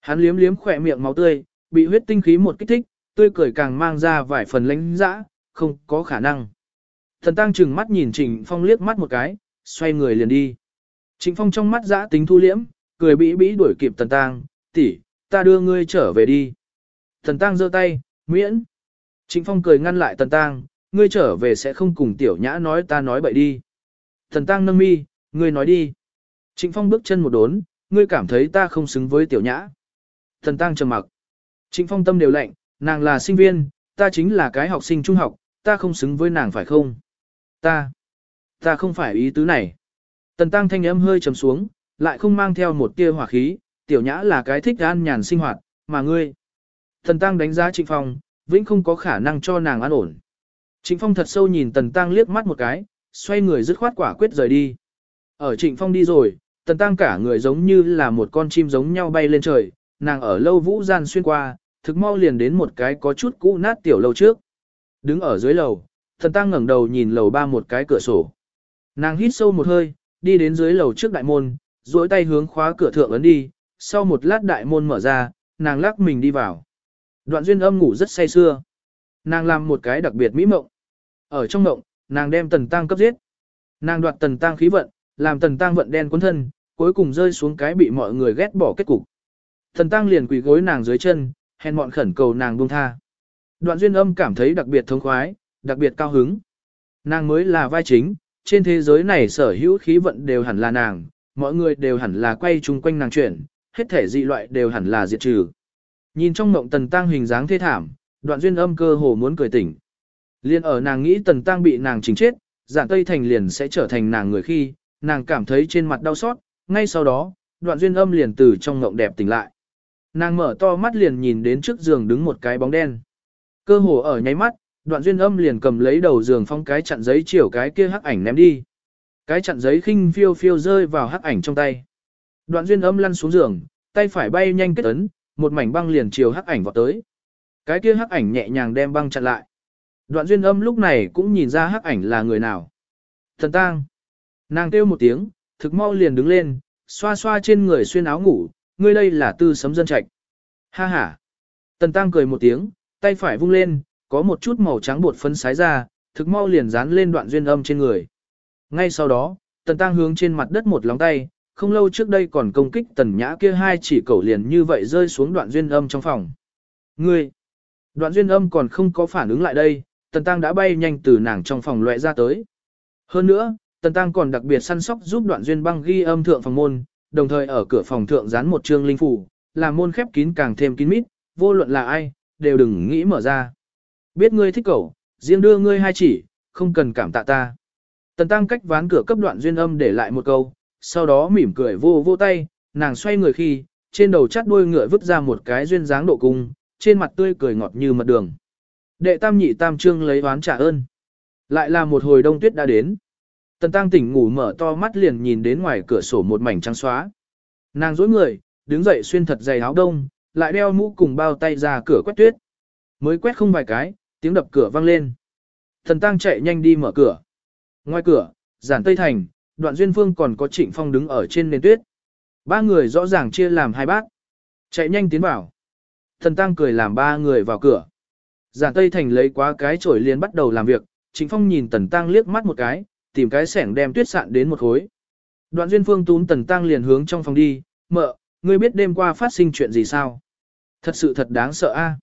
Hắn liếm liếm khỏe miệng máu tươi, bị huyết tinh khí một kích thích, tươi cười càng mang ra vài phần lãnh dã, không có khả năng. Thần Tăng chừng mắt nhìn Trịnh Phong liếc mắt một cái, xoay người liền đi. Trịnh Phong trong mắt dã tính thu liễm, cười bĩ bĩ đuổi kịp Tần Tăng, tỷ, ta đưa ngươi trở về đi. Tần Tăng giơ tay, miễn. Trịnh Phong cười ngăn lại Tần Tăng, ngươi trở về sẽ không cùng tiểu nhã nói ta nói bậy đi. Tần Tăng nâng mi, ngươi nói đi. Trịnh Phong bước chân một đốn, ngươi cảm thấy ta không xứng với tiểu nhã. Tần Tăng trầm mặc. Trịnh Phong tâm đều lạnh, nàng là sinh viên, ta chính là cái học sinh trung học, ta không xứng với nàng phải không? Ta, ta không phải ý tứ này. Tần Tăng thanh âm hơi trầm xuống, lại không mang theo một tia hỏa khí, tiểu nhã là cái thích an nhàn sinh hoạt, mà ngươi. Tần Tăng đánh giá Trịnh Phong, vĩnh không có khả năng cho nàng an ổn. Trịnh Phong thật sâu nhìn Tần Tăng liếc mắt một cái, xoay người dứt khoát quả quyết rời đi. Ở Trịnh Phong đi rồi, Tần Tăng cả người giống như là một con chim giống nhau bay lên trời, nàng ở lâu vũ gian xuyên qua, thực mau liền đến một cái có chút cũ nát tiểu lâu trước. Đứng ở dưới lầu, Tần Tăng ngẩng đầu nhìn lầu ba một cái cửa sổ. Nàng hít sâu một hơi, đi đến dưới lầu trước đại môn, duỗi tay hướng khóa cửa thượng ấn đi, sau một lát đại môn mở ra, nàng lắc mình đi vào. Đoạn duyên âm ngủ rất say sưa. Nàng làm một cái đặc biệt mỹ mộng. Ở trong mộng, nàng đem tần tăng cấp giết. Nàng đoạt tần tăng khí vận, làm tần tăng vận đen cuốn thân, cuối cùng rơi xuống cái bị mọi người ghét bỏ kết cục. Tần tăng liền quỳ gối nàng dưới chân, hèn mọn khẩn cầu nàng buông tha. Đoạn duyên âm cảm thấy đặc biệt thông khoái, đặc biệt cao hứng. Nàng mới là vai chính, trên thế giới này sở hữu khí vận đều hẳn là nàng, mọi người đều hẳn là quay chung quanh nàng chuyển, hết thể dị loại đều hẳn là diệt trừ. Nhìn trong mộng tần tăng hình dáng thê thảm, đoạn duyên âm cơ hồ muốn cười tỉnh. Liên ở nàng nghĩ tần tăng bị nàng chính chết, giản tây thành liền sẽ trở thành nàng người khi, nàng cảm thấy trên mặt đau xót, ngay sau đó, đoạn duyên âm liền từ trong mộng đẹp tỉnh lại. Nàng mở to mắt liền nhìn đến trước giường đứng một cái bóng đen. Cơ hồ ở nháy mắt, đoạn duyên âm liền cầm lấy đầu giường phong cái chặn giấy chiều cái kia hắc ảnh ném đi. Cái chặn giấy khinh phiêu phiêu rơi vào hắc ảnh trong tay. Đoạn duyên âm lăn xuống giường, tay phải bay nhanh kết ấn, một mảnh băng liền chiều hắc ảnh vọt tới. Cái kia hắc ảnh nhẹ nhàng đem băng chặn lại. Đoạn duyên âm lúc này cũng nhìn ra hắc ảnh là người nào. Thần tang. Nàng kêu một tiếng, thực mau liền đứng lên, xoa xoa trên người xuyên áo ngủ, ngươi đây là tư sấm dân trạch. Ha ha. Tần tăng cười một tiếng, tay phải vung lên, có một chút màu trắng bột phấn sái ra, thực mau liền dán lên đoạn duyên âm trên người. Ngay sau đó, tần tăng hướng trên mặt đất một lóng tay, không lâu trước đây còn công kích tần nhã kia hai chỉ cẩu liền như vậy rơi xuống đoạn duyên âm trong phòng. Ngươi! Đoạn duyên âm còn không có phản ứng lại đây, tần tăng đã bay nhanh từ nàng trong phòng loại ra tới. Hơn nữa, tần tăng còn đặc biệt săn sóc giúp đoạn duyên băng ghi âm thượng phòng môn, đồng thời ở cửa phòng thượng dán một chương linh phủ, làm môn khép kín càng thêm kín mít, vô luận là ai, đều đừng nghĩ mở ra. Biết ngươi thích cẩu, riêng đưa ngươi hai chỉ, không cần cảm tạ ta. Tần tăng cách ván cửa cấp đoạn duyên âm để lại một câu, sau đó mỉm cười vô vô tay, nàng xoay người khi, trên đầu chắt đuôi ngựa vứt ra một cái duyên dáng độ cung, trên mặt tươi cười ngọt như mật đường. Đệ tam nhị tam trương lấy oán trả ơn. Lại là một hồi đông tuyết đã đến. Tần tăng tỉnh ngủ mở to mắt liền nhìn đến ngoài cửa sổ một mảnh trắng xóa. Nàng dối người, đứng dậy xuyên thật dày áo đông, lại đeo mũ cùng bao tay ra cửa quét tuyết. Mới quét không vài cái, tiếng đập cửa vang lên. Thần tăng chạy nhanh đi mở cửa. Ngoài cửa, giản tây thành, đoạn duyên phương còn có trịnh phong đứng ở trên nền tuyết. Ba người rõ ràng chia làm hai bác. Chạy nhanh tiến vào. Thần tăng cười làm ba người vào cửa. Giản tây thành lấy quá cái chổi liền bắt đầu làm việc, trịnh phong nhìn tần tăng liếc mắt một cái, tìm cái sẻng đem tuyết sạn đến một khối. Đoạn duyên phương túm tần tăng liền hướng trong phòng đi, mợ, ngươi biết đêm qua phát sinh chuyện gì sao? Thật sự thật đáng sợ a.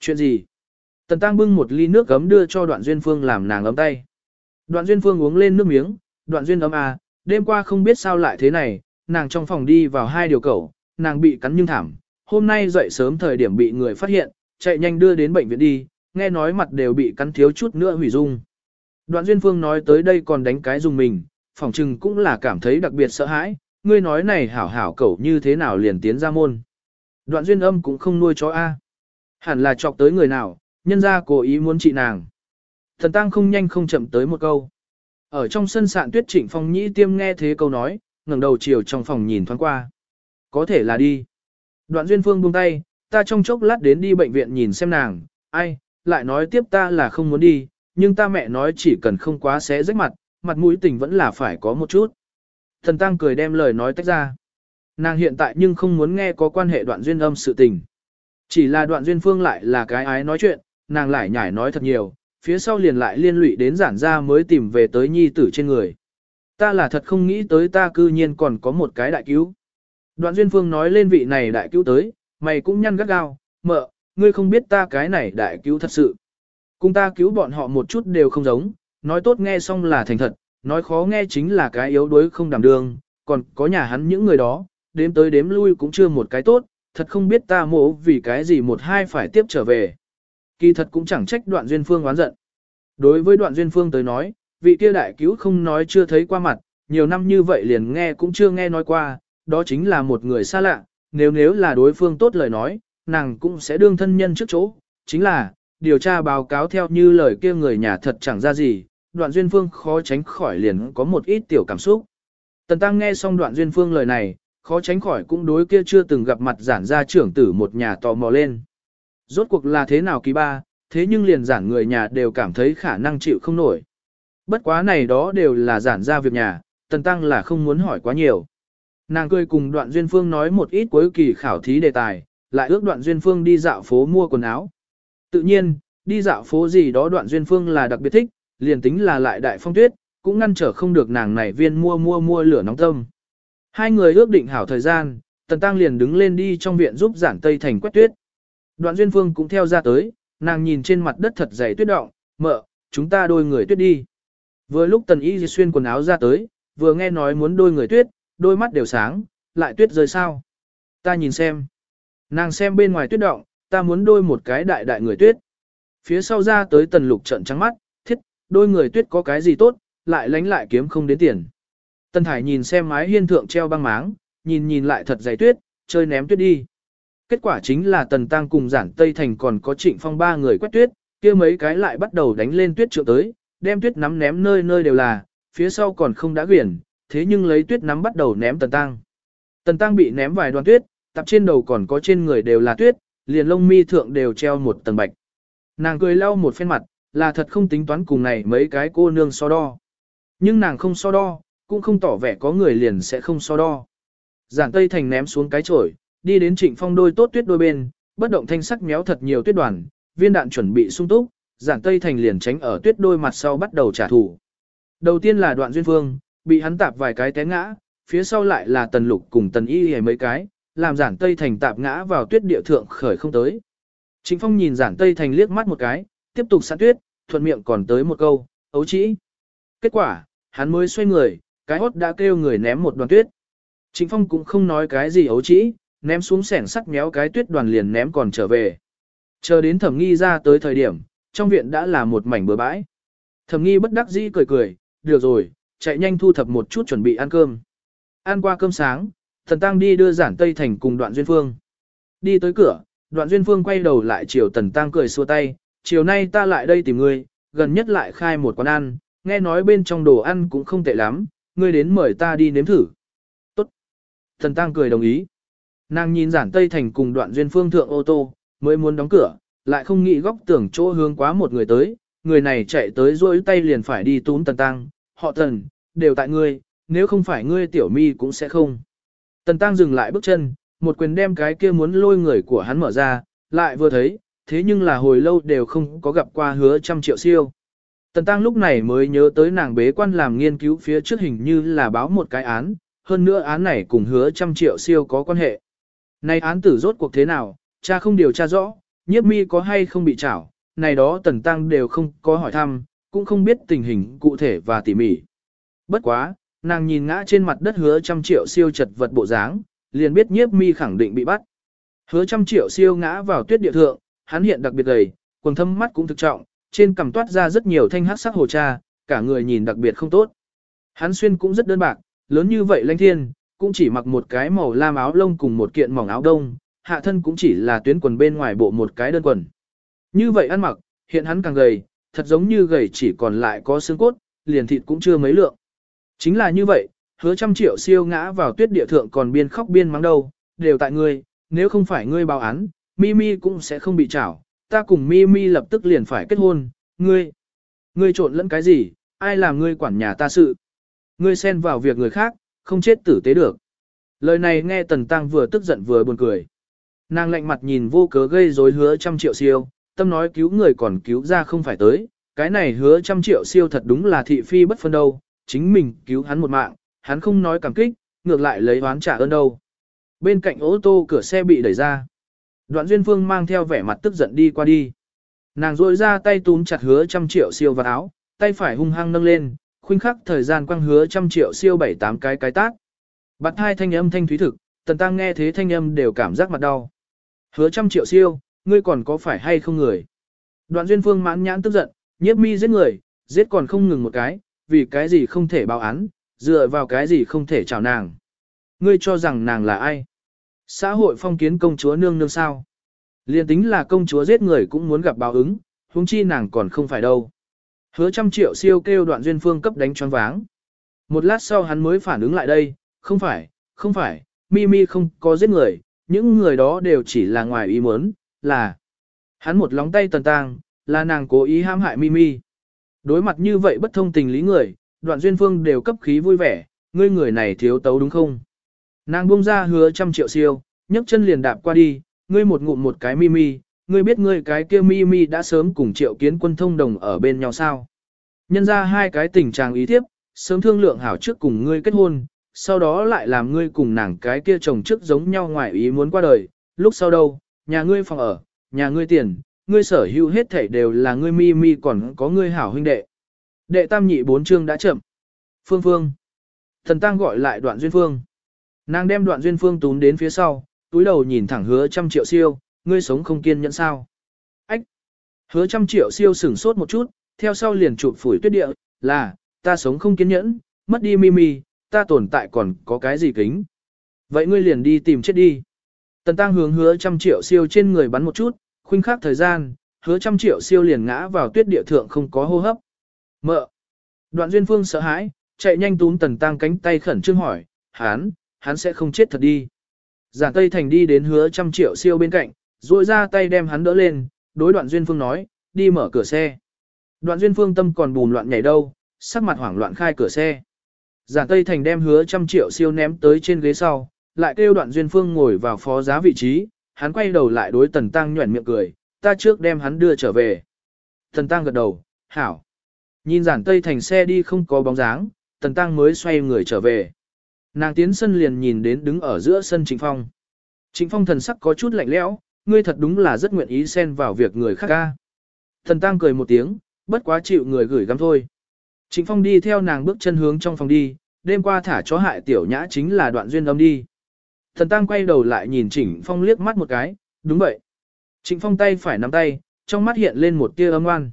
Chuyện gì? Tần tăng bưng một ly nước gấm đưa cho đoạn duyên phương làm nàng ấm tay. Đoạn duyên phương uống lên nước miếng, đoạn duyên ấm à, đêm qua không biết sao lại thế này, nàng trong phòng đi vào hai điều cẩu, nàng bị cắn nhưng thảm, hôm nay dậy sớm thời điểm bị người phát hiện, chạy nhanh đưa đến bệnh viện đi, nghe nói mặt đều bị cắn thiếu chút nữa hủy dung. Đoạn duyên phương nói tới đây còn đánh cái dùng mình, phòng trừng cũng là cảm thấy đặc biệt sợ hãi, ngươi nói này hảo hảo cẩu như thế nào liền tiến ra môn. Đoạn duyên âm cũng không nuôi chó A. Hẳn là chọc tới người nào, nhân ra cố ý muốn trị nàng. Thần tăng không nhanh không chậm tới một câu. Ở trong sân sạn tuyết trịnh phong nhĩ tiêm nghe thế câu nói, ngẩng đầu chiều trong phòng nhìn thoáng qua. Có thể là đi. Đoạn duyên phương buông tay, ta trong chốc lát đến đi bệnh viện nhìn xem nàng, ai, lại nói tiếp ta là không muốn đi, nhưng ta mẹ nói chỉ cần không quá xé rách mặt, mặt mũi tình vẫn là phải có một chút. Thần tăng cười đem lời nói tách ra. Nàng hiện tại nhưng không muốn nghe có quan hệ đoạn duyên âm sự tình. Chỉ là đoạn duyên phương lại là cái ái nói chuyện, nàng lại nhải nói thật nhiều, phía sau liền lại liên lụy đến giản ra mới tìm về tới nhi tử trên người. Ta là thật không nghĩ tới ta cư nhiên còn có một cái đại cứu. Đoạn Duyên Phương nói lên vị này đại cứu tới, mày cũng nhăn gắt gao, mợ, ngươi không biết ta cái này đại cứu thật sự. Cùng ta cứu bọn họ một chút đều không giống, nói tốt nghe xong là thành thật, nói khó nghe chính là cái yếu đuối không đảm đương, còn có nhà hắn những người đó, đếm tới đếm lui cũng chưa một cái tốt, thật không biết ta mổ vì cái gì một hai phải tiếp trở về. Kỳ thật cũng chẳng trách đoạn duyên phương oán giận. Đối với đoạn duyên phương tới nói, vị kia đại cứu không nói chưa thấy qua mặt, nhiều năm như vậy liền nghe cũng chưa nghe nói qua, đó chính là một người xa lạ, nếu nếu là đối phương tốt lời nói, nàng cũng sẽ đương thân nhân trước chỗ, chính là, điều tra báo cáo theo như lời kia người nhà thật chẳng ra gì, đoạn duyên phương khó tránh khỏi liền có một ít tiểu cảm xúc. Tần Tăng nghe xong đoạn duyên phương lời này, khó tránh khỏi cũng đối kia chưa từng gặp mặt giản gia trưởng tử một nhà tò mò lên. Rốt cuộc là thế nào kỳ ba, thế nhưng liền giản người nhà đều cảm thấy khả năng chịu không nổi. Bất quá này đó đều là giản gia việc nhà, Tần Tăng là không muốn hỏi quá nhiều. Nàng cười cùng đoạn duyên phương nói một ít cuối kỳ khảo thí đề tài, lại ước đoạn duyên phương đi dạo phố mua quần áo. Tự nhiên, đi dạo phố gì đó đoạn duyên phương là đặc biệt thích, liền tính là lại đại phong tuyết, cũng ngăn trở không được nàng này viên mua mua mua lửa nóng tâm. Hai người ước định hảo thời gian, Tần Tăng liền đứng lên đi trong viện giúp giản Tây Thành quét tuyết. Đoạn Duyên Phương cũng theo ra tới, nàng nhìn trên mặt đất thật dày tuyết động, mợ, chúng ta đôi người tuyết đi. Vừa lúc Tần Y xuyên quần áo ra tới, vừa nghe nói muốn đôi người tuyết, đôi mắt đều sáng, lại tuyết rơi sao. Ta nhìn xem. Nàng xem bên ngoài tuyết động, ta muốn đôi một cái đại đại người tuyết. Phía sau ra tới Tần Lục trận trắng mắt, thiết, đôi người tuyết có cái gì tốt, lại lánh lại kiếm không đến tiền. tần Thải nhìn xem mái hiên thượng treo băng máng, nhìn nhìn lại thật dày tuyết, chơi ném tuyết đi. Kết quả chính là Tần Tăng cùng giản Tây Thành còn có trịnh phong ba người quét tuyết, kia mấy cái lại bắt đầu đánh lên tuyết trượng tới, đem tuyết nắm ném nơi nơi đều là, phía sau còn không đã quyển, thế nhưng lấy tuyết nắm bắt đầu ném Tần Tăng. Tần Tăng bị ném vài đoàn tuyết, tập trên đầu còn có trên người đều là tuyết, liền lông mi thượng đều treo một tầng bạch. Nàng cười lau một phen mặt, là thật không tính toán cùng này mấy cái cô nương so đo. Nhưng nàng không so đo, cũng không tỏ vẻ có người liền sẽ không so đo. Giản Tây Thành ném xuống cái chổi, đi đến Trịnh Phong đôi tốt tuyết đôi bên, bất động thanh sắc méo thật nhiều tuyết đoàn, viên đạn chuẩn bị sung túc, Giản Tây Thành liền tránh ở tuyết đôi mặt sau bắt đầu trả thù. Đầu tiên là Đoạn Duyên Phương, bị hắn tạp vài cái té ngã, phía sau lại là Tần Lục cùng Tần Y hề mấy cái, làm Giản Tây Thành tạp ngã vào tuyết địa thượng khởi không tới. Trịnh Phong nhìn Giản Tây Thành liếc mắt một cái, tiếp tục săn tuyết, thuận miệng còn tới một câu, ấu chỉ. Kết quả, hắn mới xoay người, cái hốt đã kêu người ném một đoàn tuyết. Trịnh Phong cũng không nói cái gì ấu trĩ, ném xuống sẻng sắt méo cái tuyết đoàn liền ném còn trở về. Chờ đến thẩm nghi ra tới thời điểm, trong viện đã là một mảnh bừa bãi. Thẩm nghi bất đắc dĩ cười cười, được rồi, chạy nhanh thu thập một chút chuẩn bị ăn cơm. Ăn qua cơm sáng, thần tăng đi đưa giản Tây Thành cùng đoạn duyên phương. Đi tới cửa, đoạn duyên phương quay đầu lại chiều tần tăng cười xua tay, chiều nay ta lại đây tìm ngươi, gần nhất lại khai một quán ăn, nghe nói bên trong đồ ăn cũng không tệ lắm, ngươi đến mời ta đi nếm thử. Tốt. Thần Tăng cười đồng ý. Nàng nhìn giản Tây Thành cùng đoạn duyên phương thượng ô tô, mới muốn đóng cửa, lại không nghĩ góc tưởng chỗ hướng quá một người tới, người này chạy tới rôi tay liền phải đi túm Tần Tăng, họ Tần, đều tại ngươi, nếu không phải ngươi tiểu mi cũng sẽ không. Tần Tăng dừng lại bước chân, một quyền đem cái kia muốn lôi người của hắn mở ra, lại vừa thấy, thế nhưng là hồi lâu đều không có gặp qua hứa trăm triệu siêu. Tần Tăng lúc này mới nhớ tới nàng bế quan làm nghiên cứu phía trước hình như là báo một cái án, hơn nữa án này cùng hứa trăm triệu siêu có quan hệ. Này án tử rốt cuộc thế nào, cha không điều tra rõ, nhiếp mi có hay không bị trảo, này đó Tần Tăng đều không có hỏi thăm, cũng không biết tình hình cụ thể và tỉ mỉ. Bất quá, nàng nhìn ngã trên mặt đất hứa trăm triệu siêu chật vật bộ dáng, liền biết nhiếp mi khẳng định bị bắt. Hứa trăm triệu siêu ngã vào tuyết địa thượng, hắn hiện đặc biệt gầy, quần thâm mắt cũng thực trọng, trên cằm toát ra rất nhiều thanh hắc sắc hồ cha, cả người nhìn đặc biệt không tốt. Hắn xuyên cũng rất đơn bạc, lớn như vậy lãnh thiên, cũng chỉ mặc một cái màu lam áo lông cùng một kiện mỏng áo đông, hạ thân cũng chỉ là tuyến quần bên ngoài bộ một cái đơn quần. Như vậy ăn mặc, hiện hắn càng gầy, thật giống như gầy chỉ còn lại có xương cốt, liền thịt cũng chưa mấy lượng. Chính là như vậy, hứa trăm triệu siêu ngã vào tuyết địa thượng còn biên khóc biên mắng đâu, đều tại ngươi, nếu không phải ngươi báo án, Mimi cũng sẽ không bị trảo, ta cùng mi mi lập tức liền phải kết hôn, ngươi, ngươi trộn lẫn cái gì, ai làm ngươi quản nhà ta sự. Ngươi xen vào việc người khác, không chết tử tế được. Lời này nghe Tần Tăng vừa tức giận vừa buồn cười. Nàng lạnh mặt nhìn vô cớ gây rối hứa trăm triệu siêu, tâm nói cứu người còn cứu ra không phải tới, cái này hứa trăm triệu siêu thật đúng là thị phi bất phân đâu, chính mình cứu hắn một mạng, hắn không nói cảm kích, ngược lại lấy oán trả ơn đâu. Bên cạnh ô tô cửa xe bị đẩy ra. Đoạn Duyên Phương mang theo vẻ mặt tức giận đi qua đi. Nàng rôi ra tay túm chặt hứa trăm triệu siêu vào áo, tay phải hung hăng nâng lên, khuynh khắc thời gian quăng hứa trăm triệu siêu bảy tám cái cái tác. bắt hai thanh âm thanh thúy thực, tần tăng nghe thế thanh âm đều cảm giác mặt đau. Hứa trăm triệu siêu, ngươi còn có phải hay không người? Đoạn Duyên Phương mãn nhãn tức giận, nhiếp mi giết người, giết còn không ngừng một cái, vì cái gì không thể báo án, dựa vào cái gì không thể chào nàng. Ngươi cho rằng nàng là ai? Xã hội phong kiến công chúa nương nương sao? Liên tính là công chúa giết người cũng muốn gặp báo ứng, huống chi nàng còn không phải đâu. Hứa trăm triệu siêu kêu đoạn duyên phương cấp đánh choáng váng. Một lát sau hắn mới phản ứng lại đây, không phải, không phải, Mimi không có giết người, những người đó đều chỉ là ngoài ý muốn, là. Hắn một lóng tay tần tang, là nàng cố ý hãm hại Mimi. Đối mặt như vậy bất thông tình lý người, đoạn duyên phương đều cấp khí vui vẻ, ngươi người này thiếu tấu đúng không? Nàng buông ra hứa trăm triệu siêu, nhấc chân liền đạp qua đi, ngươi một ngụm một cái Mimi, ngươi biết ngươi cái kia Mi Mi đã sớm cùng triệu kiến quân thông đồng ở bên nhau sao? Nhân ra hai cái tình trạng ý tiếp, sớm thương lượng hảo trước cùng ngươi kết hôn, sau đó lại làm ngươi cùng nàng cái kia chồng trước giống nhau ngoài ý muốn qua đời, lúc sau đâu, nhà ngươi phòng ở, nhà ngươi tiền, ngươi sở hữu hết thảy đều là ngươi mi mi còn có ngươi hảo huynh đệ. Đệ tam nhị bốn chương đã chậm. Phương Phương. Thần Tăng gọi lại đoạn duyên phương. Nàng đem đoạn duyên phương tún đến phía sau, túi đầu nhìn thẳng hứa trăm triệu siêu, ngươi sống không kiên nhẫn sao. Ách. Hứa trăm triệu siêu sửng sốt một chút, theo sau liền chụp phủi tuyết địa, là, ta sống không kiên nhẫn, mất đi mi mi, ta tồn tại còn có cái gì kính. Vậy ngươi liền đi tìm chết đi. Tần tăng hướng hứa trăm triệu siêu trên người bắn một chút, khuynh khắc thời gian, hứa trăm triệu siêu liền ngã vào tuyết địa thượng không có hô hấp. Mợ. Đoạn duyên phương sợ hãi, chạy nhanh túm tần tăng cánh tay khẩn trương hỏi, hắn, hắn sẽ không chết thật đi. Giản Tây Thành đi đến hứa trăm triệu siêu bên cạnh, rồi ra tay đem hắn đỡ lên, đối đoạn duyên phương nói, đi mở cửa xe. Đoạn duyên phương tâm còn bùn loạn nhảy đâu, sắc mặt hoảng loạn khai cửa xe. Giản Tây Thành đem hứa trăm triệu siêu ném tới trên ghế sau, lại kêu đoạn duyên phương ngồi vào phó giá vị trí, hắn quay đầu lại đối tần tăng nhuẩn miệng cười, ta trước đem hắn đưa trở về. Tần tăng gật đầu, hảo. Nhìn giản Tây Thành xe đi không có bóng dáng, tần tăng mới xoay người trở về. Nàng tiến sân liền nhìn đến đứng ở giữa sân Trịnh Phong. Trịnh Phong thần sắc có chút lạnh lẽo, ngươi thật đúng là rất nguyện ý xen vào việc người khác ca. Thần tăng cười một tiếng, bất quá chịu người gửi gắm thôi. Trịnh Phong đi theo nàng bước chân hướng trong phòng đi, đêm qua thả chó hại tiểu nhã chính là đoạn duyên âm đi. Thần Tăng quay đầu lại nhìn Trịnh Phong liếc mắt một cái, đúng vậy. Trịnh Phong tay phải nắm tay, trong mắt hiện lên một tia âm oan.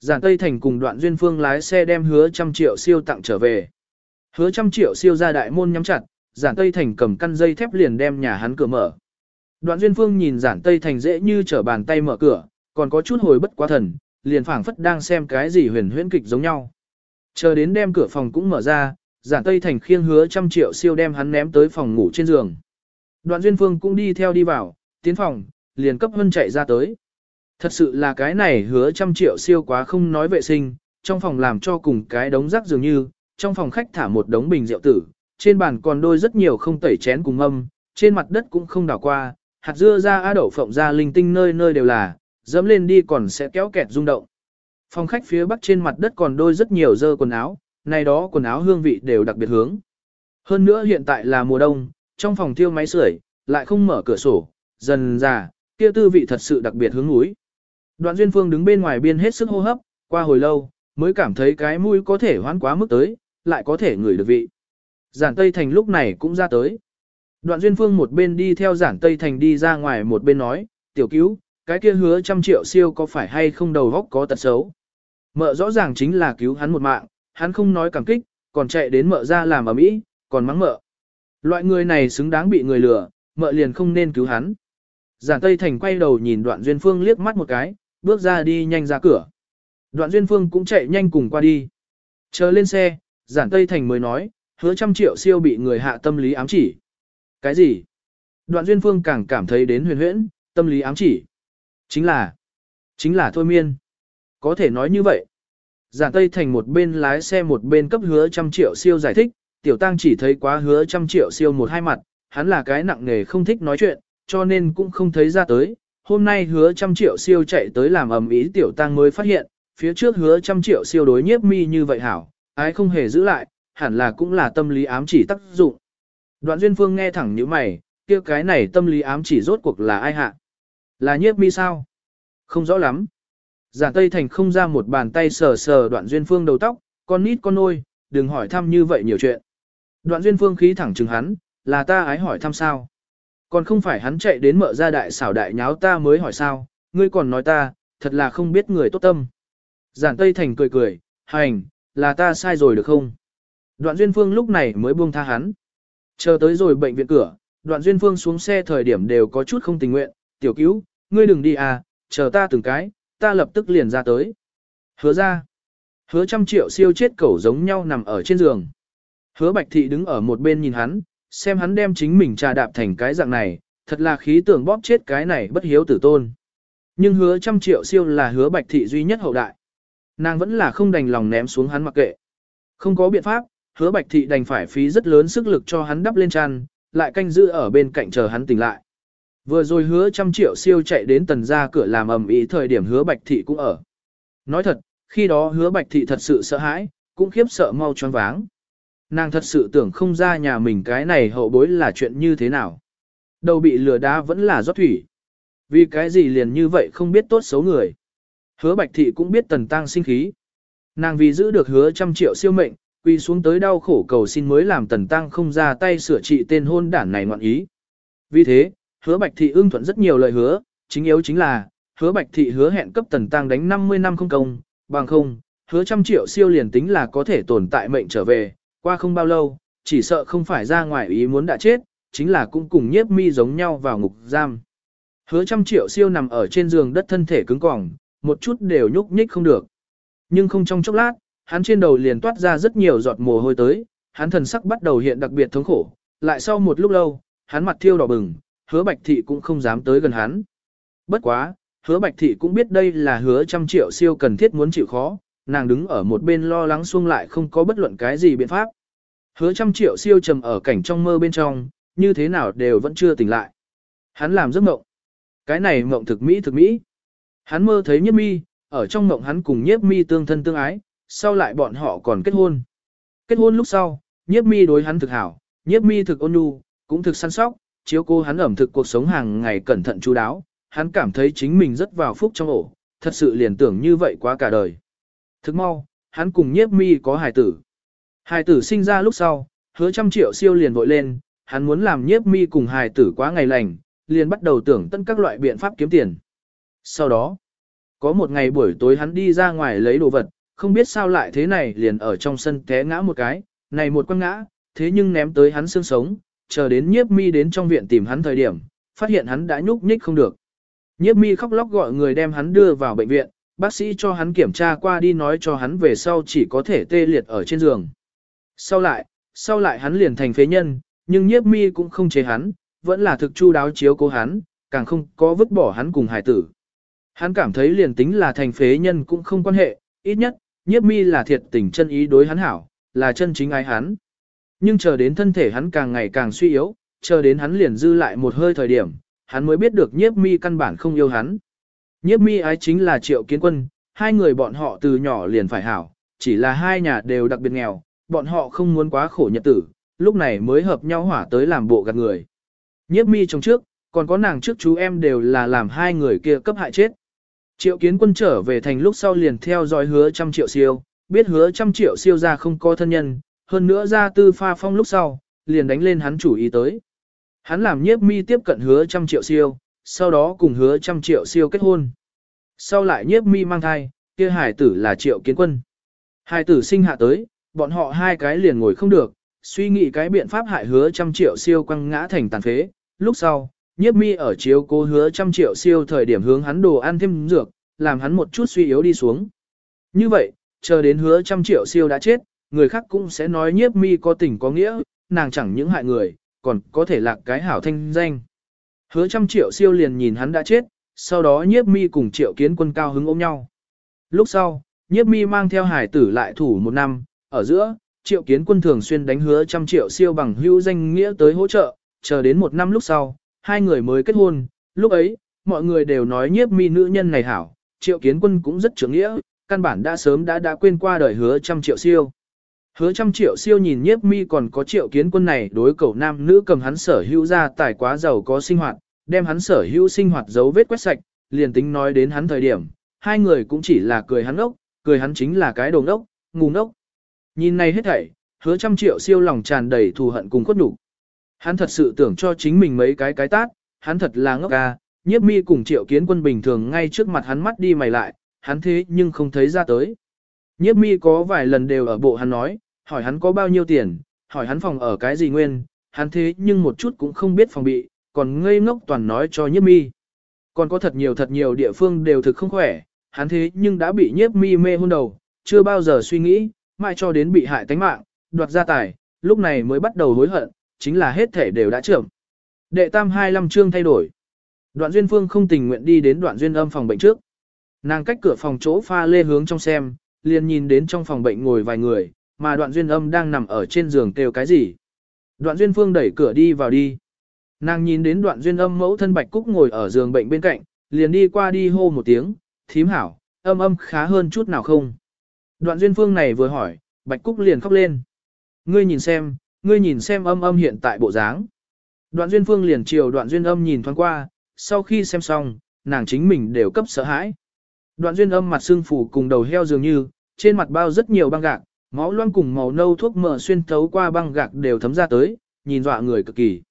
Giản Tây Thành cùng đoạn duyên phương lái xe đem hứa trăm triệu siêu tặng trở về. Hứa trăm triệu siêu ra đại môn nhắm chặt, giản Tây Thành cầm căn dây thép liền đem nhà hắn cửa mở. Đoạn duyên phương nhìn giản Tây Thành dễ như trở bàn tay mở cửa, còn có chút hồi bất quá thần, liền phảng phất đang xem cái gì huyền huyễn kịch giống nhau. Chờ đến đem cửa phòng cũng mở ra, giản Tây Thành khiêng hứa trăm triệu siêu đem hắn ném tới phòng ngủ trên giường. Đoạn Duyên Phương cũng đi theo đi vào, tiến phòng, liền cấp hân chạy ra tới. Thật sự là cái này hứa trăm triệu siêu quá không nói vệ sinh, trong phòng làm cho cùng cái đống rác dường như, trong phòng khách thả một đống bình rượu tử, trên bàn còn đôi rất nhiều không tẩy chén cùng âm, trên mặt đất cũng không đảo qua, hạt dưa ra á đậu phộng ra linh tinh nơi nơi đều là, dẫm lên đi còn sẽ kéo kẹt rung động. Phòng khách phía bắc trên mặt đất còn đôi rất nhiều dơ quần áo, này đó quần áo hương vị đều đặc biệt hướng. Hơn nữa hiện tại là mùa đông, trong phòng thiêu máy sưởi, lại không mở cửa sổ, dần già, kia tư vị thật sự đặc biệt hướng núi. Đoạn Duyên Phương đứng bên ngoài biên hết sức hô hấp, qua hồi lâu, mới cảm thấy cái mũi có thể hoán quá mức tới, lại có thể ngửi được vị. Giản Tây Thành lúc này cũng ra tới. Đoạn Duyên Phương một bên đi theo Giản Tây Thành đi ra ngoài một bên nói, tiểu cứu, cái kia hứa trăm triệu siêu có phải hay không đầu góc có tật xấu. Mợ rõ ràng chính là cứu hắn một mạng, hắn không nói cảm kích, còn chạy đến mợ ra làm ở mỹ, còn mắng mợ. Loại người này xứng đáng bị người lừa, mợ liền không nên cứu hắn. Giản Tây Thành quay đầu nhìn đoạn duyên phương liếc mắt một cái, bước ra đi nhanh ra cửa. Đoạn duyên phương cũng chạy nhanh cùng qua đi. Chờ lên xe, giản Tây Thành mới nói, hứa trăm triệu siêu bị người hạ tâm lý ám chỉ. Cái gì? Đoạn duyên phương càng cảm thấy đến huyền huyễn, tâm lý ám chỉ. Chính là, chính là thôi miên. Có thể nói như vậy. Giản Tây Thành một bên lái xe một bên cấp hứa trăm triệu siêu giải thích, tiểu tăng chỉ thấy quá hứa trăm triệu siêu một hai mặt, hắn là cái nặng nghề không thích nói chuyện, cho nên cũng không thấy ra tới. Hôm nay hứa trăm triệu siêu chạy tới làm ầm ý tiểu tăng mới phát hiện, phía trước hứa trăm triệu siêu đối nhiếp mi như vậy hảo, ái không hề giữ lại, hẳn là cũng là tâm lý ám chỉ tác dụng. Đoạn duyên phương nghe thẳng như mày, kia cái này tâm lý ám chỉ rốt cuộc là ai hạ? Là nhiếp mi sao? Không rõ lắm. Giản Tây Thành không ra một bàn tay sờ sờ đoạn duyên phương đầu tóc, con nít con nôi, đừng hỏi thăm như vậy nhiều chuyện. Đoạn duyên phương khí thẳng chừng hắn, là ta ái hỏi thăm sao? Còn không phải hắn chạy đến mợ ra đại xảo đại nháo ta mới hỏi sao, ngươi còn nói ta, thật là không biết người tốt tâm. Giản Tây Thành cười cười, hành, là ta sai rồi được không? Đoạn Duyên Phương lúc này mới buông tha hắn. Chờ tới rồi bệnh viện cửa, Đoạn Duyên Phương xuống xe thời điểm đều có chút không tình nguyện, tiểu cứu, ngươi đừng đi à, chờ ta từng cái, ta lập tức liền ra tới. Hứa ra. Hứa trăm triệu siêu chết cẩu giống nhau nằm ở trên giường. Hứa Bạch Thị đứng ở một bên nhìn hắn, xem hắn đem chính mình trà đạp thành cái dạng này, thật là khí tưởng bóp chết cái này bất hiếu tử tôn. Nhưng hứa trăm triệu siêu là hứa Bạch Thị duy nhất hậu đại. Nàng vẫn là không đành lòng ném xuống hắn mặc kệ. Không có biện pháp, hứa Bạch Thị đành phải phí rất lớn sức lực cho hắn đắp lên chăn, lại canh giữ ở bên cạnh chờ hắn tỉnh lại. Vừa rồi hứa trăm triệu siêu chạy đến tần ra cửa làm ầm ĩ thời điểm hứa Bạch Thị cũng ở. Nói thật, khi đó hứa Bạch Thị thật sự sợ hãi, cũng khiếp sợ mau choáng váng. Nàng thật sự tưởng không ra nhà mình cái này hậu bối là chuyện như thế nào. Đầu bị lừa đá vẫn là rót thủy. Vì cái gì liền như vậy không biết tốt xấu người. Hứa Bạch Thị cũng biết tần tăng sinh khí. Nàng vì giữ được hứa trăm triệu siêu mệnh, Quỳ xuống tới đau khổ cầu xin mới làm tần tăng không ra tay sửa trị tên hôn đản này ngoạn ý. Vì thế, hứa Bạch Thị ưng thuận rất nhiều lời hứa, chính yếu chính là, hứa Bạch Thị hứa hẹn cấp tần tăng đánh 50 năm không công, bằng không, hứa trăm triệu siêu liền tính là có thể tồn tại mệnh trở về, qua không bao lâu, chỉ sợ không phải ra ngoài ý muốn đã chết, chính là cũng cùng nhiếp mi giống nhau vào ngục giam. Hứa trăm triệu siêu nằm ở trên giường đất thân thể cứng cỏng, một chút đều nhúc nhích không được. Nhưng không trong chốc lát, hắn trên đầu liền toát ra rất nhiều giọt mồ hôi tới, hắn thần sắc bắt đầu hiện đặc biệt thống khổ, lại sau một lúc lâu, hắn mặt thiêu đỏ bừng, hứa bạch thị cũng không dám tới gần hắn. Bất quá, hứa bạch thị cũng biết đây là hứa trăm triệu siêu cần thiết muốn chịu khó, nàng đứng ở một bên lo lắng xuông lại không có bất luận cái gì biện pháp. Hứa trăm triệu siêu trầm ở cảnh trong mơ bên trong, như thế nào đều vẫn chưa tỉnh lại. Hắn làm giấc mộng. Cái này mộng thực mỹ thực mỹ. Hắn mơ thấy nhiếp mi, ở trong mộng hắn cùng nhiếp mi tương thân tương ái, sau lại bọn họ còn kết hôn. Kết hôn lúc sau, nhiếp mi đối hắn thực hảo, nhiếp mi thực ôn nhu, cũng thực săn sóc, chiếu cô hắn ẩm thực cuộc sống hàng ngày cẩn thận chú đáo, hắn cảm thấy chính mình rất vào phúc trong ổ, thật sự liền tưởng như vậy quá cả đời. thực mau, hắn cùng nhiếp mi có hài tử. Hài tử sinh ra lúc sau, hứa trăm triệu siêu liền vội lên, hắn muốn làm nhiếp mi cùng hài tử quá ngày lành, liền bắt đầu tưởng tân các loại biện pháp kiếm tiền. Sau đó, có một ngày buổi tối hắn đi ra ngoài lấy đồ vật, không biết sao lại thế này liền ở trong sân té ngã một cái, này một quăng ngã, thế nhưng ném tới hắn xương sống, chờ đến nhiếp mi đến trong viện tìm hắn thời điểm, phát hiện hắn đã nhúc nhích không được. Nhiếp mi khóc lóc gọi người đem hắn đưa vào bệnh viện, bác sĩ cho hắn kiểm tra qua đi nói cho hắn về sau chỉ có thể tê liệt ở trên giường. Sau lại, sau lại hắn liền thành phế nhân, nhưng nhiếp mi cũng không chế hắn, vẫn là thực chu đáo chiếu cố hắn, càng không có vứt bỏ hắn cùng hải tử. Hắn cảm thấy liền tính là thành phế nhân cũng không quan hệ, ít nhất, nhiếp mi là thiệt tình chân ý đối hắn hảo, là chân chính ái hắn. Nhưng chờ đến thân thể hắn càng ngày càng suy yếu, chờ đến hắn liền dư lại một hơi thời điểm, hắn mới biết được nhiếp mi căn bản không yêu hắn. Nhiếp mi ái chính là triệu kiến quân, hai người bọn họ từ nhỏ liền phải hảo, chỉ là hai nhà đều đặc biệt nghèo, bọn họ không muốn quá khổ nhật tử, lúc này mới hợp nhau hỏa tới làm bộ gạt người. Nhiếp mi trong trước, còn có nàng trước chú em đều là làm hai người kia cấp hại chết. Triệu kiến quân trở về thành lúc sau liền theo dõi hứa trăm triệu siêu, biết hứa trăm triệu siêu ra không có thân nhân, hơn nữa ra tư pha phong lúc sau, liền đánh lên hắn chủ ý tới. Hắn làm nhiếp mi tiếp cận hứa trăm triệu siêu, sau đó cùng hứa trăm triệu siêu kết hôn. Sau lại nhiếp mi mang thai, kia hải tử là triệu kiến quân. Hải tử sinh hạ tới, bọn họ hai cái liền ngồi không được, suy nghĩ cái biện pháp hại hứa trăm triệu siêu quăng ngã thành tàn phế. Lúc sau, nhiếp mi ở chiếu cố hứa trăm triệu siêu thời điểm hướng hắn đồ ăn thêm dược, làm hắn một chút suy yếu đi xuống. Như vậy, chờ đến hứa trăm triệu siêu đã chết, người khác cũng sẽ nói nhiếp mi có tình có nghĩa, nàng chẳng những hại người, còn có thể lạc cái hảo thanh danh. Hứa trăm triệu siêu liền nhìn hắn đã chết, sau đó nhiếp mi cùng triệu kiến quân cao hứng ôm nhau. Lúc sau, nhiếp mi mang theo hải tử lại thủ một năm, ở giữa, triệu kiến quân thường xuyên đánh hứa trăm triệu siêu bằng hữu danh nghĩa tới hỗ trợ, chờ đến một năm lúc sau, hai người mới kết hôn, lúc ấy, mọi người đều nói nhiếp mi nữ nhân này hảo, triệu kiến quân cũng rất trưởng nghĩa, căn bản đã sớm đã đã quên qua đời hứa trăm triệu siêu. Hứa trăm triệu siêu nhìn nhiếp mi còn có triệu kiến quân này đối cầu nam nữ cầm hắn sở hữu ra tài quá giàu có sinh hoạt, đem hắn sở hữu sinh hoạt dấu vết quét sạch, liền tính nói đến hắn thời điểm, hai người cũng chỉ là cười hắn ốc, cười hắn chính là cái đồ ngốc, ngu ngốc. Nhìn này hết thảy, hứa trăm triệu siêu lòng tràn đầy thù hận cùng khuất nhục. Hắn thật sự tưởng cho chính mình mấy cái cái tát, hắn thật là ngốc ca, nhiếp mi cùng triệu kiến quân bình thường ngay trước mặt hắn mắt đi mày lại, hắn thế nhưng không thấy ra tới. Nhiếp mi có vài lần đều ở bộ hắn nói, hỏi hắn có bao nhiêu tiền, hỏi hắn phòng ở cái gì nguyên, hắn thế nhưng một chút cũng không biết phòng bị, còn ngây ngốc toàn nói cho nhiếp mi. Còn có thật nhiều thật nhiều địa phương đều thực không khỏe, hắn thế nhưng đã bị nhiếp mi mê hôn đầu, chưa bao giờ suy nghĩ, mai cho đến bị hại tánh mạng, đoạt gia tài, lúc này mới bắt đầu hối hận, chính là hết thể đều đã trưởng. Đệ tam 25 chương thay đổi. Đoạn Duyên Phương không tình nguyện đi đến đoạn Duyên âm phòng bệnh trước. Nàng cách cửa phòng chỗ pha lê hướng trong xem, liền nhìn đến trong phòng bệnh ngồi vài người, mà đoạn Duyên âm đang nằm ở trên giường kêu cái gì. Đoạn Duyên Phương đẩy cửa đi vào đi. Nàng nhìn đến đoạn Duyên âm mẫu thân Bạch Cúc ngồi ở giường bệnh bên cạnh, liền đi qua đi hô một tiếng, thím hảo, âm âm khá hơn chút nào không. Đoạn Duyên Phương này vừa hỏi, Bạch Cúc liền khóc lên. Ngươi nhìn xem, ngươi nhìn xem âm âm hiện tại bộ dáng. Đoạn Duyên Phương liền chiều đoạn Duyên âm nhìn thoáng qua, sau khi xem xong, nàng chính mình đều cấp sợ hãi. Đoạn Duyên âm mặt xương phủ cùng đầu heo dường như, trên mặt bao rất nhiều băng gạc, máu loang cùng màu nâu thuốc mỡ xuyên thấu qua băng gạc đều thấm ra tới, nhìn dọa người cực kỳ.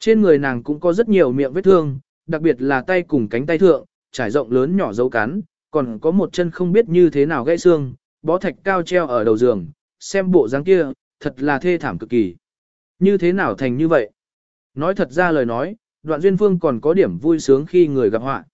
Trên người nàng cũng có rất nhiều miệng vết thương, đặc biệt là tay cùng cánh tay thượng, trải rộng lớn nhỏ dấu cắn, còn có một chân không biết như thế nào gãy xương, bó thạch cao treo ở đầu giường, xem bộ dáng kia, thật là thê thảm cực kỳ. Như thế nào thành như vậy? Nói thật ra lời nói, đoạn duyên phương còn có điểm vui sướng khi người gặp họa.